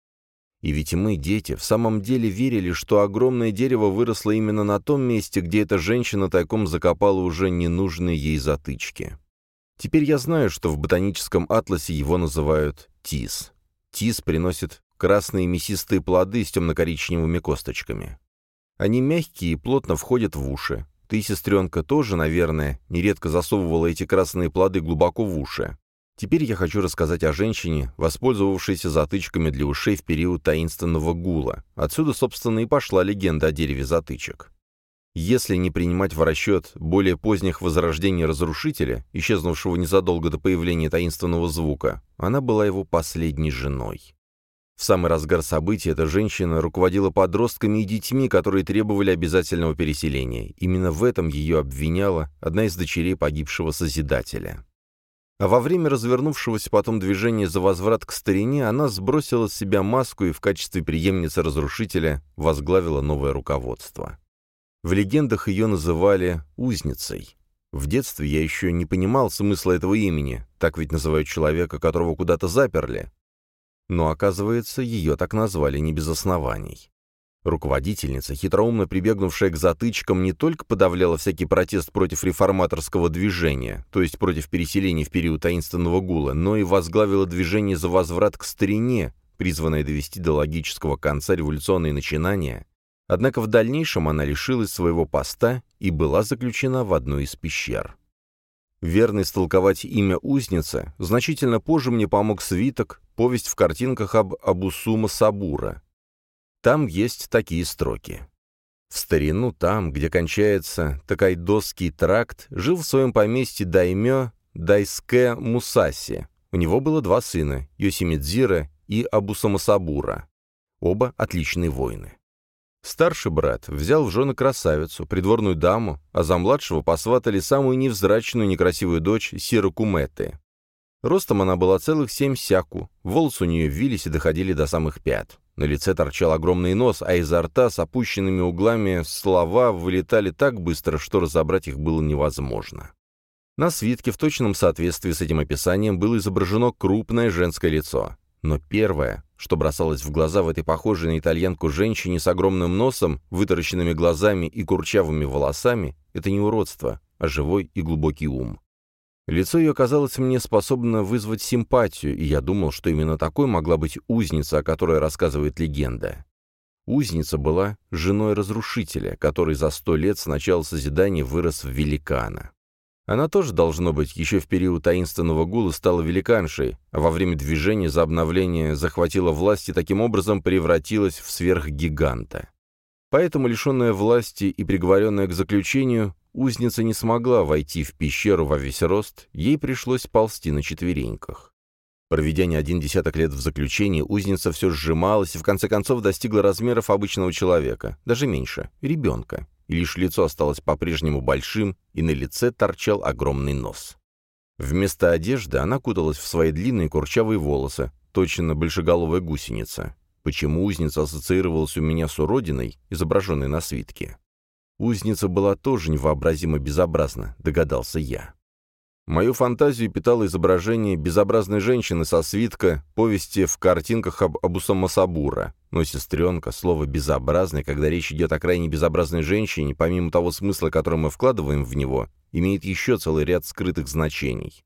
Speaker 1: И ведь мы, дети, в самом деле верили, что огромное дерево выросло именно на том месте, где эта женщина тайком закопала уже ненужные ей затычки. Теперь я знаю, что в ботаническом атласе его называют тис. Тис приносит красные мясистые плоды с темно-коричневыми косточками. Они мягкие и плотно входят в уши. Ты, сестренка, тоже, наверное, нередко засовывала эти красные плоды глубоко в уши. Теперь я хочу рассказать о женщине, воспользовавшейся затычками для ушей в период таинственного гула. Отсюда, собственно, и пошла легенда о дереве затычек. Если не принимать в расчет более поздних возрождений разрушителя, исчезнувшего незадолго до появления таинственного звука, она была его последней женой. В самый разгар событий эта женщина руководила подростками и детьми, которые требовали обязательного переселения. Именно в этом ее обвиняла одна из дочерей погибшего Созидателя. А во время развернувшегося потом движения за возврат к старине она сбросила с себя маску и в качестве преемницы разрушителя возглавила новое руководство. В легендах ее называли «узницей». В детстве я еще не понимал смысла этого имени, так ведь называют человека, которого куда-то заперли. Но, оказывается, ее так назвали не без оснований. Руководительница, хитроумно прибегнувшая к затычкам, не только подавляла всякий протест против реформаторского движения, то есть против переселения в период таинственного гула, но и возглавила движение за возврат к старине, призванное довести до логического конца революционные начинания, однако в дальнейшем она лишилась своего поста и была заключена в одну из пещер. Верно истолковать имя узницы значительно позже мне помог свиток, повесть в картинках об Абусума Сабура, там есть такие строки. В старину там, где кончается Такайдосский тракт, жил в своем поместье даймё Дайске Мусаси. У него было два сына, Йосимидзира и Абусамасабура. Оба отличные воины. Старший брат взял в жены красавицу, придворную даму, а за младшего посватали самую невзрачную некрасивую дочь Сиру Куметы. Ростом она была целых семь сяку, волосы у нее вились и доходили до самых пят. На лице торчал огромный нос, а изо рта с опущенными углами слова вылетали так быстро, что разобрать их было невозможно. На свитке в точном соответствии с этим описанием было изображено крупное женское лицо. Но первое, что бросалось в глаза в этой похожей на итальянку женщине с огромным носом, вытаращенными глазами и курчавыми волосами, это не уродство, а живой и глубокий ум. Лицо ее казалось мне способно вызвать симпатию, и я думал, что именно такой могла быть узница, о которой рассказывает легенда. Узница была женой разрушителя, который за сто лет с начала созидания вырос в великана. Она тоже, должно быть, еще в период таинственного гула стала великаншей, а во время движения за обновление захватила власть и таким образом превратилась в сверхгиганта. Поэтому, лишенная власти и приговоренная к заключению, Узница не смогла войти в пещеру во весь рост, ей пришлось ползти на четвереньках. Проведя не один десяток лет в заключении, узница все сжималась и в конце концов достигла размеров обычного человека, даже меньше, ребенка, лишь лицо осталось по-прежнему большим, и на лице торчал огромный нос. Вместо одежды она куталась в свои длинные курчавые волосы, точно большеголовая гусеница. Почему узница ассоциировалась у меня с уродиной, изображенной на свитке? Узница была тоже невообразимо безобразна, догадался я. Мою фантазию питало изображение безобразной женщины со свитка, повести в картинках об Абусамасабура. Но, сестренка, слово «безобразный», когда речь идет о крайне безобразной женщине, помимо того смысла, который мы вкладываем в него, имеет еще целый ряд скрытых значений.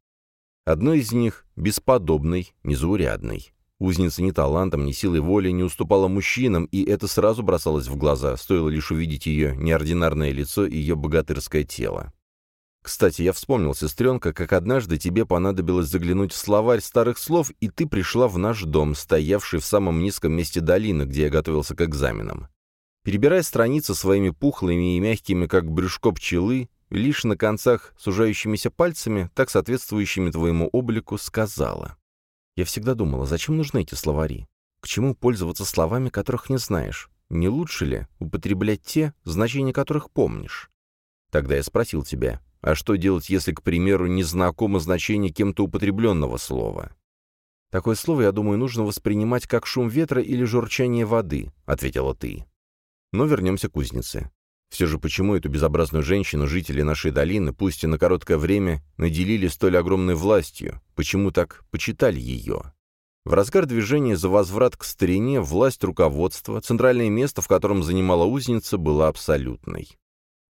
Speaker 1: Одно из них — бесподобный, незаурядный. Узница ни талантом, ни силой воли не уступала мужчинам, и это сразу бросалось в глаза, стоило лишь увидеть ее неординарное лицо и ее богатырское тело. Кстати, я вспомнил, сестренка, как однажды тебе понадобилось заглянуть в словарь старых слов, и ты пришла в наш дом, стоявший в самом низком месте долины, где я готовился к экзаменам. Перебирая страницы своими пухлыми и мягкими, как брюшко пчелы, лишь на концах сужающимися пальцами, так соответствующими твоему облику, сказала. Я всегда думала, зачем нужны эти словари? К чему пользоваться словами, которых не знаешь? Не лучше ли употреблять те, значения которых помнишь? Тогда я спросил тебя, а что делать, если, к примеру, не знакомо значение кем-то употребленного слова? «Такое слово, я думаю, нужно воспринимать как шум ветра или журчание воды», — ответила ты. Но вернемся к кузнице. Все же почему эту безобразную женщину жители нашей долины, пусть и на короткое время, наделили столь огромной властью? Почему так почитали ее? В разгар движения за возврат к старине власть руководства, центральное место, в котором занимала узница, было абсолютной.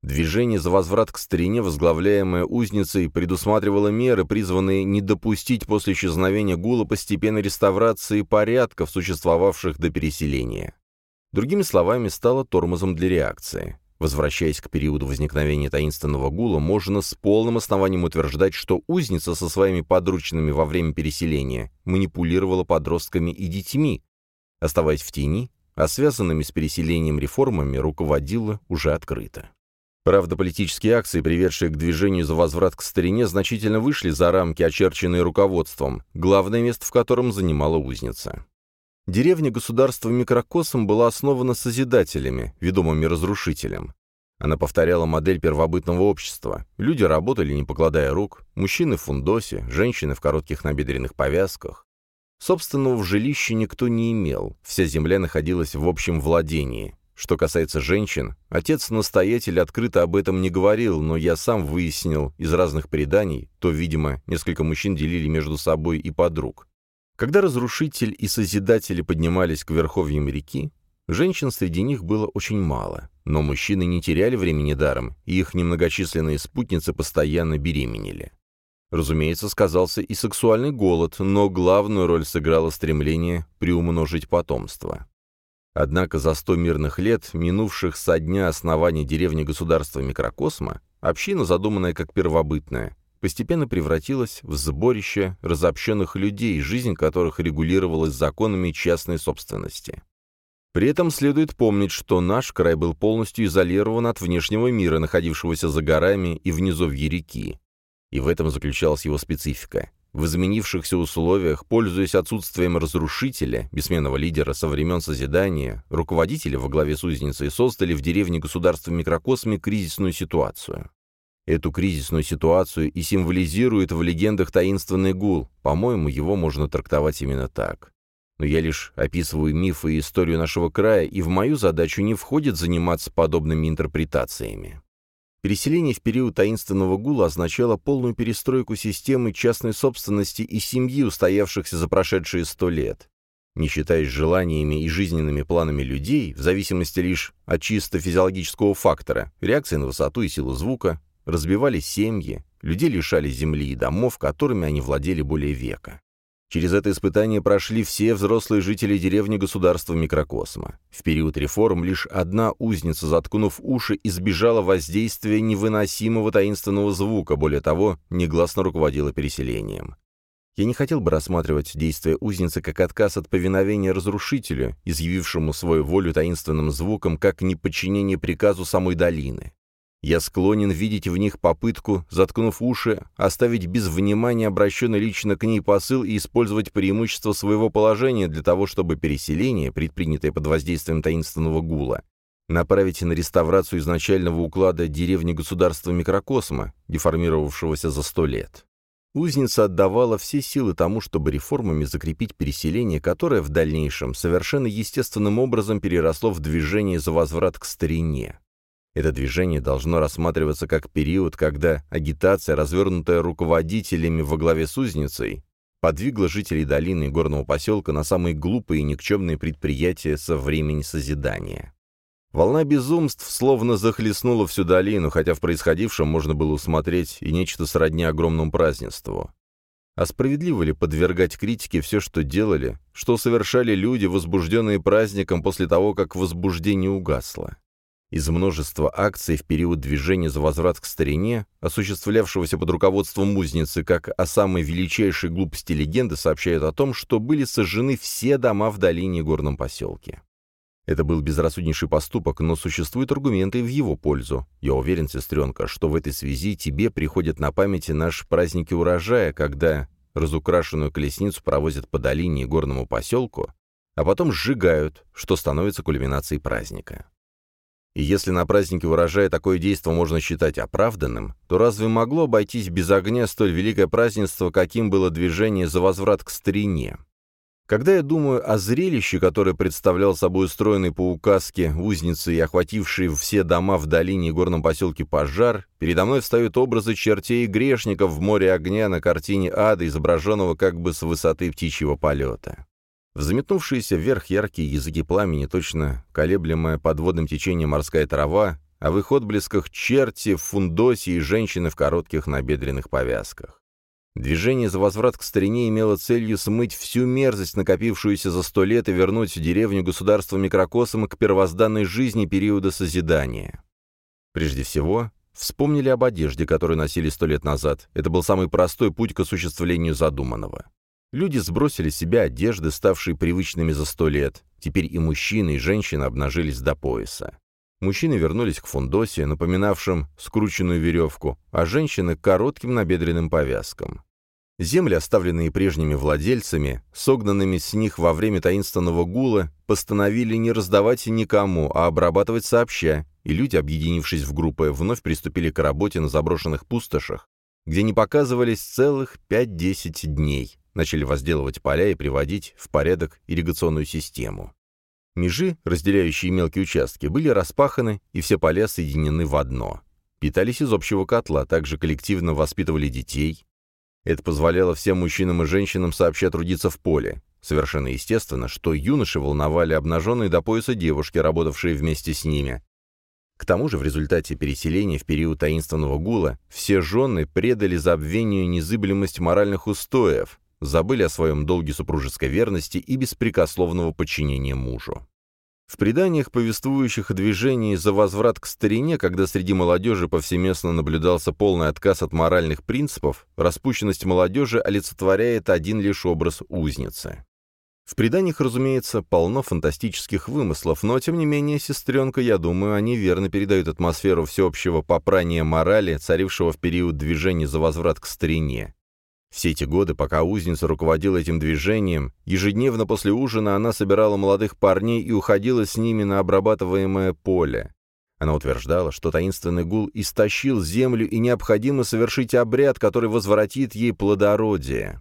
Speaker 1: Движение за возврат к старине, возглавляемое узницей, предусматривало меры, призванные не допустить после исчезновения гула постепенной реставрации порядков, существовавших до переселения. Другими словами, стало тормозом для реакции. Возвращаясь к периоду возникновения таинственного гула, можно с полным основанием утверждать, что узница со своими подручными во время переселения манипулировала подростками и детьми, оставаясь в тени, а связанными с переселением реформами руководила уже открыто. Правда, политические акции, приведшие к движению за возврат к старине, значительно вышли за рамки, очерченные руководством, главное место в котором занимала узница. Деревня государства микрокосом была основана созидателями, ведомыми разрушителем. Она повторяла модель первобытного общества. Люди работали, не покладая рук, мужчины в фундосе, женщины в коротких набедренных повязках. Собственного в жилище никто не имел, вся земля находилась в общем владении. Что касается женщин, отец-настоятель открыто об этом не говорил, но я сам выяснил из разных преданий, то, видимо, несколько мужчин делили между собой и подруг. Когда разрушитель и созидатели поднимались к верховьям реки, женщин среди них было очень мало, но мужчины не теряли времени даром, и их немногочисленные спутницы постоянно беременели. Разумеется, сказался и сексуальный голод, но главную роль сыграло стремление приумножить потомство. Однако за сто мирных лет, минувших со дня основания деревни государства микрокосма, община, задуманная как первобытная, постепенно превратилась в сборище разобщенных людей, жизнь которых регулировалась законами частной собственности. При этом следует помнить, что наш край был полностью изолирован от внешнего мира, находившегося за горами и внизу в реки. И в этом заключалась его специфика. В изменившихся условиях, пользуясь отсутствием разрушителя, бессменного лидера со времен Созидания, руководители во главе с узницей создали в деревне государства микрокосме кризисную ситуацию. Эту кризисную ситуацию и символизирует в легендах таинственный гул, по-моему, его можно трактовать именно так. Но я лишь описываю мифы и историю нашего края, и в мою задачу не входит заниматься подобными интерпретациями. Переселение в период таинственного гула означало полную перестройку системы частной собственности и семьи, устоявшихся за прошедшие сто лет. Не считаясь желаниями и жизненными планами людей, в зависимости лишь от чисто физиологического фактора, реакции на высоту и силу звука, разбивались семьи, людей лишали земли и домов, которыми они владели более века. Через это испытание прошли все взрослые жители деревни государства микрокосма. В период реформ лишь одна узница, заткнув уши, избежала воздействия невыносимого таинственного звука, более того, негласно руководила переселением. Я не хотел бы рассматривать действия узницы как отказ от повиновения разрушителю, изъявившему свою волю таинственным звуком, как неподчинение приказу самой долины. Я склонен видеть в них попытку, заткнув уши, оставить без внимания обращенный лично к ней посыл и использовать преимущество своего положения для того, чтобы переселение, предпринятое под воздействием таинственного гула, направить на реставрацию изначального уклада деревни государства микрокосма, деформировавшегося за сто лет. Узница отдавала все силы тому, чтобы реформами закрепить переселение, которое в дальнейшем совершенно естественным образом переросло в движение за возврат к старине. Это движение должно рассматриваться как период, когда агитация, развернутая руководителями во главе с узницей, подвигла жителей долины и горного поселка на самые глупые и никчемные предприятия со времени созидания. Волна безумств словно захлестнула всю долину, хотя в происходившем можно было усмотреть и нечто сродни огромному празднеству. А справедливо ли подвергать критике все, что делали, что совершали люди, возбужденные праздником после того, как возбуждение угасло? Из множества акций в период движения за возврат к старине, осуществлявшегося под руководством узницы, как о самой величайшей глупости легенды сообщают о том, что были сожжены все дома в долине и горном поселке. Это был безрассуднейший поступок, но существуют аргументы в его пользу. Я уверен, сестренка, что в этой связи тебе приходят на память наши праздники урожая, когда разукрашенную колесницу провозят по долине и горному поселку, а потом сжигают, что становится кульминацией праздника. И если на празднике урожая такое действие можно считать оправданным, то разве могло обойтись без огня столь великое празднество, каким было движение за возврат к старине? Когда я думаю о зрелище, которое представлял собой устроенный по указке узницы и охвативший все дома в долине и горном поселке пожар, передо мной встают образы чертей и грешников в море огня на картине ада, изображенного как бы с высоты птичьего полета. Взметнувшиеся вверх яркие языки пламени, точно колеблемая подводным течением морская трава, а в их отблесках черти в фундосе и женщины в коротких набедренных повязках. Движение за возврат к старине имело целью смыть всю мерзость, накопившуюся за сто лет, и вернуть деревню государства микрокосма к первозданной жизни периода Созидания. Прежде всего, вспомнили об одежде, которую носили сто лет назад. Это был самый простой путь к осуществлению задуманного. Люди сбросили с себя одежды, ставшие привычными за сто лет. Теперь и мужчины, и женщины обнажились до пояса. Мужчины вернулись к фундосе, напоминавшим скрученную веревку, а женщины — к коротким набедренным повязкам. Земли, оставленные прежними владельцами, согнанными с них во время таинственного гула, постановили не раздавать никому, а обрабатывать сообща, и люди, объединившись в группы, вновь приступили к работе на заброшенных пустошах, где не показывались целых 5-10 дней, начали возделывать поля и приводить в порядок ирригационную систему. Межи, разделяющие мелкие участки, были распаханы, и все поля соединены в одно. Питались из общего котла, также коллективно воспитывали детей. Это позволяло всем мужчинам и женщинам сообща трудиться в поле. Совершенно естественно, что юноши волновали обнаженные до пояса девушки, работавшие вместе с ними. К тому же в результате переселения в период таинственного гула все жены предали забвению незыблемость моральных устоев, забыли о своем долге супружеской верности и беспрекословного подчинения мужу. В преданиях, повествующих о движении за возврат к старине, когда среди молодежи повсеместно наблюдался полный отказ от моральных принципов, распущенность молодежи олицетворяет один лишь образ узницы. В преданиях, разумеется, полно фантастических вымыслов, но, тем не менее, сестренка, я думаю, они верно передают атмосферу всеобщего попрания морали, царившего в период движения за возврат к старине, все эти годы, пока узница руководила этим движением, ежедневно после ужина она собирала молодых парней и уходила с ними на обрабатываемое поле. Она утверждала, что таинственный гул истощил землю и необходимо совершить обряд, который возвратит ей плодородие.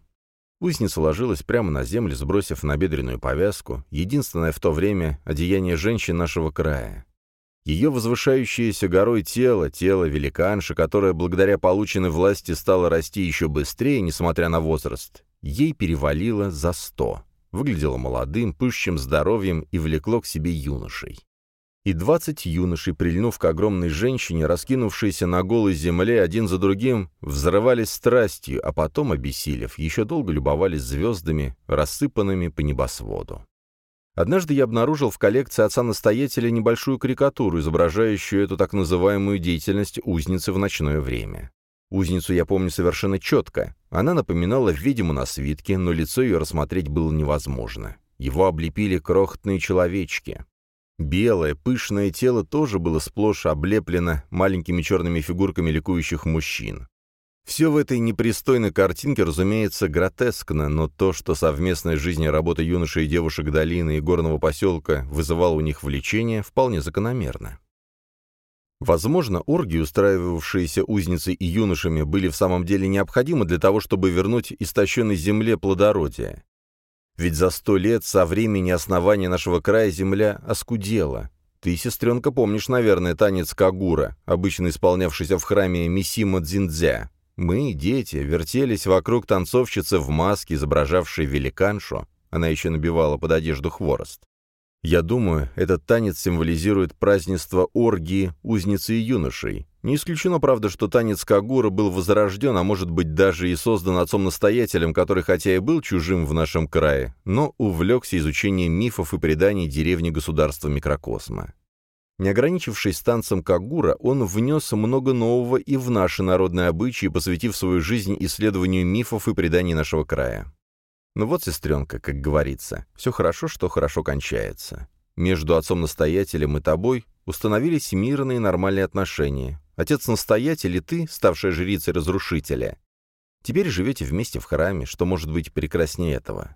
Speaker 1: Узница ложилась прямо на землю, сбросив набедренную повязку, единственное в то время одеяние женщин нашего края. Ее возвышающееся горой тело, тело великанши, которое благодаря полученной власти стало расти еще быстрее, несмотря на возраст, ей перевалило за сто. Выглядело молодым, пышущим здоровьем и влекло к себе юношей. И двадцать юношей, прильнув к огромной женщине, раскинувшейся на голой земле, один за другим, взрывались страстью, а потом, обессилев, еще долго любовались звездами, рассыпанными по небосводу. Однажды я обнаружил в коллекции отца-настоятеля небольшую карикатуру, изображающую эту так называемую деятельность узницы в ночное время. Узницу я помню совершенно четко. Она напоминала ведьму на свитке, но лицо ее рассмотреть было невозможно. Его облепили крохотные человечки. Белое, пышное тело тоже было сплошь облеплено маленькими черными фигурками ликующих мужчин. Все в этой непристойной картинке, разумеется, гротескно, но то, что совместная жизнь и работа юношей и девушек долины и горного поселка вызывала у них влечение, вполне закономерно. Возможно, оргии, устраивавшиеся узницей и юношами, были в самом деле необходимы для того, чтобы вернуть истощенной земле плодородие. Ведь за сто лет со времени основания нашего края земля оскудела. Ты, сестренка, помнишь, наверное, танец Кагура, обычно исполнявшийся в храме Мисима Дзиндзя. Мы, дети, вертелись вокруг танцовщицы в маске, изображавшей великаншу. Она еще набивала под одежду хворост. Я думаю, этот танец символизирует празднество оргии, узницы и юношей. Не исключено, правда, что танец Кагура был возрожден, а может быть даже и создан отцом-настоятелем, который хотя и был чужим в нашем крае, но увлекся изучением мифов и преданий деревни государства микрокосма. Не ограничившись танцем Кагура, он внес много нового и в наши народные обычаи, посвятив свою жизнь исследованию мифов и преданий нашего края. Ну вот, сестренка, как говорится, все хорошо, что хорошо кончается. Между отцом-настоятелем и тобой установились мирные нормальные отношения. Отец-настоятель и ты, ставшая жрицей разрушителя, теперь живете вместе в храме, что может быть прекраснее этого.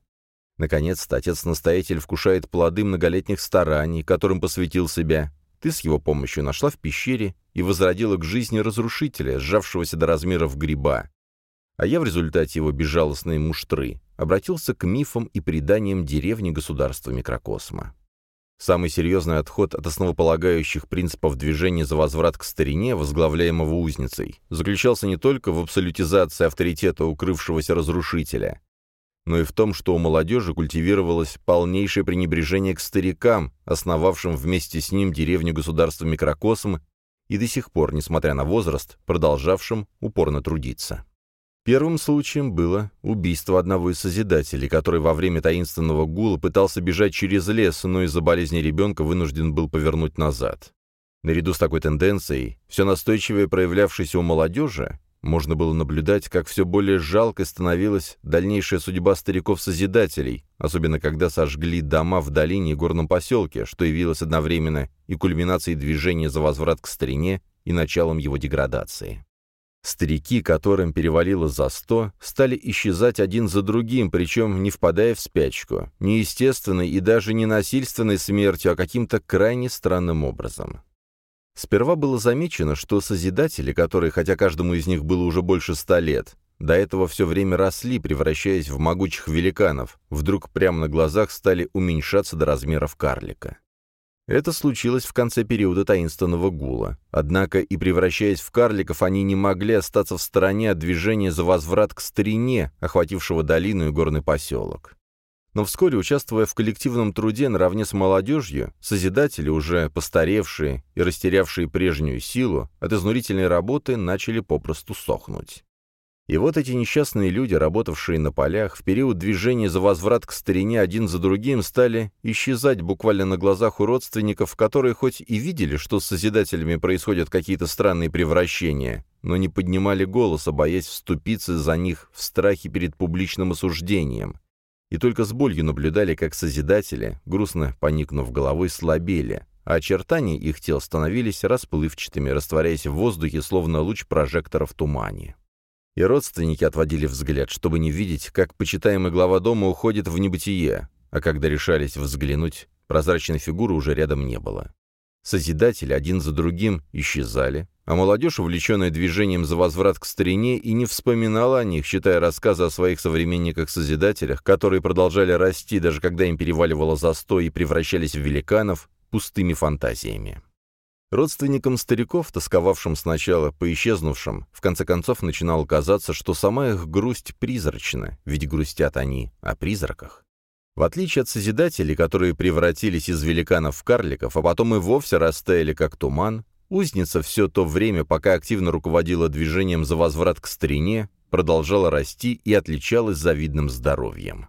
Speaker 1: Наконец-то отец-настоятель вкушает плоды многолетних стараний, которым посвятил себя. Ты с его помощью нашла в пещере и возродила к жизни разрушителя, сжавшегося до размеров гриба. А я в результате его безжалостной муштры обратился к мифам и преданиям деревни государства микрокосма. Самый серьезный отход от основополагающих принципов движения за возврат к старине, возглавляемого узницей, заключался не только в абсолютизации авторитета укрывшегося разрушителя, но и в том, что у молодежи культивировалось полнейшее пренебрежение к старикам, основавшим вместе с ним деревню государства Микрокосм и до сих пор, несмотря на возраст, продолжавшим упорно трудиться. Первым случаем было убийство одного из Созидателей, который во время таинственного гула пытался бежать через лес, но из-за болезни ребенка вынужден был повернуть назад. Наряду с такой тенденцией, все настойчивее проявлявшейся у молодежи, можно было наблюдать, как все более жалкой становилась дальнейшая судьба стариков-созидателей, особенно когда сожгли дома в долине и горном поселке, что явилось одновременно и кульминацией движения за возврат к старине и началом его деградации. Старики, которым перевалило за сто, стали исчезать один за другим, причем не впадая в спячку, не естественной и даже не насильственной смертью, а каким-то крайне странным образом. Сперва было замечено, что Созидатели, которые, хотя каждому из них было уже больше ста лет, до этого все время росли, превращаясь в могучих великанов, вдруг прямо на глазах стали уменьшаться до размеров карлика. Это случилось в конце периода таинственного гула. Однако и превращаясь в карликов, они не могли остаться в стороне от движения за возврат к старине, охватившего долину и горный поселок. Но вскоре, участвуя в коллективном труде наравне с молодежью, созидатели, уже постаревшие и растерявшие прежнюю силу, от изнурительной работы начали попросту сохнуть. И вот эти несчастные люди, работавшие на полях, в период движения за возврат к старине один за другим стали исчезать буквально на глазах у родственников, которые хоть и видели, что с Созидателями происходят какие-то странные превращения, но не поднимали голоса, боясь вступиться за них в страхе перед публичным осуждением. И только с болью наблюдали, как Созидатели, грустно поникнув головой, слабели, а очертания их тел становились расплывчатыми, растворяясь в воздухе, словно луч прожектора в тумане. И родственники отводили взгляд, чтобы не видеть, как почитаемый глава дома уходит в небытие, а когда решались взглянуть, прозрачной фигуры уже рядом не было. Созидатели один за другим исчезали, а молодежь, увлеченная движением за возврат к старине, и не вспоминала о них, считая рассказы о своих современниках-созидателях, которые продолжали расти, даже когда им переваливало за сто и превращались в великанов, пустыми фантазиями. Родственникам стариков, тосковавшим сначала по исчезнувшим, в конце концов начинало казаться, что сама их грусть призрачна, ведь грустят они о призраках. В отличие от Созидателей, которые превратились из великанов в карликов, а потом и вовсе растаяли как туман, узница все то время, пока активно руководила движением за возврат к старине, продолжала расти и отличалась завидным здоровьем.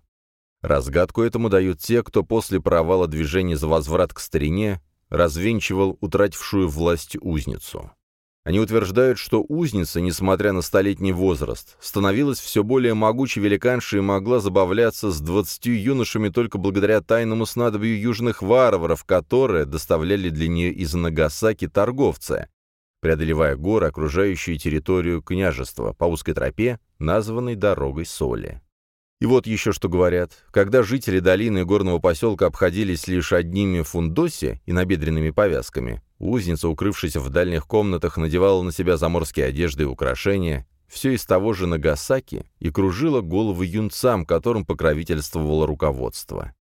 Speaker 1: Разгадку этому дают те, кто после провала движения за возврат к старине развенчивал утратившую власть узницу. Они утверждают, что узница, несмотря на столетний возраст, становилась все более могучей великаншей и могла забавляться с двадцатью юношами только благодаря тайному снадобью южных варваров, которые доставляли для нее из Нагасаки торговцы, преодолевая горы, окружающие территорию княжества, по узкой тропе, названной дорогой соли. И вот еще что говорят. Когда жители долины и горного поселка обходились лишь одними фундоси и набедренными повязками, узница, укрывшись в дальних комнатах, надевала на себя заморские одежды и украшения, все из того же Нагасаки, и кружила головы юнцам, которым покровительствовало руководство.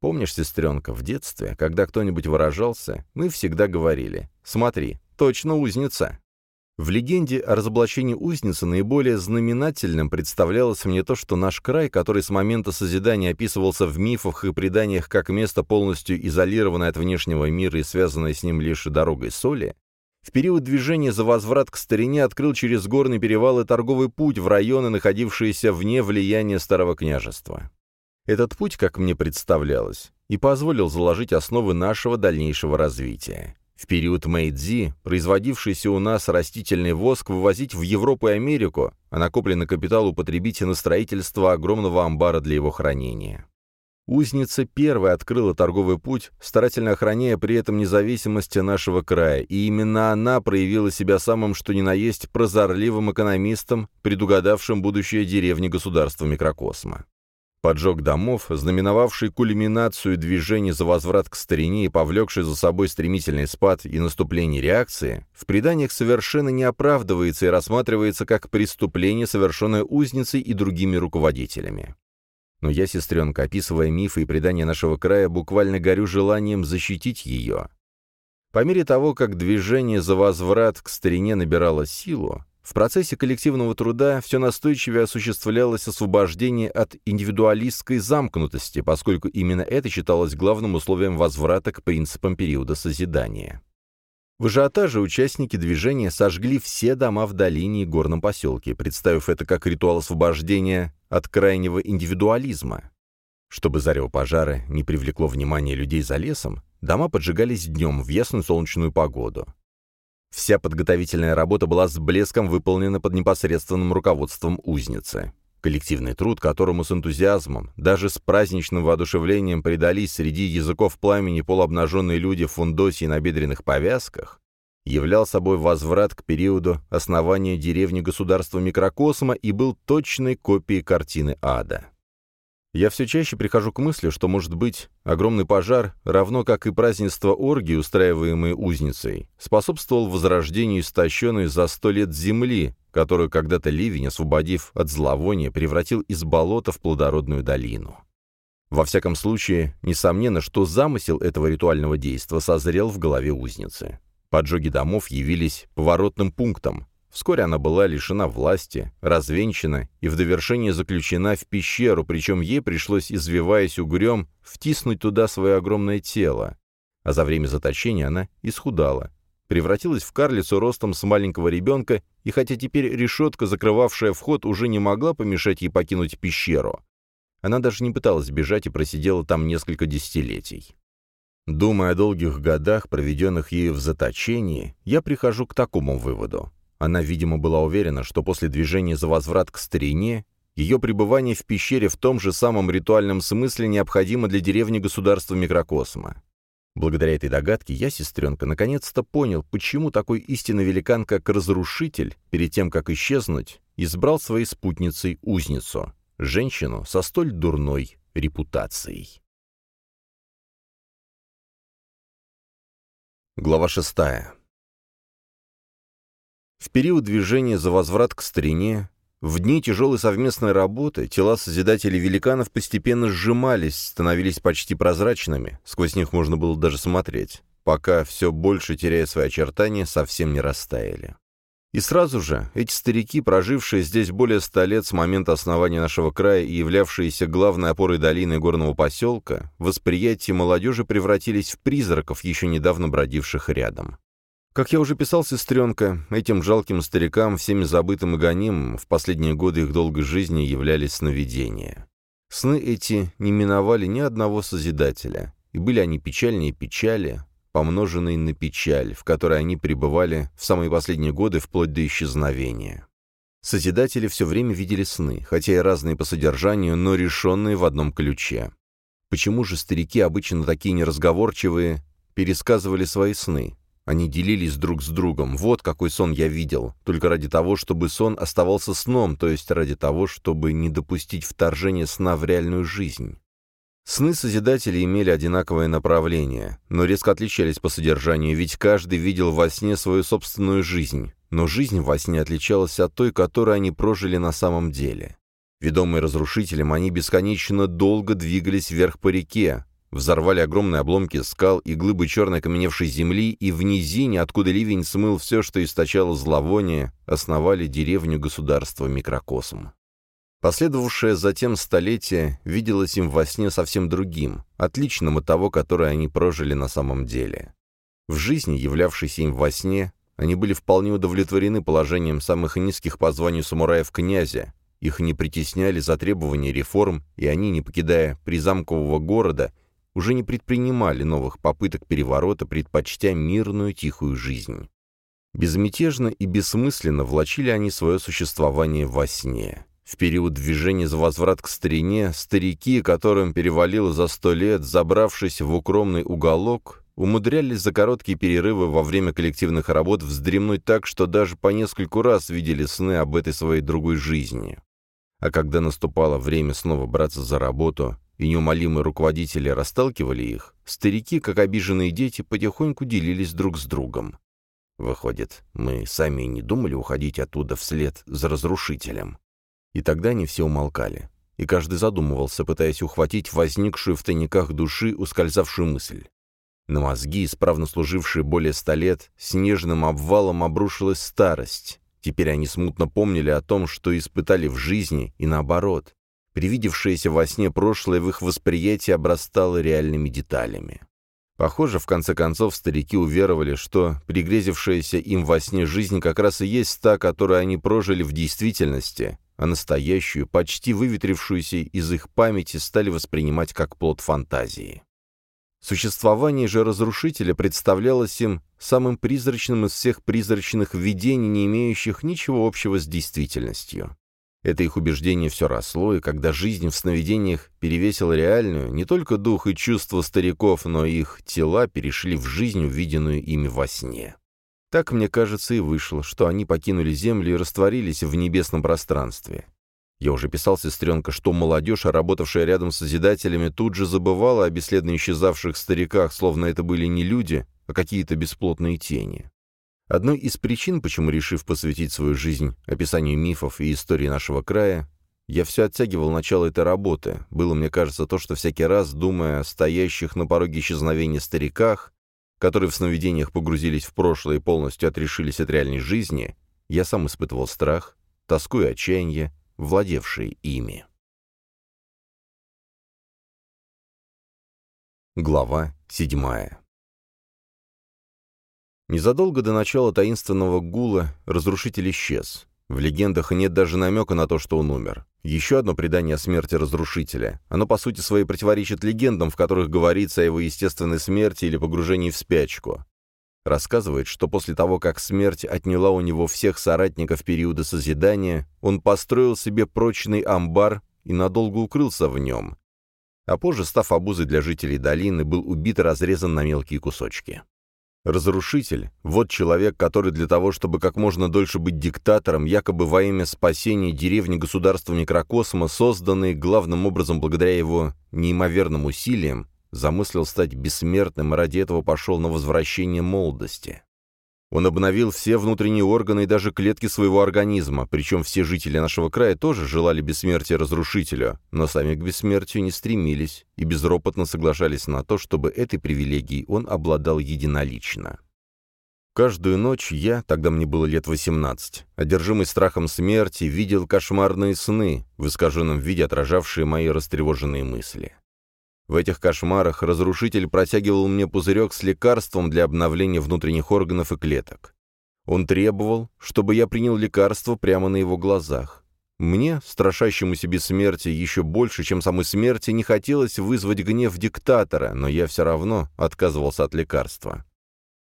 Speaker 1: Помнишь, сестренка, в детстве, когда кто-нибудь выражался, мы всегда говорили «Смотри, точно узница». В легенде о разоблачении узницы наиболее знаменательным представлялось мне то, что наш край, который с момента созидания описывался в мифах и преданиях как место полностью изолированное от внешнего мира и связанное с ним лишь дорогой соли, в период движения за возврат к старине открыл через горный перевал и торговый путь в районы, находившиеся вне влияния старого княжества. Этот путь, как мне представлялось, и позволил заложить основы нашего дальнейшего развития. В период Мэйдзи производившийся у нас растительный воск вывозить в Европу и Америку, а накопленный капитал употребить на строительство огромного амбара для его хранения. Узница первая открыла торговый путь, старательно охраняя при этом независимость нашего края, и именно она проявила себя самым что ни на есть прозорливым экономистом, предугадавшим будущее деревни государства микрокосма. Поджог домов, знаменовавший кульминацию движения за возврат к старине и повлекший за собой стремительный спад и наступление реакции, в преданиях совершенно не оправдывается и рассматривается как преступление, совершенное узницей и другими руководителями. Но я, сестренка, описывая мифы и предания нашего края, буквально горю желанием защитить ее. По мере того, как движение за возврат к старине набирало силу, в процессе коллективного труда все настойчивее осуществлялось освобождение от индивидуалистской замкнутости, поскольку именно это считалось главным условием возврата к принципам периода созидания. В ажиотаже участники движения сожгли все дома в долине и горном поселке, представив это как ритуал освобождения от крайнего индивидуализма. Чтобы зарево пожара не привлекло внимание людей за лесом, дома поджигались днем в ясную солнечную погоду. Вся подготовительная работа была с блеском выполнена под непосредственным руководством узницы. Коллективный труд, которому с энтузиазмом, даже с праздничным воодушевлением предались среди языков пламени полуобнаженные люди в фундосе и набедренных повязках, являл собой возврат к периоду основания деревни государства микрокосма и был точной копией картины ада. Я все чаще прихожу к мысли, что, может быть, огромный пожар, равно как и празднество оргии, устраиваемые узницей, способствовал возрождению истощенной за сто лет земли, которую когда-то ливень, освободив от зловония, превратил из болота в плодородную долину. Во всяком случае, несомненно, что замысел этого ритуального действа созрел в голове узницы. Поджоги домов явились поворотным пунктом, Вскоре она была лишена власти, развенчана и в довершение заключена в пещеру, причем ей пришлось, извиваясь угрем, втиснуть туда свое огромное тело. А за время заточения она исхудала, превратилась в карлицу ростом с маленького ребенка, и хотя теперь решетка, закрывавшая вход, уже не могла помешать ей покинуть пещеру, она даже не пыталась бежать и просидела там несколько десятилетий. Думая о долгих годах, проведенных ею в заточении, я прихожу к такому выводу. Она, видимо, была уверена, что после движения за возврат к старине ее пребывание в пещере в том же самом ритуальном смысле необходимо для деревни государства микрокосма. Благодаря этой догадке я, сестренка, наконец-то понял, почему такой истинный великан, как Разрушитель, перед тем, как исчезнуть, избрал своей спутницей узницу, женщину со столь дурной репутацией. Глава шестая. В период движения за возврат к старине, в дни тяжелой совместной работы, тела Созидателей великанов постепенно сжимались, становились почти прозрачными, сквозь них можно было даже смотреть, пока, все больше теряя свои очертания, совсем не растаяли. И сразу же эти старики, прожившие здесь более ста лет с момента основания нашего края и являвшиеся главной опорой долины горного поселка, восприятие молодежи превратились в призраков, еще недавно бродивших рядом. Как я уже писал, сестренка, этим жалким старикам, всеми забытым и гонимым, в последние годы их долгой жизни являлись сновидения. Сны эти не миновали ни одного Созидателя, и были они печальнее печали, помноженные на печаль, в которой они пребывали в самые последние годы вплоть до исчезновения. Созидатели все время видели сны, хотя и разные по содержанию, но решенные в одном ключе. Почему же старики, обычно такие неразговорчивые, пересказывали свои сны? Они делились друг с другом. Вот какой сон я видел. Только ради того, чтобы сон оставался сном, то есть ради того, чтобы не допустить вторжения сна в реальную жизнь. Сны Созидателей имели одинаковое направление, но резко отличались по содержанию, ведь каждый видел во сне свою собственную жизнь, но жизнь во сне отличалась от той, которую они прожили на самом деле. Ведомые разрушителем, они бесконечно долго двигались вверх по реке, Взорвали огромные обломки скал и глыбы черной окаменевшей земли, и в низине, откуда ливень смыл все, что источало зловоние, основали деревню государства микрокосм. Последовавшее затем столетие виделось им во сне совсем другим, отличным от того, которое они прожили на самом деле. В жизни, являвшейся им во сне, они были вполне удовлетворены положением самых низких по званию самураев князя, их не притесняли за требования реформ, и они, не покидая призамкового города, уже не предпринимали новых попыток переворота, предпочтя мирную тихую жизнь. Безмятежно и бессмысленно влачили они свое существование во сне. В период движения за возврат к старине, старики, которым перевалило за сто лет, забравшись в укромный уголок, умудрялись за короткие перерывы во время коллективных работ вздремнуть так, что даже по нескольку раз видели сны об этой своей другой жизни. А когда наступало время снова браться за работу, и неумолимые руководители расталкивали их, старики, как обиженные дети, потихоньку делились друг с другом. Выходит, мы сами не думали уходить оттуда вслед за разрушителем. И тогда они все умолкали, и каждый задумывался, пытаясь ухватить возникшую в тайниках души ускользавшую мысль. На мозги, исправно служившие более ста лет, снежным обвалом обрушилась старость. Теперь они смутно помнили о том, что испытали в жизни, и наоборот. Привидевшееся во сне прошлое в их восприятии обрастало реальными деталями. Похоже, в конце концов, старики уверовали, что пригрезившаяся им во сне жизнь как раз и есть та, которую они прожили в действительности, а настоящую, почти выветрившуюся из их памяти, стали воспринимать как плод фантазии. Существование же разрушителя представлялось им самым призрачным из всех призрачных видений, не имеющих ничего общего с действительностью. Это их убеждение все росло, и когда жизнь в сновидениях перевесила реальную, не только дух и чувства стариков, но и их тела перешли в жизнь, увиденную ими во сне. Так, мне кажется, и вышло, что они покинули Землю и растворились в небесном пространстве. Я уже писал, сестренка, что молодежь, работавшая рядом с Созидателями, тут же забывала о бесследно исчезавших стариках, словно это были не люди, а какие-то бесплотные тени. Одной из причин, почему, решив посвятить свою жизнь описанию мифов и истории нашего края, я все оттягивал начало этой работы, было, мне кажется, то, что всякий раз, думая о стоящих на пороге исчезновения стариках, которые в сновидениях погрузились в прошлое и полностью отрешились от реальной жизни, я сам испытывал страх, тоску и отчаяние, владевшие ими. Глава седьмая Незадолго до начала таинственного гула разрушитель исчез. В легендах нет даже намека на то, что он умер. Еще одно предание о смерти разрушителя. Оно, по сути своей, противоречит легендам, в которых говорится о его естественной смерти или погружении в спячку. Рассказывает, что после того, как смерть отняла у него всех соратников периода Созидания, он построил себе прочный амбар и надолго укрылся в нем. А позже, став обузой для жителей долины, был убит и разрезан на мелкие кусочки. Разрушитель — вот человек, который для того, чтобы как можно дольше быть диктатором, якобы во имя спасения деревни государства микрокосма, созданной главным образом благодаря его неимоверным усилиям, замыслил стать бессмертным и ради этого пошел на возвращение молодости. Он обновил все внутренние органы и даже клетки своего организма, причем все жители нашего края тоже желали бессмертия разрушителю, но сами к бессмертию не стремились и безропотно соглашались на то, чтобы этой привилегией он обладал единолично. Каждую ночь я, тогда мне было лет 18, одержимый страхом смерти, видел кошмарные сны, в искаженном виде отражавшие мои растревоженные мысли. В этих кошмарах разрушитель протягивал мне пузырек с лекарством для обновления внутренних органов и клеток. Он требовал, чтобы я принял лекарство прямо на его глазах. Мне, страшащему себе смерти еще больше, чем самой смерти, не хотелось вызвать гнев диктатора, но я все равно отказывался от лекарства.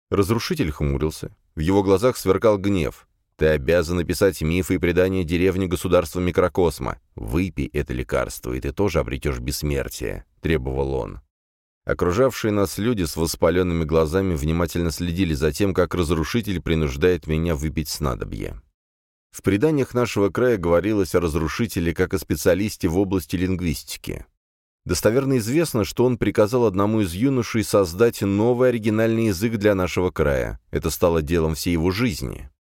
Speaker 1: Разрушитель хмурился. В его глазах сверкал гнев. Ты обязан написать мифы и предания деревни государства микрокосма. Выпей это лекарство, и ты тоже обретешь бессмертие», — требовал он. Окружавшие нас люди с воспаленными глазами внимательно следили за тем, как разрушитель принуждает меня выпить снадобье. В преданиях нашего края говорилось о разрушителе как о специалисте в области лингвистики. Достоверно известно, что он приказал одному из юношей создать новый оригинальный язык для нашего края. Это стало делом всей его жизни.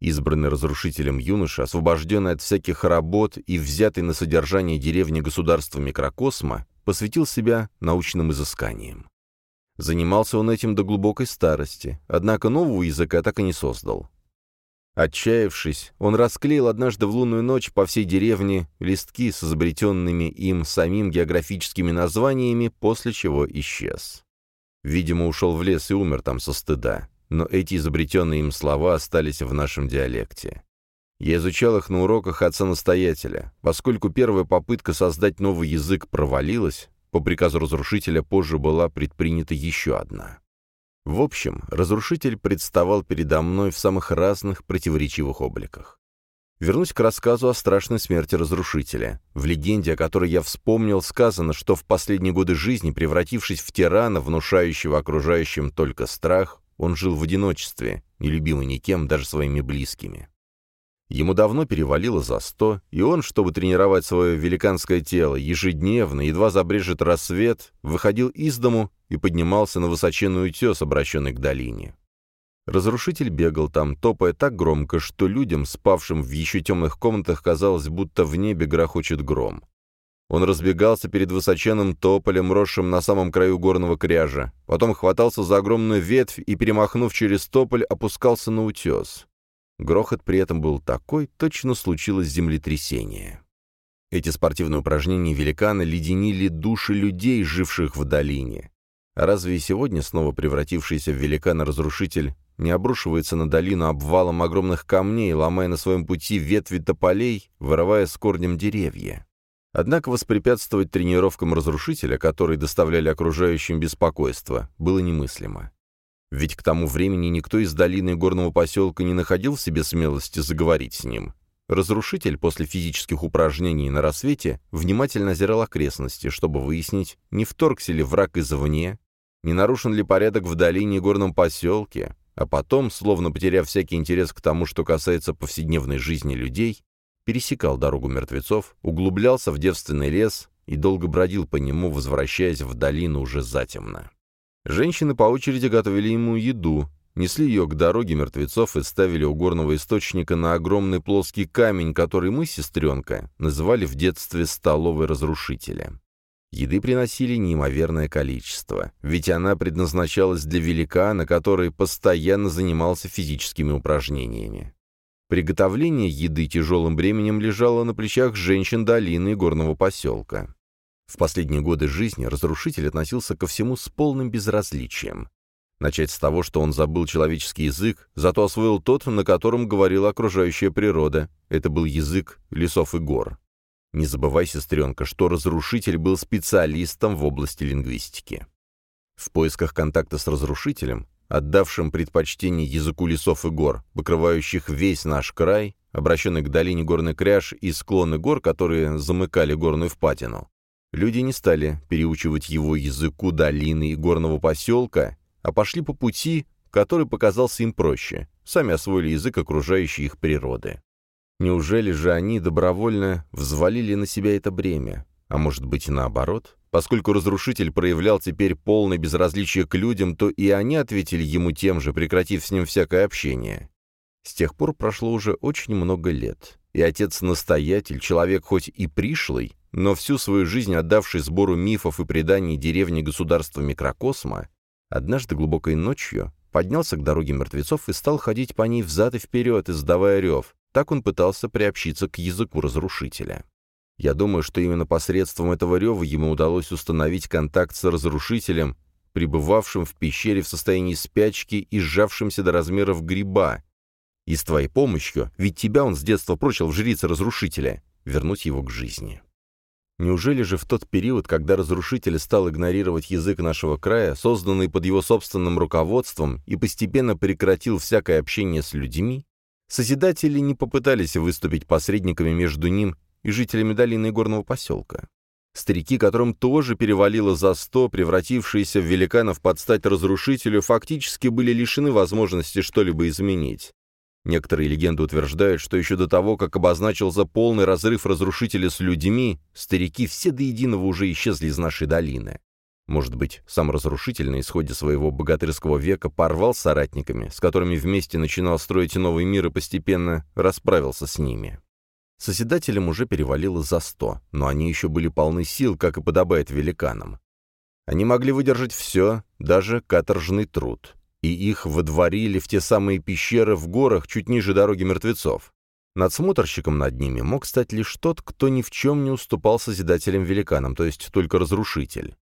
Speaker 1: Избранный разрушителем юноша, освобожденный от всяких работ и взятый на содержание деревни государства микрокосма, посвятил себя научным изысканиям. Занимался он этим до глубокой старости, однако нового языка так и не создал. Отчаявшись, он расклеил однажды в лунную ночь по всей деревне листки с изобретенными им самим географическими названиями, после чего исчез. Видимо, ушел в лес и умер там со стыда но эти изобретенные им слова остались в нашем диалекте. Я изучал их на уроках отца-настоятеля. Поскольку первая попытка создать новый язык провалилась, по приказу разрушителя позже была предпринята еще одна. В общем, разрушитель представал передо мной в самых разных противоречивых обликах. Вернусь к рассказу о страшной смерти разрушителя. В легенде, о которой я вспомнил, сказано, что в последние годы жизни, превратившись в тирана, внушающего окружающим только страх, он жил в одиночестве, нелюбимый никем, даже своими близкими. Ему давно перевалило за сто, и он, чтобы тренировать свое великанское тело, ежедневно, едва забрежет рассвет, выходил из дому и поднимался на высоченный утес, обращенный к долине. Разрушитель бегал там, топая так громко, что людям, спавшим в еще темных комнатах, казалось, будто в небе грохочет гром. Он разбегался перед высоченным тополем, росшим на самом краю горного кряжа, потом хватался за огромную ветвь и, перемахнув через тополь, опускался на утес. Грохот при этом был такой, точно случилось землетрясение. Эти спортивные упражнения великана леденили души людей, живших в долине. А разве сегодня снова превратившийся в великана-разрушитель не обрушивается на долину обвалом огромных камней, ломая на своем пути ветви тополей, вырывая с корнем деревья? Однако воспрепятствовать тренировкам разрушителя, которые доставляли окружающим беспокойство, было немыслимо. Ведь к тому времени никто из долины горного поселка не находил в себе смелости заговорить с ним. Разрушитель после физических упражнений на рассвете внимательно озирал окрестности, чтобы выяснить, не вторгся ли враг извне, не нарушен ли порядок в долине и горном поселке, а потом, словно потеряв всякий интерес к тому, что касается повседневной жизни людей, пересекал дорогу мертвецов, углублялся в девственный лес и долго бродил по нему, возвращаясь в долину уже затемно. Женщины по очереди готовили ему еду, несли ее к дороге мертвецов и ставили у горного источника на огромный плоский камень, который мы, сестренка, называли в детстве «столовой разрушителя». Еды приносили неимоверное количество, ведь она предназначалась для великана, который постоянно занимался физическими упражнениями. Приготовление еды тяжелым бременем лежало на плечах женщин долины и горного поселка. В последние годы жизни разрушитель относился ко всему с полным безразличием. Начать с того, что он забыл человеческий язык, зато освоил тот, на котором говорила окружающая природа. Это был язык лесов и гор. Не забывай, сестренка, что разрушитель был специалистом в области лингвистики. В поисках контакта с разрушителем, отдавшим предпочтение языку лесов и гор, покрывающих весь наш край, обращенный к долине горный кряж и склоны гор, которые замыкали горную впадину, Люди не стали переучивать его языку долины и горного поселка, а пошли по пути, который показался им проще, сами освоили язык окружающей их природы. Неужели же они добровольно взвалили на себя это бремя? А может быть наоборот? Поскольку разрушитель проявлял теперь полное безразличие к людям, то и они ответили ему тем же, прекратив с ним всякое общение. С тех пор прошло уже очень много лет, и отец-настоятель, человек хоть и пришлый, но всю свою жизнь отдавший сбору мифов и преданий деревни государства микрокосма, однажды глубокой ночью поднялся к дороге мертвецов и стал ходить по ней взад и вперед, издавая рев. Так он пытался приобщиться к языку разрушителя. Я думаю, что именно посредством этого рева ему удалось установить контакт с разрушителем, пребывавшим в пещере в состоянии спячки и сжавшимся до размеров гриба. И с твоей помощью, ведь тебя он с детства прочил в жрице разрушителя, вернуть его к жизни. Неужели же в тот период, когда разрушитель стал игнорировать язык нашего края, созданный под его собственным руководством, и постепенно прекратил всякое общение с людьми, Созидатели не попытались выступить посредниками между ним и жителями долины и горного поселка? Старики, которым тоже перевалило за сто, превратившиеся в великанов под стать разрушителю, фактически были лишены возможности что-либо изменить. Некоторые легенды утверждают, что еще до того, как обозначился полный разрыв разрушителя с людьми, старики все до единого уже исчезли из нашей долины. Может быть, сам разрушитель на исходе своего богатырского века порвал с соратниками, с которыми вместе начинал строить новый мир и постепенно расправился с ними. Соседателям уже перевалило за сто, но они еще были полны сил, как и подобает великанам. Они могли выдержать все, даже каторжный труд и их водворили в те самые пещеры в горах чуть ниже дороги мертвецов. Надсмотрщиком над ними мог стать лишь тот, кто ни в чем не уступал Созидателям-великанам, то есть только Разрушитель.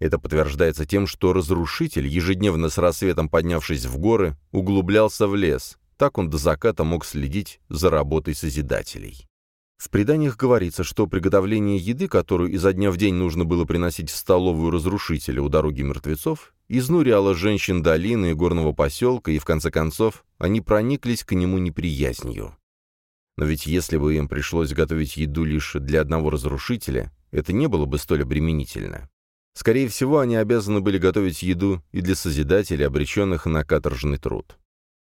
Speaker 1: Это подтверждается тем, что Разрушитель, ежедневно с рассветом поднявшись в горы, углублялся в лес. Так он до заката мог следить за работой Созидателей. В преданиях говорится, что приготовление еды, которую изо дня в день нужно было приносить в столовую разрушителя у дороги мертвецов, изнуряло женщин долины и горного поселка, и в конце концов они прониклись к нему неприязнью. Но ведь если бы им пришлось готовить еду лишь для одного разрушителя, это не было бы столь обременительно. Скорее всего, они обязаны были готовить еду и для созидателей, обреченных на каторжный труд.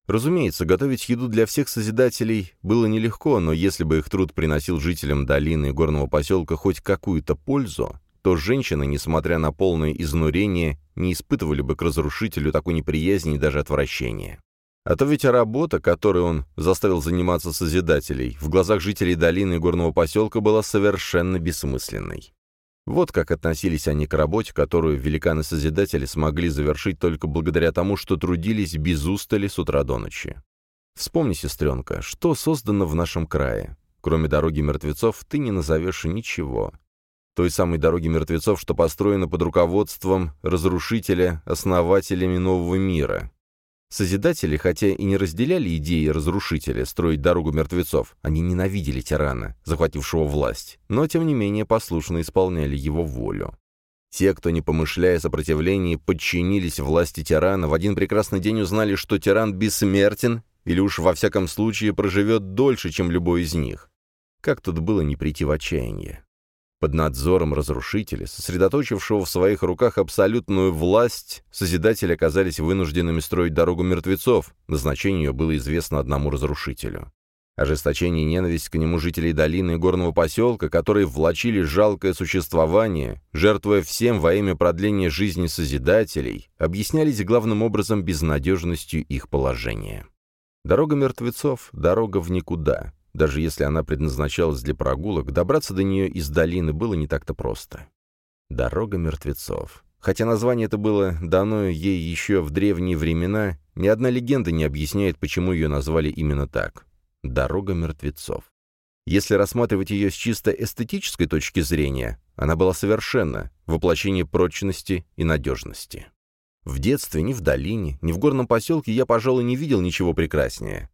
Speaker 1: Разумеется, готовить еду для всех Созидателей было нелегко, но если бы их труд приносил жителям долины и горного поселка хоть какую-то пользу, то женщины, несмотря на полное изнурение, не испытывали бы к разрушителю такой неприязни и даже отвращения. А то ведь работа, которой он заставил заниматься Созидателей, в глазах жителей долины и горного поселка была совершенно бессмысленной. Вот как относились они к работе, которую великаны-созидатели смогли завершить только благодаря тому, что трудились без устали с утра до ночи. Вспомни, сестренка, что создано в нашем крае. Кроме дороги мертвецов, ты не назовешь ничего. Той самой дороги мертвецов, что построена под руководством разрушителя, основателями нового мира, Созидатели, хотя и не разделяли идеи разрушителя строить дорогу мертвецов, они ненавидели тирана, захватившего власть, но тем не менее послушно исполняли его волю. Те, кто, не помышляя о сопротивлении, подчинились власти тирана, в один прекрасный день узнали, что тиран бессмертен или уж во всяком случае проживет дольше, чем любой из них. Как тут было не прийти в отчаяние? Под надзором разрушителя, сосредоточившего в своих руках абсолютную власть, Созидатели оказались вынужденными строить дорогу мертвецов, назначение ее было известно одному разрушителю. Ожесточение и ненависть к нему жителей долины и горного поселка, которые влачили жалкое существование, жертвуя всем во имя продления жизни Созидателей, объяснялись главным образом безнадежностью их положения. Дорога мертвецов — дорога в никуда. Даже если она предназначалась для прогулок, добраться до нее из долины было не так-то просто. Дорога мертвецов. Хотя название это было дано ей еще в древние времена, ни одна легенда не объясняет, почему ее назвали именно так. Дорога мертвецов. Если рассматривать ее с чисто эстетической точки зрения, она была совершенна, воплощение прочности и надежности. В детстве ни в долине, ни в горном поселке я, пожалуй, не видел ничего прекраснее.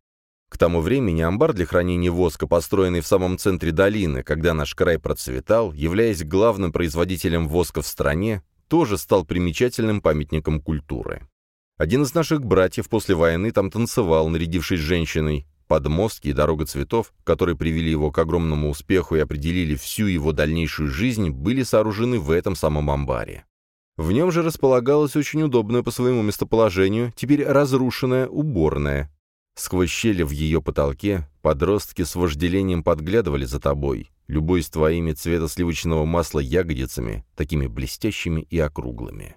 Speaker 1: К тому времени амбар для хранения воска, построенный в самом центре долины, когда наш край процветал, являясь главным производителем воска в стране, тоже стал примечательным памятником культуры. Один из наших братьев после войны там танцевал, нарядившись женщиной. Подмостки и дорога цветов, которые привели его к огромному успеху и определили всю его дальнейшую жизнь, были сооружены в этом самом амбаре. В нем же располагалась очень удобная по своему местоположению, теперь разрушенная уборная, Сквозь щели в ее потолке подростки с вожделением подглядывали за тобой, любуясь твоими цвета сливочного масла ягодицами, такими блестящими и округлыми.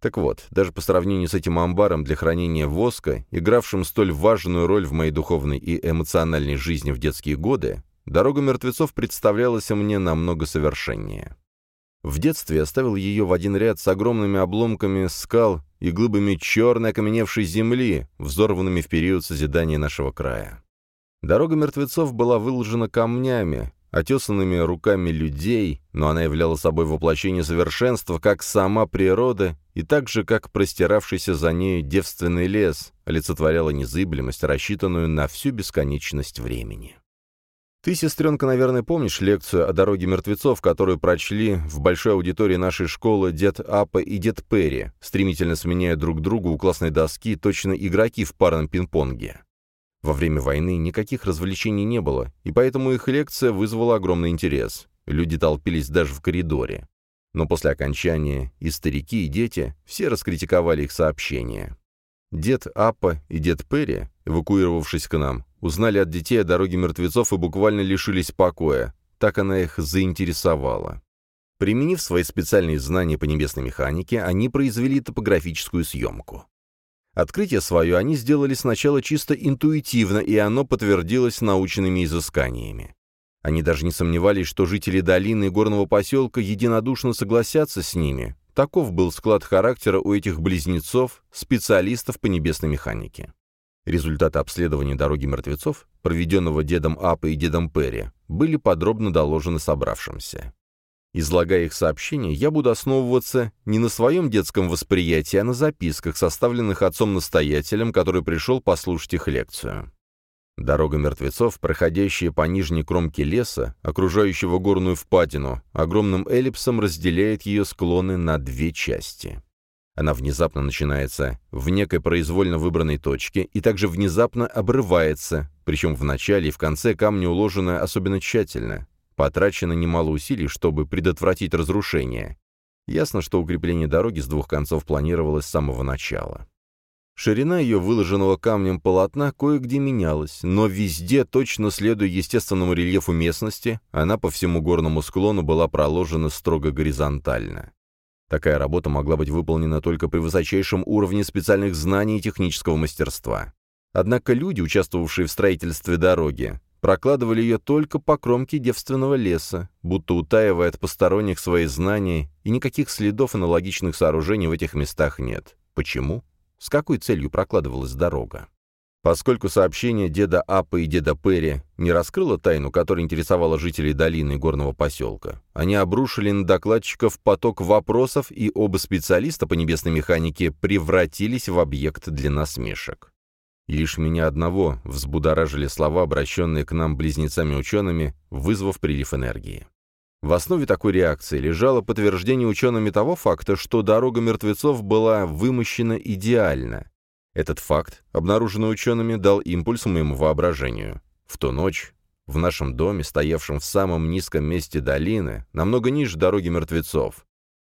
Speaker 1: Так вот, даже по сравнению с этим амбаром для хранения воска, игравшим столь важную роль в моей духовной и эмоциональной жизни в детские годы, дорога мертвецов представлялась мне намного совершеннее. В детстве я ставил ее в один ряд с огромными обломками скал и глыбами черной окаменевшей земли, взорванными в период созидания нашего края. Дорога мертвецов была выложена камнями, отесанными руками людей, но она являла собой воплощение совершенства, как сама природа, и так же, как простиравшийся за нею девственный лес, олицетворяла незыблемость, рассчитанную на всю бесконечность времени. Ты, сестренка, наверное, помнишь лекцию о дороге мертвецов, которую прочли в большой аудитории нашей школы дед Апа и дед Перри, стремительно сменяя друг другу у классной доски точно игроки в парном пинг-понге. Во время войны никаких развлечений не было, и поэтому их лекция вызвала огромный интерес. Люди толпились даже в коридоре. Но после окончания и старики, и дети все раскритиковали их сообщения. Дед Апа и дед Перри, эвакуировавшись к нам, узнали от детей о дороге мертвецов и буквально лишились покоя. Так она их заинтересовала. Применив свои специальные знания по небесной механике, они произвели топографическую съемку. Открытие свое они сделали сначала чисто интуитивно, и оно подтвердилось научными изысканиями. Они даже не сомневались, что жители долины и горного поселка единодушно согласятся с ними, Таков был склад характера у этих близнецов, специалистов по небесной механике. Результаты обследования дороги мертвецов, проведенного дедом Апа и дедом Перри, были подробно доложены собравшимся. Излагая их сообщения, я буду основываться не на своем детском восприятии, а на записках, составленных отцом-настоятелем, который пришел послушать их лекцию. Дорога мертвецов, проходящая по нижней кромке леса, окружающего горную впадину, огромным эллипсом разделяет ее склоны на две части. Она внезапно начинается в некой произвольно выбранной точке и также внезапно обрывается, причем в начале и в конце камни уложены особенно тщательно. Потрачено немало усилий, чтобы предотвратить разрушение. Ясно, что укрепление дороги с двух концов планировалось с самого начала. Ширина ее выложенного камнем полотна кое-где менялась, но везде, точно следуя естественному рельефу местности, она по всему горному склону была проложена строго горизонтально. Такая работа могла быть выполнена только при высочайшем уровне специальных знаний и технического мастерства. Однако люди, участвовавшие в строительстве дороги, прокладывали ее только по кромке девственного леса, будто утаивая от посторонних свои знания, и никаких следов аналогичных сооружений в этих местах нет. Почему? С какой целью прокладывалась дорога? Поскольку сообщение деда Апа и деда Перри не раскрыло тайну, которая интересовала жителей долины и горного поселка, они обрушили на докладчиков поток вопросов, и оба специалиста по небесной механике превратились в объект для насмешек. Лишь меня одного взбудоражили слова, обращенные к нам близнецами-учеными, вызвав прилив энергии. В основе такой реакции лежало подтверждение учеными того факта, что дорога мертвецов была вымощена идеально. Этот факт, обнаруженный учеными, дал импульс моему воображению. В ту ночь в нашем доме, стоявшем в самом низком месте долины, намного ниже дороги мертвецов,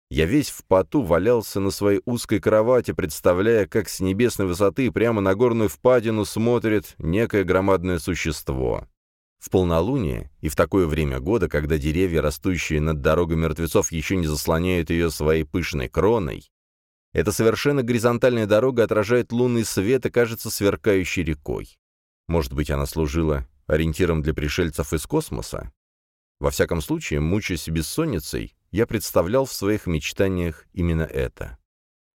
Speaker 1: я весь в поту валялся на своей узкой кровати, представляя, как с небесной высоты прямо на горную впадину смотрит некое громадное существо. В полнолуние и в такое время года, когда деревья, растущие над дорогой мертвецов, еще не заслоняют ее своей пышной кроной, эта совершенно горизонтальная дорога отражает лунный свет и кажется сверкающей рекой. Может быть, она служила ориентиром для пришельцев из космоса? Во всяком случае, мучаясь бессонницей, я представлял в своих мечтаниях именно это.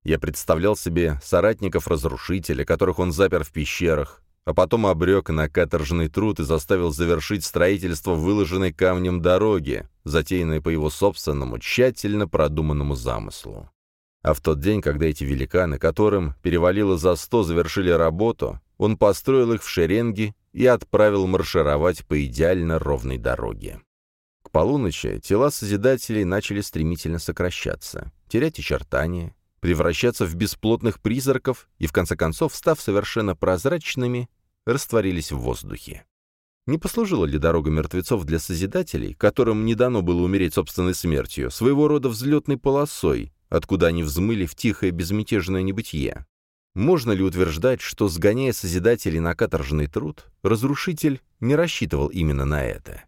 Speaker 1: Я представлял себе соратников-разрушителя, которых он запер в пещерах, а потом обрек на каторжный труд и заставил завершить строительство выложенной камнем дороги, затеянной по его собственному, тщательно продуманному замыслу. А в тот день, когда эти великаны, которым перевалило за сто, завершили работу, он построил их в шеренги и отправил маршировать по идеально ровной дороге. К полуночи тела Созидателей начали стремительно сокращаться, терять очертания, превращаться в бесплотных призраков и, в конце концов, став совершенно прозрачными, растворились в воздухе. Не послужила ли дорога мертвецов для Созидателей, которым не дано было умереть собственной смертью, своего рода взлетной полосой, откуда они взмыли в тихое безмятежное небытие? Можно ли утверждать, что, сгоняя Созидателей на каторжный труд, разрушитель не рассчитывал именно на это?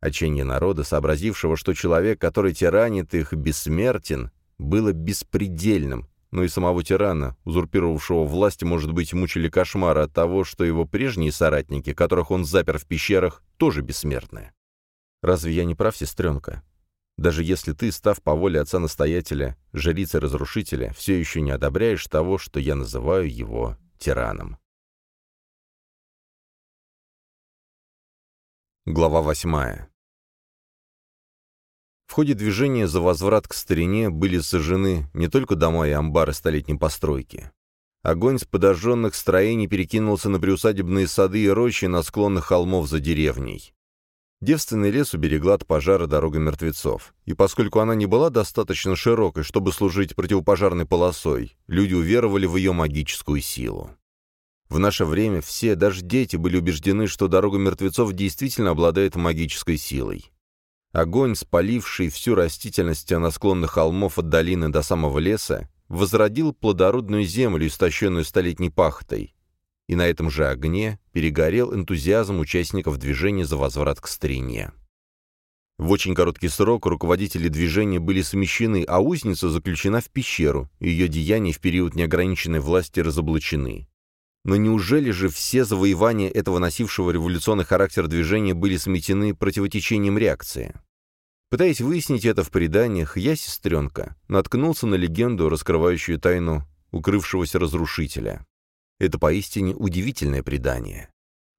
Speaker 1: Отчаяние народа, сообразившего, что человек, который тиранит их, бессмертен, было беспредельным, но и самого тирана, узурпировавшего власть, может быть, мучили кошмары от того, что его прежние соратники, которых он запер в пещерах, тоже бессмертны. Разве я не прав, сестренка? Даже если ты, став по воле отца-настоятеля, жрицы-разрушителя, все еще не одобряешь того, что я называю его тираном. Глава восьмая. В ходе движения за возврат к старине были сожжены не только дома и амбары столетней постройки. Огонь с подожженных строений перекинулся на приусадебные сады и рощи на склонах холмов за деревней. Девственный лес уберегла от пожара дорога мертвецов, и поскольку она не была достаточно широкой, чтобы служить противопожарной полосой, люди уверовали в ее магическую силу. В наше время все, даже дети, были убеждены, что дорога мертвецов действительно обладает магической силой. Огонь, спаливший всю растительность на склонных холмов от долины до самого леса, возродил плодородную землю, истощенную столетней пахтой. И на этом же огне перегорел энтузиазм участников движения за возврат к старине. В очень короткий срок руководители движения были смещены, а узница заключена в пещеру, ее деяния в период неограниченной власти разоблачены. Но неужели же все завоевания этого носившего революционный характер движения были сметены противотечением реакции? Пытаясь выяснить это в преданиях, я, сестренка, наткнулся на легенду, раскрывающую тайну укрывшегося разрушителя. Это поистине удивительное предание.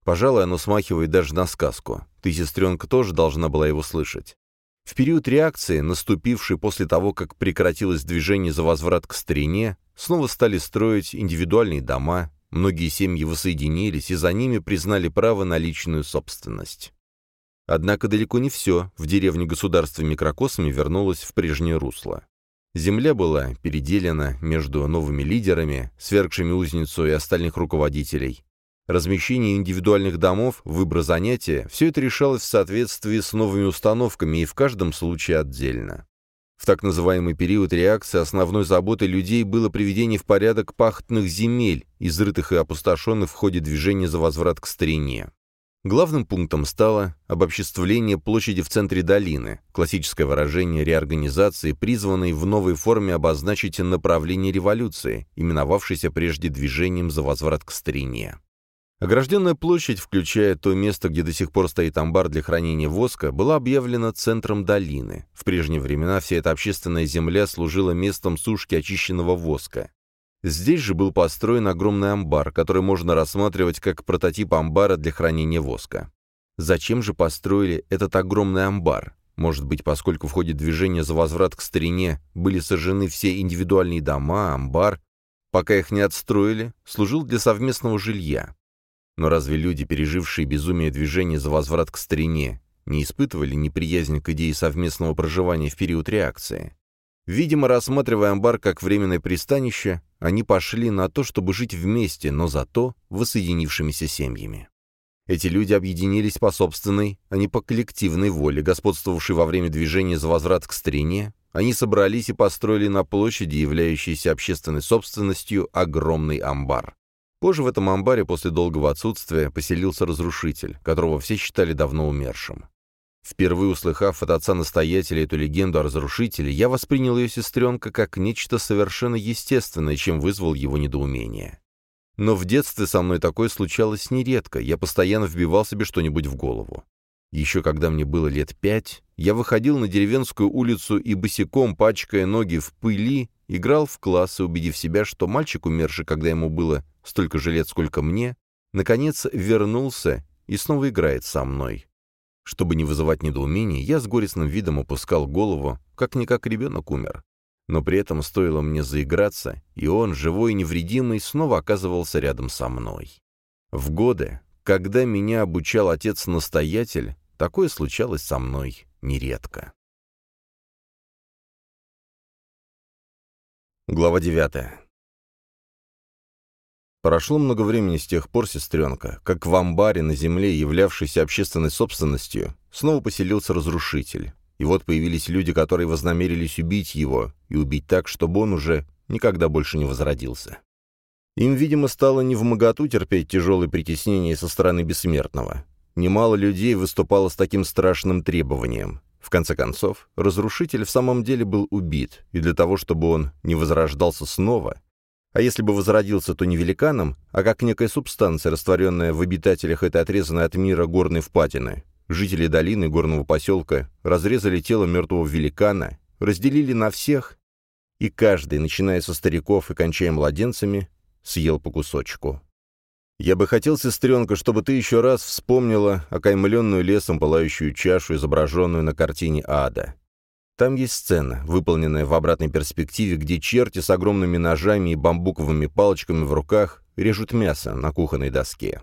Speaker 1: Пожалуй, оно смахивает даже на сказку. Ты, сестренка, тоже должна была его слышать. В период реакции, наступившей после того, как прекратилось движение за возврат к старине, снова стали строить индивидуальные дома, Многие семьи воссоединились и за ними признали право на личную собственность. Однако далеко не все в деревне государства микрокосами вернулось в прежнее русло. Земля была переделена между новыми лидерами, свергшими узницу и остальных руководителей. Размещение индивидуальных домов, выбор занятия – все это решалось в соответствии с новыми установками и в каждом случае отдельно. В так называемый период реакции основной заботой людей было приведение в порядок пахотных земель, изрытых и опустошенных в ходе движения за возврат к старине. Главным пунктом стало обобществление площади в центре долины, классическое выражение реорганизации, призванной в новой форме обозначить направление революции, именовавшейся прежде движением за возврат к старине. Огражденная площадь, включая то место, где до сих пор стоит амбар для хранения воска, была объявлена центром долины. В прежние времена вся эта общественная земля служила местом сушки очищенного воска. Здесь же был построен огромный амбар, который можно рассматривать как прототип амбара для хранения воска. Зачем же построили этот огромный амбар? Может быть, поскольку в ходе движения за возврат к старине были сожжены все индивидуальные дома, амбар, пока их не отстроили, служил для совместного жилья. Но разве люди, пережившие безумие движения за возврат к старине, не испытывали неприязнь к идее совместного проживания в период реакции? Видимо, рассматривая амбар как временное пристанище, они пошли на то, чтобы жить вместе, но зато воссоединившимися семьями. Эти люди объединились по собственной, а не по коллективной воле, господствовавшей во время движения за возврат к старине, они собрались и построили на площади, являющейся общественной собственностью, огромный амбар. Позже в этом амбаре после долгого отсутствия поселился разрушитель, которого все считали давно умершим. Впервые услыхав от отца-настоятеля эту легенду о разрушителе, я воспринял ее сестренка как нечто совершенно естественное, чем вызвал его недоумение. Но в детстве со мной такое случалось нередко, я постоянно вбивал себе что-нибудь в голову. Еще когда мне было лет пять, я выходил на деревенскую улицу и босиком, пачкая ноги в пыли, играл в классы, убедив себя, что мальчик, умерший, когда ему было столько же лет, сколько мне, наконец вернулся и снова играет со мной. Чтобы не вызывать недоумений, я с горестным видом опускал голову, как-никак ребенок умер. Но при этом стоило мне заиграться, и он, живой и невредимый, снова оказывался рядом со мной. В годы, когда меня обучал отец-настоятель, такое случалось со мной нередко. Глава девятая. Прошло много времени с тех пор, сестренка, как в амбаре на земле, являвшейся общественной собственностью, снова поселился разрушитель. И вот появились люди, которые вознамерились убить его, и убить так, чтобы он уже никогда больше не возродился. Им, видимо, стало не в моготу терпеть тяжелые притеснения со стороны бессмертного. Немало людей выступало с таким страшным требованием. В конце концов, разрушитель в самом деле был убит, и для того, чтобы он не возрождался снова, а если бы возродился, то не великаном, а как некая субстанция, растворенная в обитателях этой отрезанной от мира горной впадины. Жители долины горного поселка разрезали тело мертвого великана, разделили на всех, и каждый, начиная со стариков и кончая младенцами, съел по кусочку. Я бы хотел, сестренка, чтобы ты еще раз вспомнила окаймленную лесом пылающую чашу, изображенную на картине ада. Там есть сцена, выполненная в обратной перспективе, где черти с огромными ножами и бамбуковыми палочками в руках режут мясо на кухонной доске.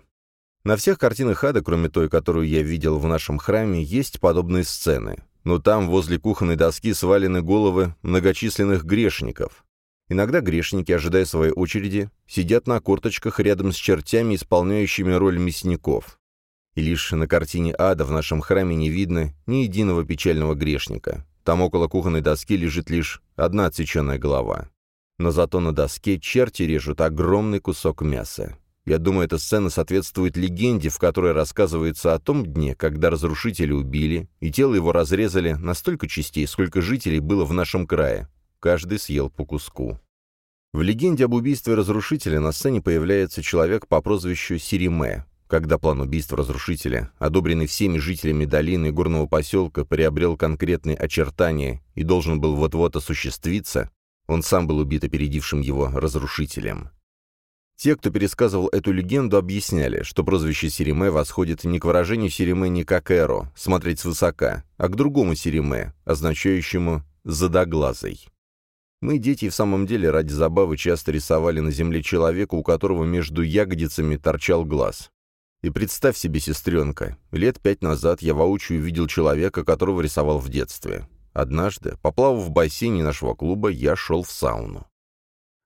Speaker 1: На всех картинах ада, кроме той, которую я видел в нашем храме, есть подобные сцены. Но там, возле кухонной доски, свалены головы многочисленных грешников. Иногда грешники, ожидая своей очереди, сидят на корточках рядом с чертями, исполняющими роль мясников. И лишь на картине ада в нашем храме не видно ни единого печального грешника. Там около кухонной доски лежит лишь одна отсеченная голова. Но зато на доске черти режут огромный кусок мяса. Я думаю, эта сцена соответствует легенде, в которой рассказывается о том дне, когда разрушители убили, и тело его разрезали на столько частей, сколько жителей было в нашем крае. Каждый съел по куску. В легенде об убийстве разрушителя на сцене появляется человек по прозвищу Сириме, когда план убийства разрушителя, одобренный всеми жителями долины и горного поселка, приобрел конкретные очертания и должен был вот-вот осуществиться, он сам был убит опередившим его разрушителем. Те, кто пересказывал эту легенду, объясняли, что прозвище Сириме восходит не к выражению Сириме Эро, смотреть свысока, а к другому Сириме, означающему «задоглазый». Мы, дети, в самом деле ради забавы часто рисовали на земле человека, у которого между ягодицами торчал глаз. И представь себе, сестренка, лет пять назад я воочию видел человека, которого рисовал в детстве. Однажды, поплавав в бассейне нашего клуба, я шел в сауну.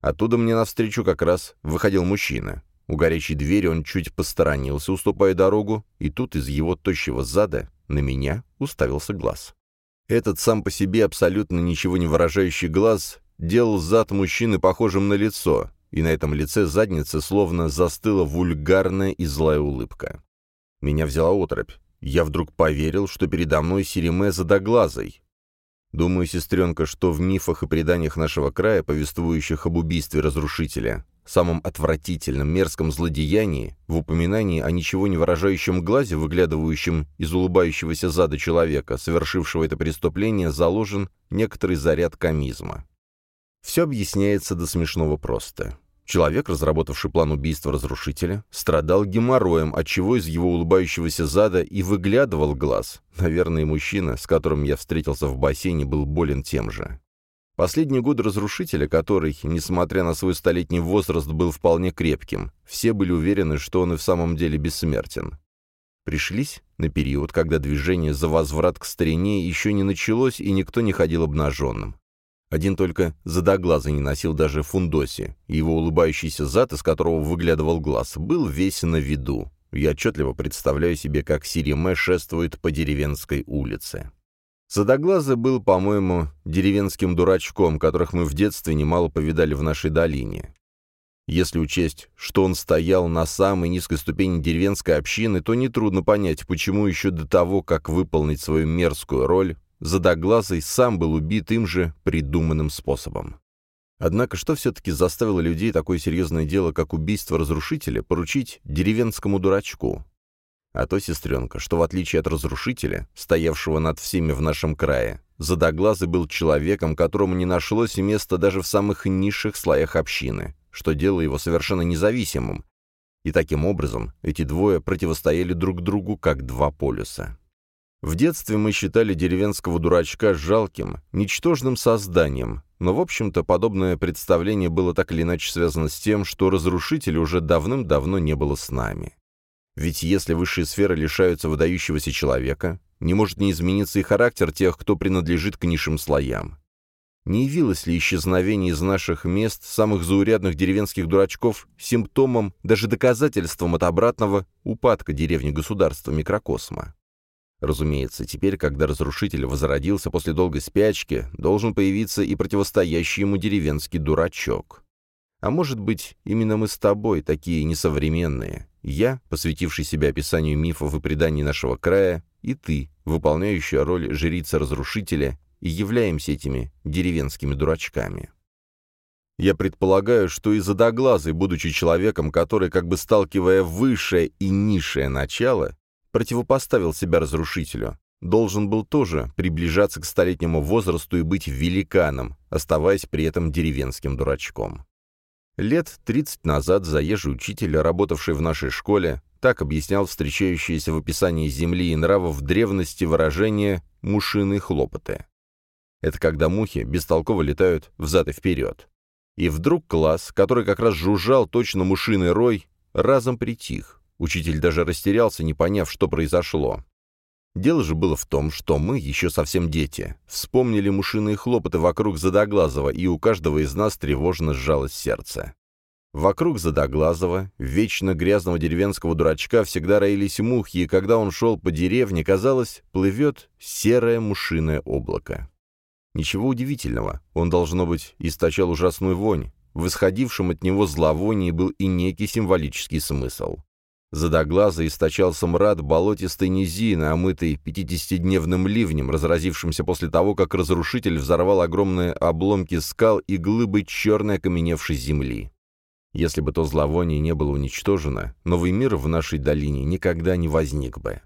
Speaker 1: Оттуда мне навстречу как раз выходил мужчина. У горячей двери он чуть посторонился, уступая дорогу, и тут из его тощего зада на меня уставился глаз. Этот сам по себе абсолютно ничего не выражающий глаз делал зад мужчины похожим на лицо, и на этом лице задницы словно застыла вульгарная и злая улыбка. Меня взяла оторопь. Я вдруг поверил, что передо мной Сириме задоглазой. Думаю, сестренка, что в мифах и преданиях нашего края, повествующих об убийстве разрушителя, самом отвратительном, мерзком злодеянии, в упоминании о ничего не выражающем глазе, выглядывающем из улыбающегося зада человека, совершившего это преступление, заложен некоторый заряд комизма. Все объясняется до смешного просто. Человек, разработавший план убийства разрушителя, страдал геморроем, отчего из его улыбающегося зада и выглядывал глаз. Наверное, мужчина, с которым я встретился в бассейне, был болен тем же. Последние годы разрушителя, который, несмотря на свой столетний возраст, был вполне крепким, все были уверены, что он и в самом деле бессмертен. Пришлись на период, когда движение за возврат к старине еще не началось и никто не ходил обнаженным. Один только задоглазый не носил даже фундоси, и его улыбающийся зад, из которого выглядывал глаз, был весь на виду. Я отчетливо представляю себе, как Сириме шествует по деревенской улице. Задоглазый был, по-моему, деревенским дурачком, которых мы в детстве немало повидали в нашей долине. Если учесть, что он стоял на самой низкой ступени деревенской общины, то нетрудно понять, почему еще до того, как выполнить свою мерзкую роль, Задоглазый сам был убит им же придуманным способом. Однако что все-таки заставило людей такое серьезное дело, как убийство разрушителя, поручить деревенскому дурачку? А то, сестренка, что в отличие от разрушителя, стоявшего над всеми в нашем крае, Задоглазый был человеком, которому не нашлось места даже в самых низших слоях общины, что делало его совершенно независимым. И таким образом эти двое противостояли друг другу как два полюса. В детстве мы считали деревенского дурачка жалким, ничтожным созданием, но, в общем-то, подобное представление было так или иначе связано с тем, что разрушителя уже давным-давно не было с нами. Ведь если высшие сферы лишаются выдающегося человека, не может не измениться и характер тех, кто принадлежит к низшим слоям. Не явилось ли исчезновение из наших мест самых заурядных деревенских дурачков симптомом, даже доказательством от обратного упадка деревни-государства микрокосма? Разумеется, теперь, когда разрушитель возродился после долгой спячки, должен появиться и противостоящий ему деревенский дурачок. А может быть, именно мы с тобой такие несовременные. Я, посвятивший себя описанию мифов и преданий нашего края, и ты, выполняющая роль жрицы-разрушителя, и являемся этими деревенскими дурачками. Я предполагаю, что и Задоглазый, будучи человеком, который, как бы сталкивая высшее и низшее начало, противопоставил себя разрушителю, должен был тоже приближаться к столетнему возрасту и быть великаном, оставаясь при этом деревенским дурачком. Лет 30 назад заезжий учитель, работавший в нашей школе, так объяснял встречающиеся в описании земли и нравов в древности выражение «мушиные хлопоты». Это когда мухи бестолково летают взад и вперед. И вдруг класс, который как раз жужжал точно мушиный рой, разом притих. Учитель даже растерялся, не поняв, что произошло. Дело же было в том, что мы, еще совсем дети, вспомнили мушиные хлопоты вокруг Задоглазого, и у каждого из нас тревожно сжалось сердце. Вокруг Задоглазого, вечно грязного деревенского дурачка, всегда роились мухи, и когда он шел по деревне, казалось, плывет серое мушиное облако. Ничего удивительного, он, должно быть, источал ужасную вонь. В исходившем от него зловонии был и некий символический смысл. Задоглазо источал смрад болотистой низины, омытой пятидесятидневным ливнем, разразившимся после того, как разрушитель взорвал огромные обломки скал и глыбы черной окаменевшей земли. Если бы то зловоние не было уничтожено, новый мир в нашей долине никогда не возник бы.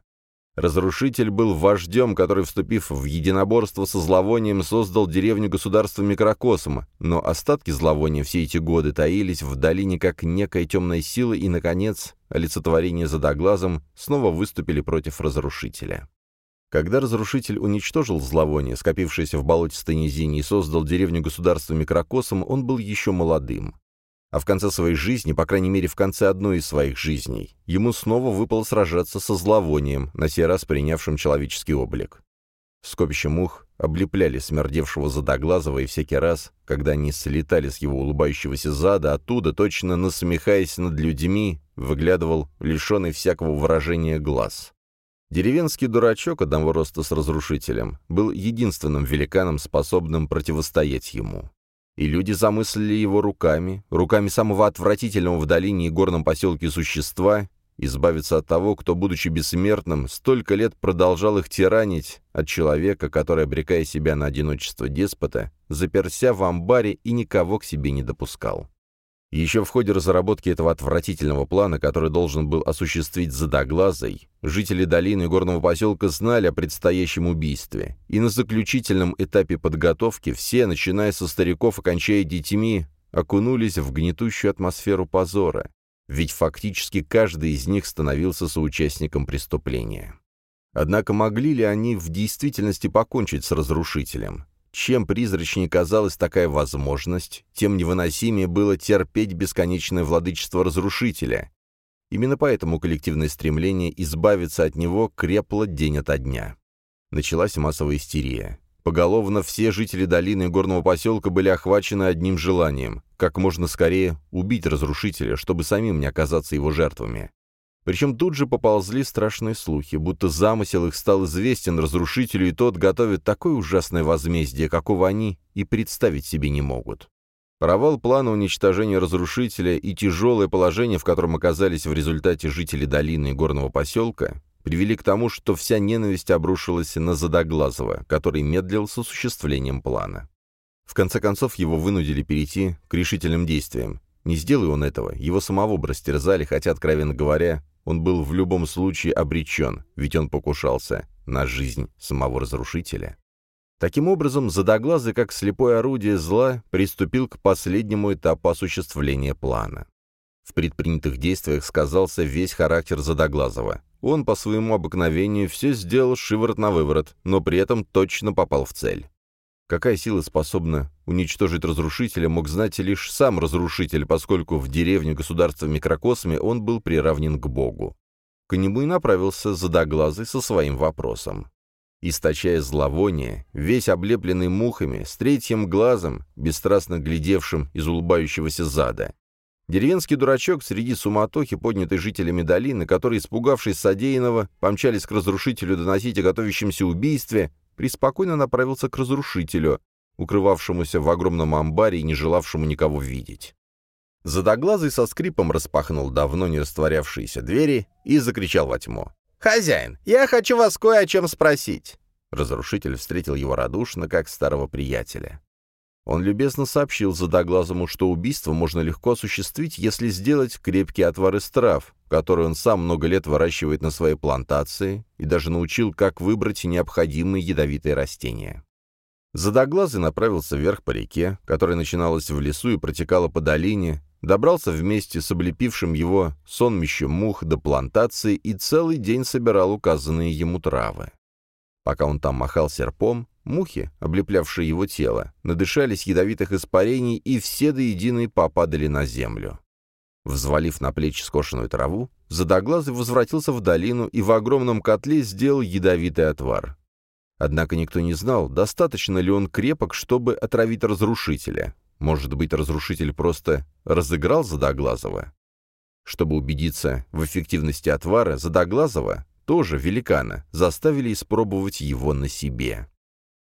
Speaker 1: Разрушитель был вождем, который, вступив в единоборство со зловонием, создал деревню государства Микрокосм, но остатки зловония все эти годы таились в долине как некая темная сила и, наконец, олицетворение задоглазом снова выступили против разрушителя. Когда разрушитель уничтожил зловоние, скопившееся в болотистой низине, и создал деревню государства Микрокосм, он был еще молодым. А в конце своей жизни, по крайней мере в конце одной из своих жизней, ему снова выпало сражаться со зловонием, на сей раз принявшим человеческий облик. Скопища мух облепляли смердевшего задоглазого, и всякий раз, когда они слетали с его улыбающегося зада, оттуда, точно насмехаясь над людьми, выглядывал лишенный всякого выражения глаз. Деревенский дурачок одного роста с разрушителем был единственным великаном, способным противостоять ему. И люди замыслили его руками, руками самого отвратительного в долине и горном поселке существа, избавиться от того, кто, будучи бессмертным, столько лет продолжал их тиранить, от человека, который, обрекая себя на одиночество деспота, заперся в амбаре и никого к себе не допускал. Еще в ходе разработки этого отвратительного плана, который должен был осуществить Задоглазой, жители долины и горного поселка знали о предстоящем убийстве, и на заключительном этапе подготовки все, начиная со стариков и кончая детьми, окунулись в гнетущую атмосферу позора, ведь фактически каждый из них становился соучастником преступления. Однако могли ли они в действительности покончить с разрушителем? Чем призрачнее казалась такая возможность, тем невыносимее было терпеть бесконечное владычество разрушителя. Именно поэтому коллективное стремление избавиться от него крепло день ото дня. Началась массовая истерия. Поголовно все жители долины и горного поселка были охвачены одним желанием – как можно скорее убить разрушителя, чтобы самим не оказаться его жертвами. Причем тут же поползли страшные слухи, будто замысел их стал известен разрушителю, и тот готовит такое ужасное возмездие, какого они и представить себе не могут. Провал плана уничтожения разрушителя и тяжелое положение, в котором оказались в результате жители долины и горного поселка, привели к тому, что вся ненависть обрушилась на Задоглазого, который медлил с осуществлением плана. В конце концов, его вынудили перейти к решительным действиям. Не сделай он этого, его самого бы растерзали, хотя, откровенно говоря, он был в любом случае обречен, ведь он покушался на жизнь самого разрушителя. Таким образом, Задоглазый, как слепое орудие зла, приступил к последнему этапу осуществления плана. В предпринятых действиях сказался весь характер Задоглазого. Он по своему обыкновению все сделал шиворот на выворот, но при этом точно попал в цель. Какая сила способна уничтожить разрушителя, мог знать лишь сам разрушитель, поскольку в деревне государства Микрокосме он был приравнен к Богу. К нему и направился Задоглазый со своим вопросом. Источая зловоние, весь облепленный мухами, с третьим глазом, бесстрастно глядевшим из улыбающегося зада. Деревенский дурачок среди суматохи, поднятой жителями долины, которые, испугавшись содеянного, помчались к разрушителю доносить о готовящемся убийстве, преспокойно направился к разрушителю, укрывавшемуся в огромном амбаре и не желавшему никого видеть. Задоглазый со скрипом распахнул давно не растворявшиеся двери и закричал во тьму. «Хозяин, я хочу вас кое о чем спросить!» Разрушитель встретил его радушно, как старого приятеля. Он любезно сообщил Задоглазому, что убийство можно легко осуществить, если сделать крепкий отвар из трав, который он сам много лет выращивает на своей плантации, и даже научил, как выбрать необходимые ядовитые растения. Задоглазый направился вверх по реке, которая начиналась в лесу и протекала по долине, добрался вместе с облепившим его сонмищем мух до плантации и целый день собирал указанные ему травы. Пока он там махал серпом, Мухи, облеплявшие его тело, надышались ядовитых испарений, и все до единой попадали на землю. Взвалив на плечи скошенную траву, Задоглазый возвратился в долину и в огромном котле сделал ядовитый отвар. Однако никто не знал, достаточно ли он крепок, чтобы отравить разрушителя. Может быть, разрушитель просто разыграл Задоглазого? Чтобы убедиться в эффективности отвара, Задоглазого, тоже великана, заставили испробовать его на себе.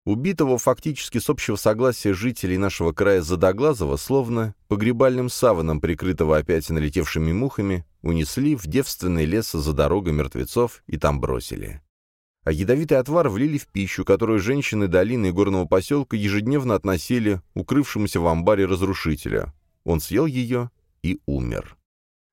Speaker 1: Убитого фактически с общего согласия жителей нашего края Задоглазого, словно погребальным саваном, прикрытого опять налетевшими мухами, унесли в девственный лес за дорогой мертвецов и там бросили. А ядовитый отвар влили в пищу, которую женщины долины и горного поселка ежедневно относили укрывшемуся в амбаре разрушителя. Он съел ее и умер.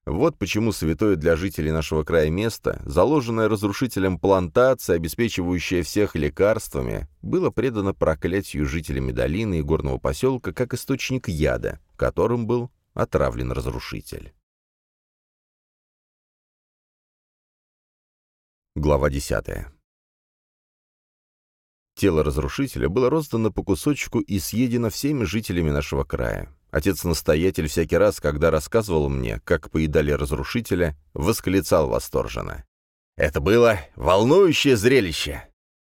Speaker 1: Вот почему святое для жителей нашего края место, заложенное разрушителем плантации, обеспечивающее всех лекарствами, было предано проклятию жителями долины и горного поселка как источник яда, которым был отравлен разрушитель. Глава 10. Тело разрушителя было роздано по кусочку и съедено всеми жителями нашего края. Отец-настоятель всякий раз, когда рассказывал мне, как поедали разрушителя, восклицал восторженно. «Это было волнующее зрелище!»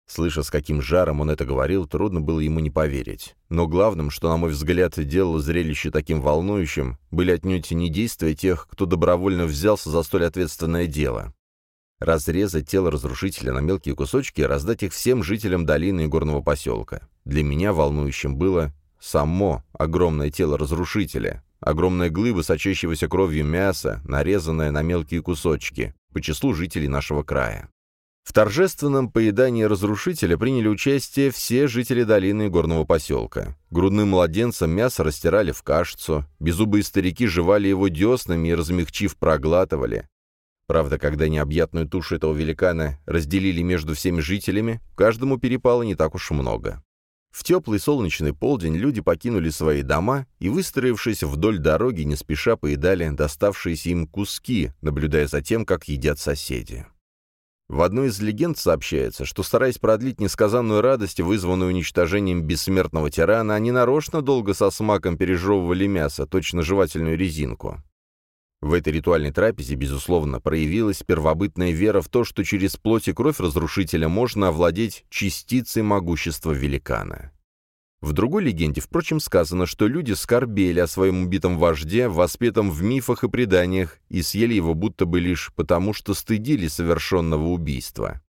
Speaker 1: Слыша, с каким жаром он это говорил, трудно было ему не поверить. Но главным, что, на мой взгляд, делало зрелище таким волнующим, были отнюдь не действия тех, кто добровольно взялся за столь ответственное дело. разрезать тело разрушителя на мелкие кусочки и раздать их всем жителям долины и горного поселка. Для меня волнующим было само огромное тело разрушителя, огромная глыба сочащегося кровью мяса, нарезанная на мелкие кусочки, по числу жителей нашего края. В торжественном поедании разрушителя приняли участие все жители долины и горного поселка. Грудным младенцам мясо растирали в кашицу, беззубые старики жевали его деснами и, размягчив, проглатывали. Правда, когда необъятную тушу этого великана разделили между всеми жителями, каждому перепало не так уж много. В теплый солнечный полдень люди покинули свои дома и, выстроившись вдоль дороги, не спеша поедали доставшиеся им куски, наблюдая за тем, как едят соседи. В одной из легенд сообщается, что, стараясь продлить несказанную радость, вызванную уничтожением бессмертного тирана, они нарочно долго со смаком пережевывали мясо, точно жевательную резинку. В этой ритуальной трапезе, безусловно, проявилась первобытная вера в то, что через плоть и кровь разрушителя можно овладеть частицей могущества великана. В другой легенде, впрочем, сказано, что люди скорбели о своем убитом вожде, воспетом в мифах и преданиях, и съели его будто бы лишь потому, что стыдили совершенного убийства.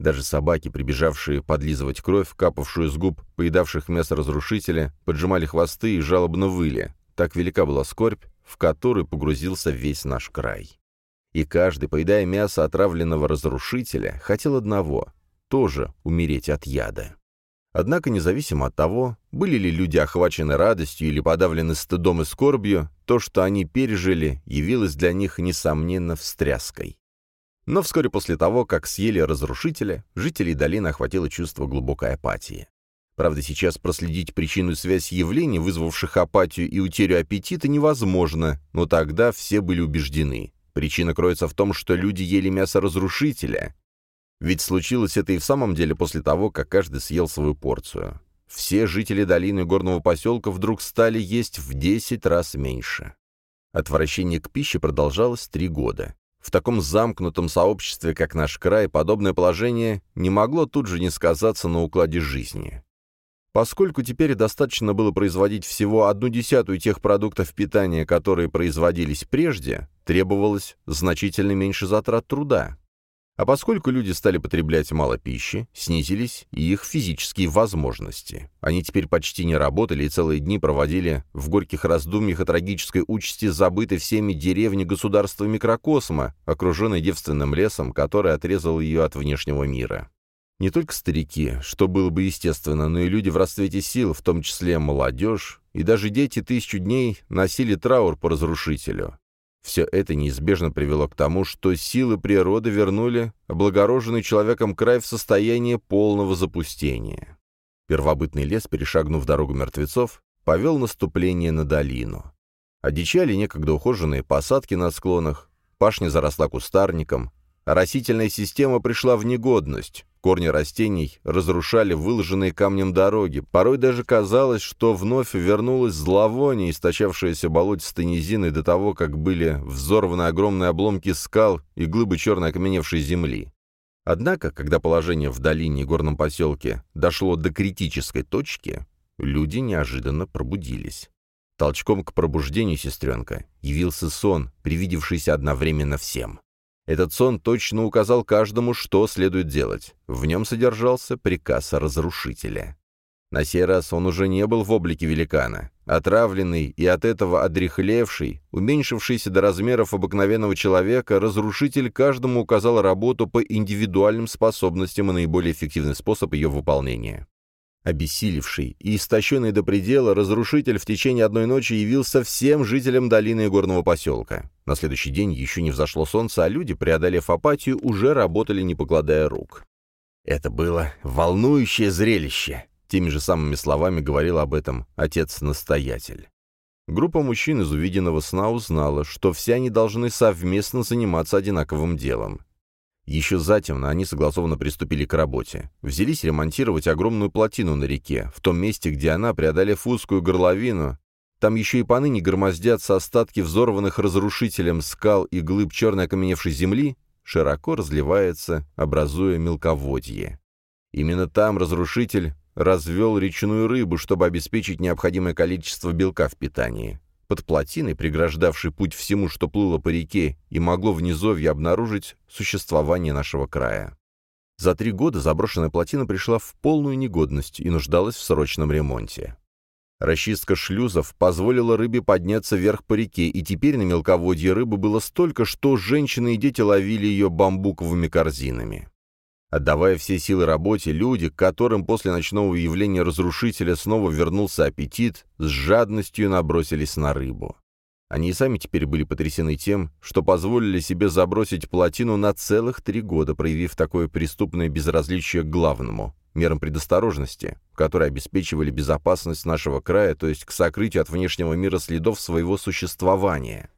Speaker 1: Даже собаки, прибежавшие подлизывать кровь, капавшую с губ поедавших мясо разрушителя, поджимали хвосты и жалобно выли. Так велика была скорбь, в который погрузился весь наш край. И каждый, поедая мясо отравленного разрушителя, хотел одного — тоже умереть от яда. Однако, независимо от того, были ли люди охвачены радостью или подавлены стыдом и скорбью, то, что они пережили, явилось для них, несомненно, встряской. Но вскоре после того, как съели разрушителя, жителей долины охватило чувство глубокой апатии. Правда, сейчас проследить причину связь явлений, вызвавших апатию и утерю аппетита, невозможно, но тогда все были убеждены. Причина кроется в том, что люди ели мясо разрушителя. Ведь случилось это и в самом деле после того, как каждый съел свою порцию. Все жители долины горного поселка вдруг стали есть в 10 раз меньше. Отвращение к пище продолжалось три года. В таком замкнутом сообществе, как наш край, подобное положение не могло тут же не сказаться на укладе жизни. Поскольку теперь достаточно было производить всего одну десятую тех продуктов питания, которые производились прежде, требовалось значительно меньше затрат труда. А поскольку люди стали потреблять мало пищи, снизились и их физические возможности. Они теперь почти не работали и целые дни проводили в горьких раздумьях о трагической участи забытой всеми деревни государства микрокосма, окруженной девственным лесом, который отрезал ее от внешнего мира. Не только старики, что было бы естественно, но и люди в расцвете сил, в том числе молодежь, и даже дети тысячу дней носили траур по разрушителю. Все это неизбежно привело к тому, что силы природы вернули облагороженный человеком край в состояние полного запустения. Первобытный лес, перешагнув дорогу мертвецов, повел наступление на долину. Одичали некогда ухоженные посадки на склонах, пашня заросла кустарником, а растительная система пришла в негодность, Корни растений разрушали выложенные камнем дороги. Порой даже казалось, что вновь вернулось зловоние, источавшееся болотистой низиной до того, как были взорваны огромные обломки скал и глыбы черной окаменевшей земли. Однако, когда положение в долине и горном поселке дошло до критической точки, люди неожиданно пробудились. Толчком к пробуждению сестренка явился сон, привидевшийся одновременно всем. Этот сон точно указал каждому, что следует делать. В нем содержался приказ разрушителя. На сей раз он уже не был в облике великана. Отравленный и от этого одрехлевший, уменьшившийся до размеров обыкновенного человека, разрушитель каждому указал работу по индивидуальным способностям и наиболее эффективный способ ее выполнения. Обессилевший и истощенный до предела, разрушитель в течение одной ночи явился всем жителям долины и горного поселка. На следующий день еще не взошло солнце, а люди, преодолев апатию, уже работали, не покладая рук. Это было волнующее зрелище. Теми же самыми словами говорил об этом отец-настоятель. Группа мужчин из увиденного сна узнала, что все они должны совместно заниматься одинаковым делом. Еще затемно они согласованно приступили к работе. Взялись ремонтировать огромную плотину на реке, в том месте, где она, преодолев узкую горловину, там еще и поныне громоздятся остатки взорванных разрушителем скал и глыб черной окаменевшей земли, широко разливается, образуя мелководье. Именно там разрушитель развел речную рыбу, чтобы обеспечить необходимое количество белка в питании. По под плотиной, преграждавшей путь всему, что плыло по реке, и могло в низовье обнаружить существование нашего края. За три года заброшенная плотина пришла в полную негодность и нуждалась в срочном ремонте. Расчистка шлюзов позволила рыбе подняться вверх по реке, и теперь на мелководье рыбы было столько, что женщины и дети ловили ее бамбуковыми корзинами. Отдавая все силы работе, люди, к которым после ночного явления разрушителя снова вернулся аппетит, с жадностью набросились на рыбу. Они и сами теперь были потрясены тем, что позволили себе забросить плотину на целых три года, проявив такое преступное безразличие к главному — мерам предосторожности, которые обеспечивали безопасность нашего края, то есть к сокрытию от внешнего мира следов своего существования.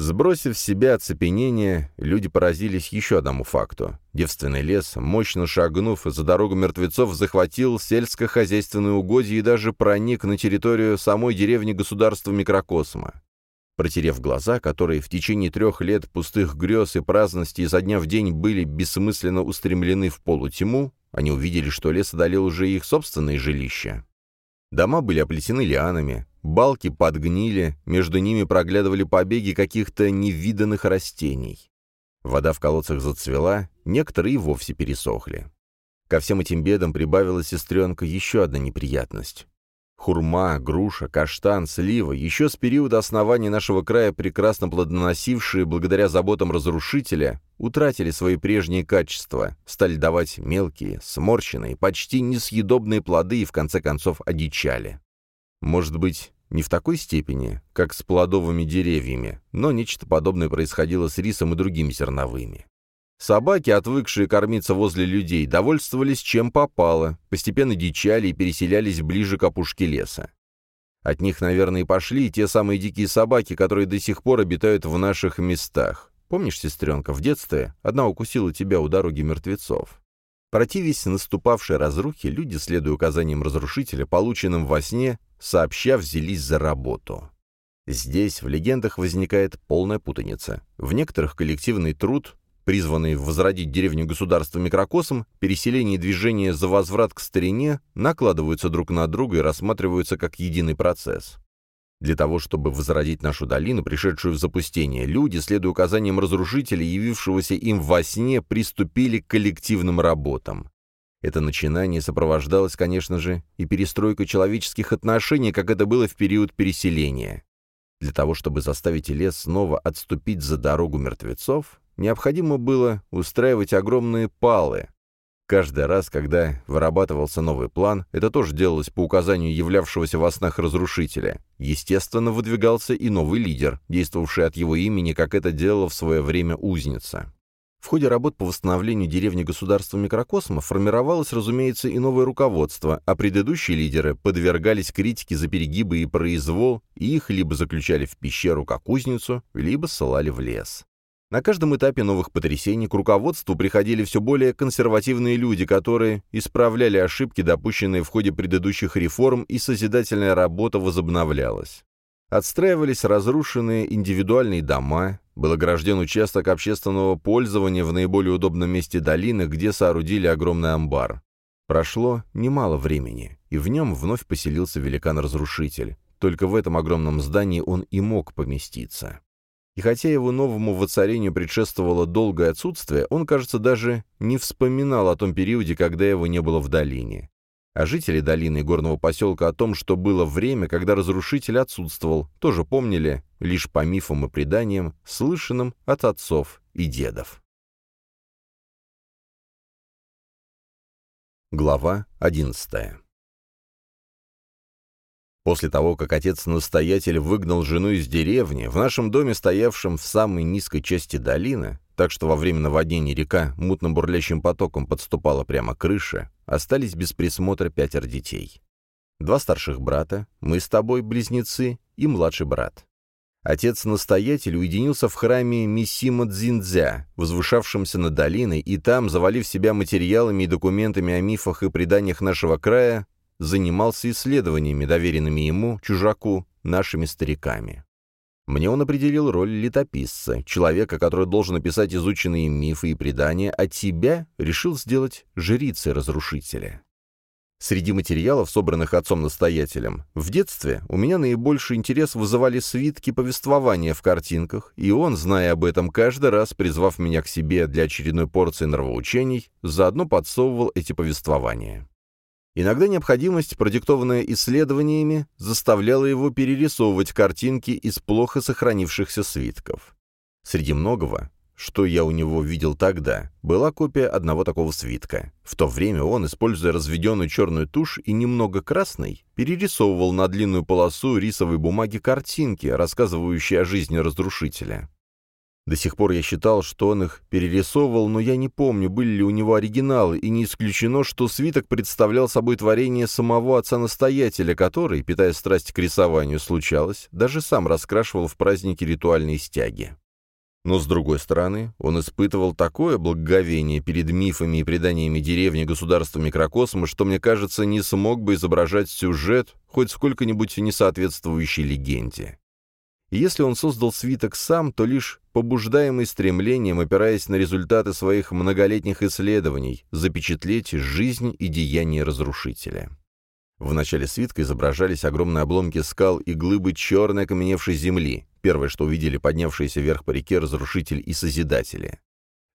Speaker 1: Сбросив с себя оцепенение, люди поразились еще одному факту. Девственный лес, мощно шагнув за дорогу мертвецов, захватил сельскохозяйственные угодья и даже проник на территорию самой деревни государства микрокосма. Протерев глаза, которые в течение трех лет пустых грез и праздности изо дня в день были бессмысленно устремлены в полутьму, они увидели, что лес одолел уже их собственные жилища. Дома были оплетены лианами, балки подгнили, между ними проглядывали побеги каких-то невиданных растений. Вода в колодцах зацвела, некоторые вовсе пересохли. Ко всем этим бедам прибавилась сестренка еще одна неприятность. Хурма, груша, каштан, слива, еще с периода основания нашего края прекрасно плодоносившие благодаря заботам разрушителя, утратили свои прежние качества, стали давать мелкие, сморщенные, почти несъедобные плоды и в конце концов одичали. Может быть, не в такой степени, как с плодовыми деревьями, но нечто подобное происходило с рисом и другими зерновыми. Собаки, отвыкшие кормиться возле людей, довольствовались чем попало, постепенно дичали и переселялись ближе к опушке леса. От них, наверное, и пошли те самые дикие собаки, которые до сих пор обитают в наших местах. Помнишь, сестренка, в детстве одна укусила тебя у дороги мертвецов? Противясь наступавшей разрухе, люди, следуя указаниям разрушителя, полученным во сне, сообща взялись за работу. Здесь в легендах возникает полная путаница. В некоторых коллективный труд, призванные возродить деревню-государство микрокосом, переселение и движение за возврат к старине накладываются друг на друга и рассматриваются как единый процесс. Для того, чтобы возродить нашу долину, пришедшую в запустение, люди, следуя указаниям разрушителя, явившегося им во сне, приступили к коллективным работам. Это начинание сопровождалось, конечно же, и перестройкой человеческих отношений, как это было в период переселения. Для того, чтобы заставить лес снова отступить за дорогу мертвецов, необходимо было устраивать огромные палы. Каждый раз, когда вырабатывался новый план, это тоже делалось по указанию являвшегося во снах разрушителя. Естественно, выдвигался и новый лидер, действовавший от его имени, как это делала в свое время узница. В ходе работ по восстановлению деревни государства микрокосма формировалось, разумеется, и новое руководство, а предыдущие лидеры подвергались критике за перегибы и произвол, и их либо заключали в пещеру как узницу, либо ссылали в лес. На каждом этапе новых потрясений к руководству приходили все более консервативные люди, которые исправляли ошибки, допущенные в ходе предыдущих реформ, и созидательная работа возобновлялась. Отстраивались разрушенные индивидуальные дома, был огражден участок общественного пользования в наиболее удобном месте долины, где соорудили огромный амбар. Прошло немало времени, и в нем вновь поселился великан-разрушитель. Только в этом огромном здании он и мог поместиться. И хотя его новому воцарению предшествовало долгое отсутствие, он, кажется, даже не вспоминал о том периоде, когда его не было в долине. А жители долины и горного поселка о том, что было время, когда разрушитель отсутствовал, тоже помнили, лишь по мифам и преданиям, слышанным от отцов и дедов. Глава одиннадцатая После того, как отец-настоятель выгнал жену из деревни, в нашем доме, стоявшем в самой низкой части долины, так что во время наводнения река мутным бурлящим потоком подступала прямо к крыше, остались без присмотра пятеро детей. Два старших брата, мы с тобой, близнецы, и младший брат. Отец-настоятель уединился в храме Мисима Дзиндзя, возвышавшемся над долиной, и там, завалив себя материалами и документами о мифах и преданиях нашего края, занимался исследованиями, доверенными ему, чужаку, нашими стариками. Мне он определил роль летописца, человека, который должен описать изученные мифы и предания, а тебя решил сделать жрицей разрушителя. Среди материалов, собранных отцом-настоятелем, в детстве у меня наибольший интерес вызывали свитки повествования в картинках, и он, зная об этом каждый раз, призвав меня к себе для очередной порции нравоучений, заодно подсовывал эти повествования. Иногда необходимость, продиктованная исследованиями, заставляла его перерисовывать картинки из плохо сохранившихся свитков. Среди многого что я у него видел тогда, была копия одного такого свитка. В то время он, используя разведенную черную тушь и немного красной, перерисовывал на длинную полосу рисовой бумаги картинки, рассказывающие о жизни разрушителя. До сих пор я считал, что он их перерисовывал, но я не помню, были ли у него оригиналы, и не исключено, что свиток представлял собой творение самого отца-настоятеля, который, питая страсть к рисованию, случалось, даже сам раскрашивал в праздники ритуальные стяги. Но, с другой стороны, он испытывал такое благоговение перед мифами и преданиями деревни государства микрокосма, что, мне кажется, не смог бы изображать сюжет, хоть сколько-нибудь не соответствующий легенде. Если он создал свиток сам, то лишь побуждаемый стремлением, опираясь на результаты своих многолетних исследований, запечатлеть жизнь и деяния разрушителя. В начале свитка изображались огромные обломки скал и глыбы черной окаменевшей земли, первое, что увидели поднявшиеся вверх по реке разрушитель и созидатели.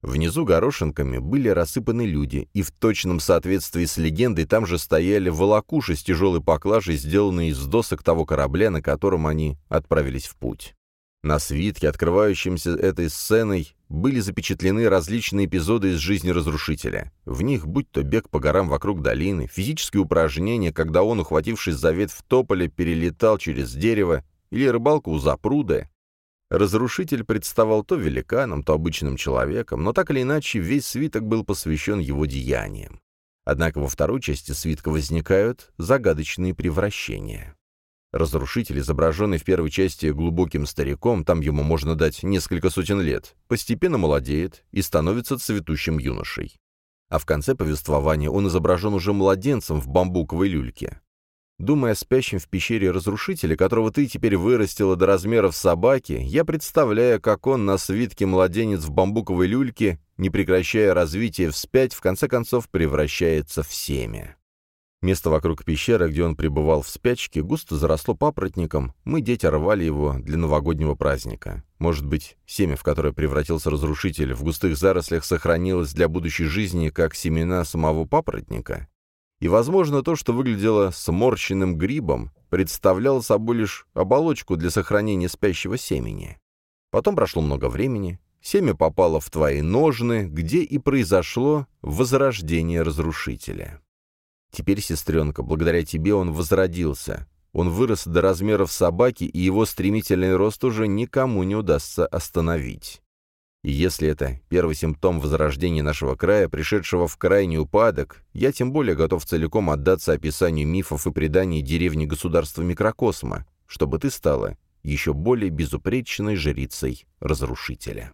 Speaker 1: Внизу горошинками были рассыпаны люди, и в точном соответствии с легендой там же стояли волокуши с тяжелой поклажей, сделанные из досок того корабля, на котором они отправились в путь. На свитке, открывающемся этой сценой, были запечатлены различные эпизоды из жизни разрушителя. В них, будь то бег по горам вокруг долины, физические упражнения, когда он, ухватившись за ветвь тополя, перелетал через дерево, или рыбалку у запруда. Разрушитель представал то великаном, то обычным человеком, но так или иначе весь свиток был посвящен его деяниям. Однако во второй части свитка возникают загадочные превращения. Разрушитель, изображенный в первой части глубоким стариком, там ему можно дать несколько сотен лет, постепенно молодеет и становится цветущим юношей. А в конце повествования он изображен уже младенцем в бамбуковой люльке. Думая о спящем в пещере разрушителе, которого ты теперь вырастила до размеров собаки, я представляю, как он на свитке младенец в бамбуковой люльке, не прекращая развитие вспять, в конце концов превращается в семя. Место вокруг пещеры, где он пребывал в спячке, густо заросло папоротником, мы, дети, рвали его для новогоднего праздника. Может быть, семя, в которое превратился разрушитель, в густых зарослях сохранилось для будущей жизни, как семена самого папоротника? И, возможно, то, что выглядело сморщенным грибом, представляло собой лишь оболочку для сохранения спящего семени. Потом прошло много времени, семя попало в твои ножны, где и произошло возрождение разрушителя. Теперь, сестренка, благодаря тебе он возродился. Он вырос до размеров собаки, и его стремительный рост уже никому не удастся остановить. И если это первый симптом возрождения нашего края, пришедшего в крайний упадок, я тем более готов целиком отдаться описанию мифов и преданий деревни государства микрокосма, чтобы ты стала еще более безупречной жрицей разрушителя.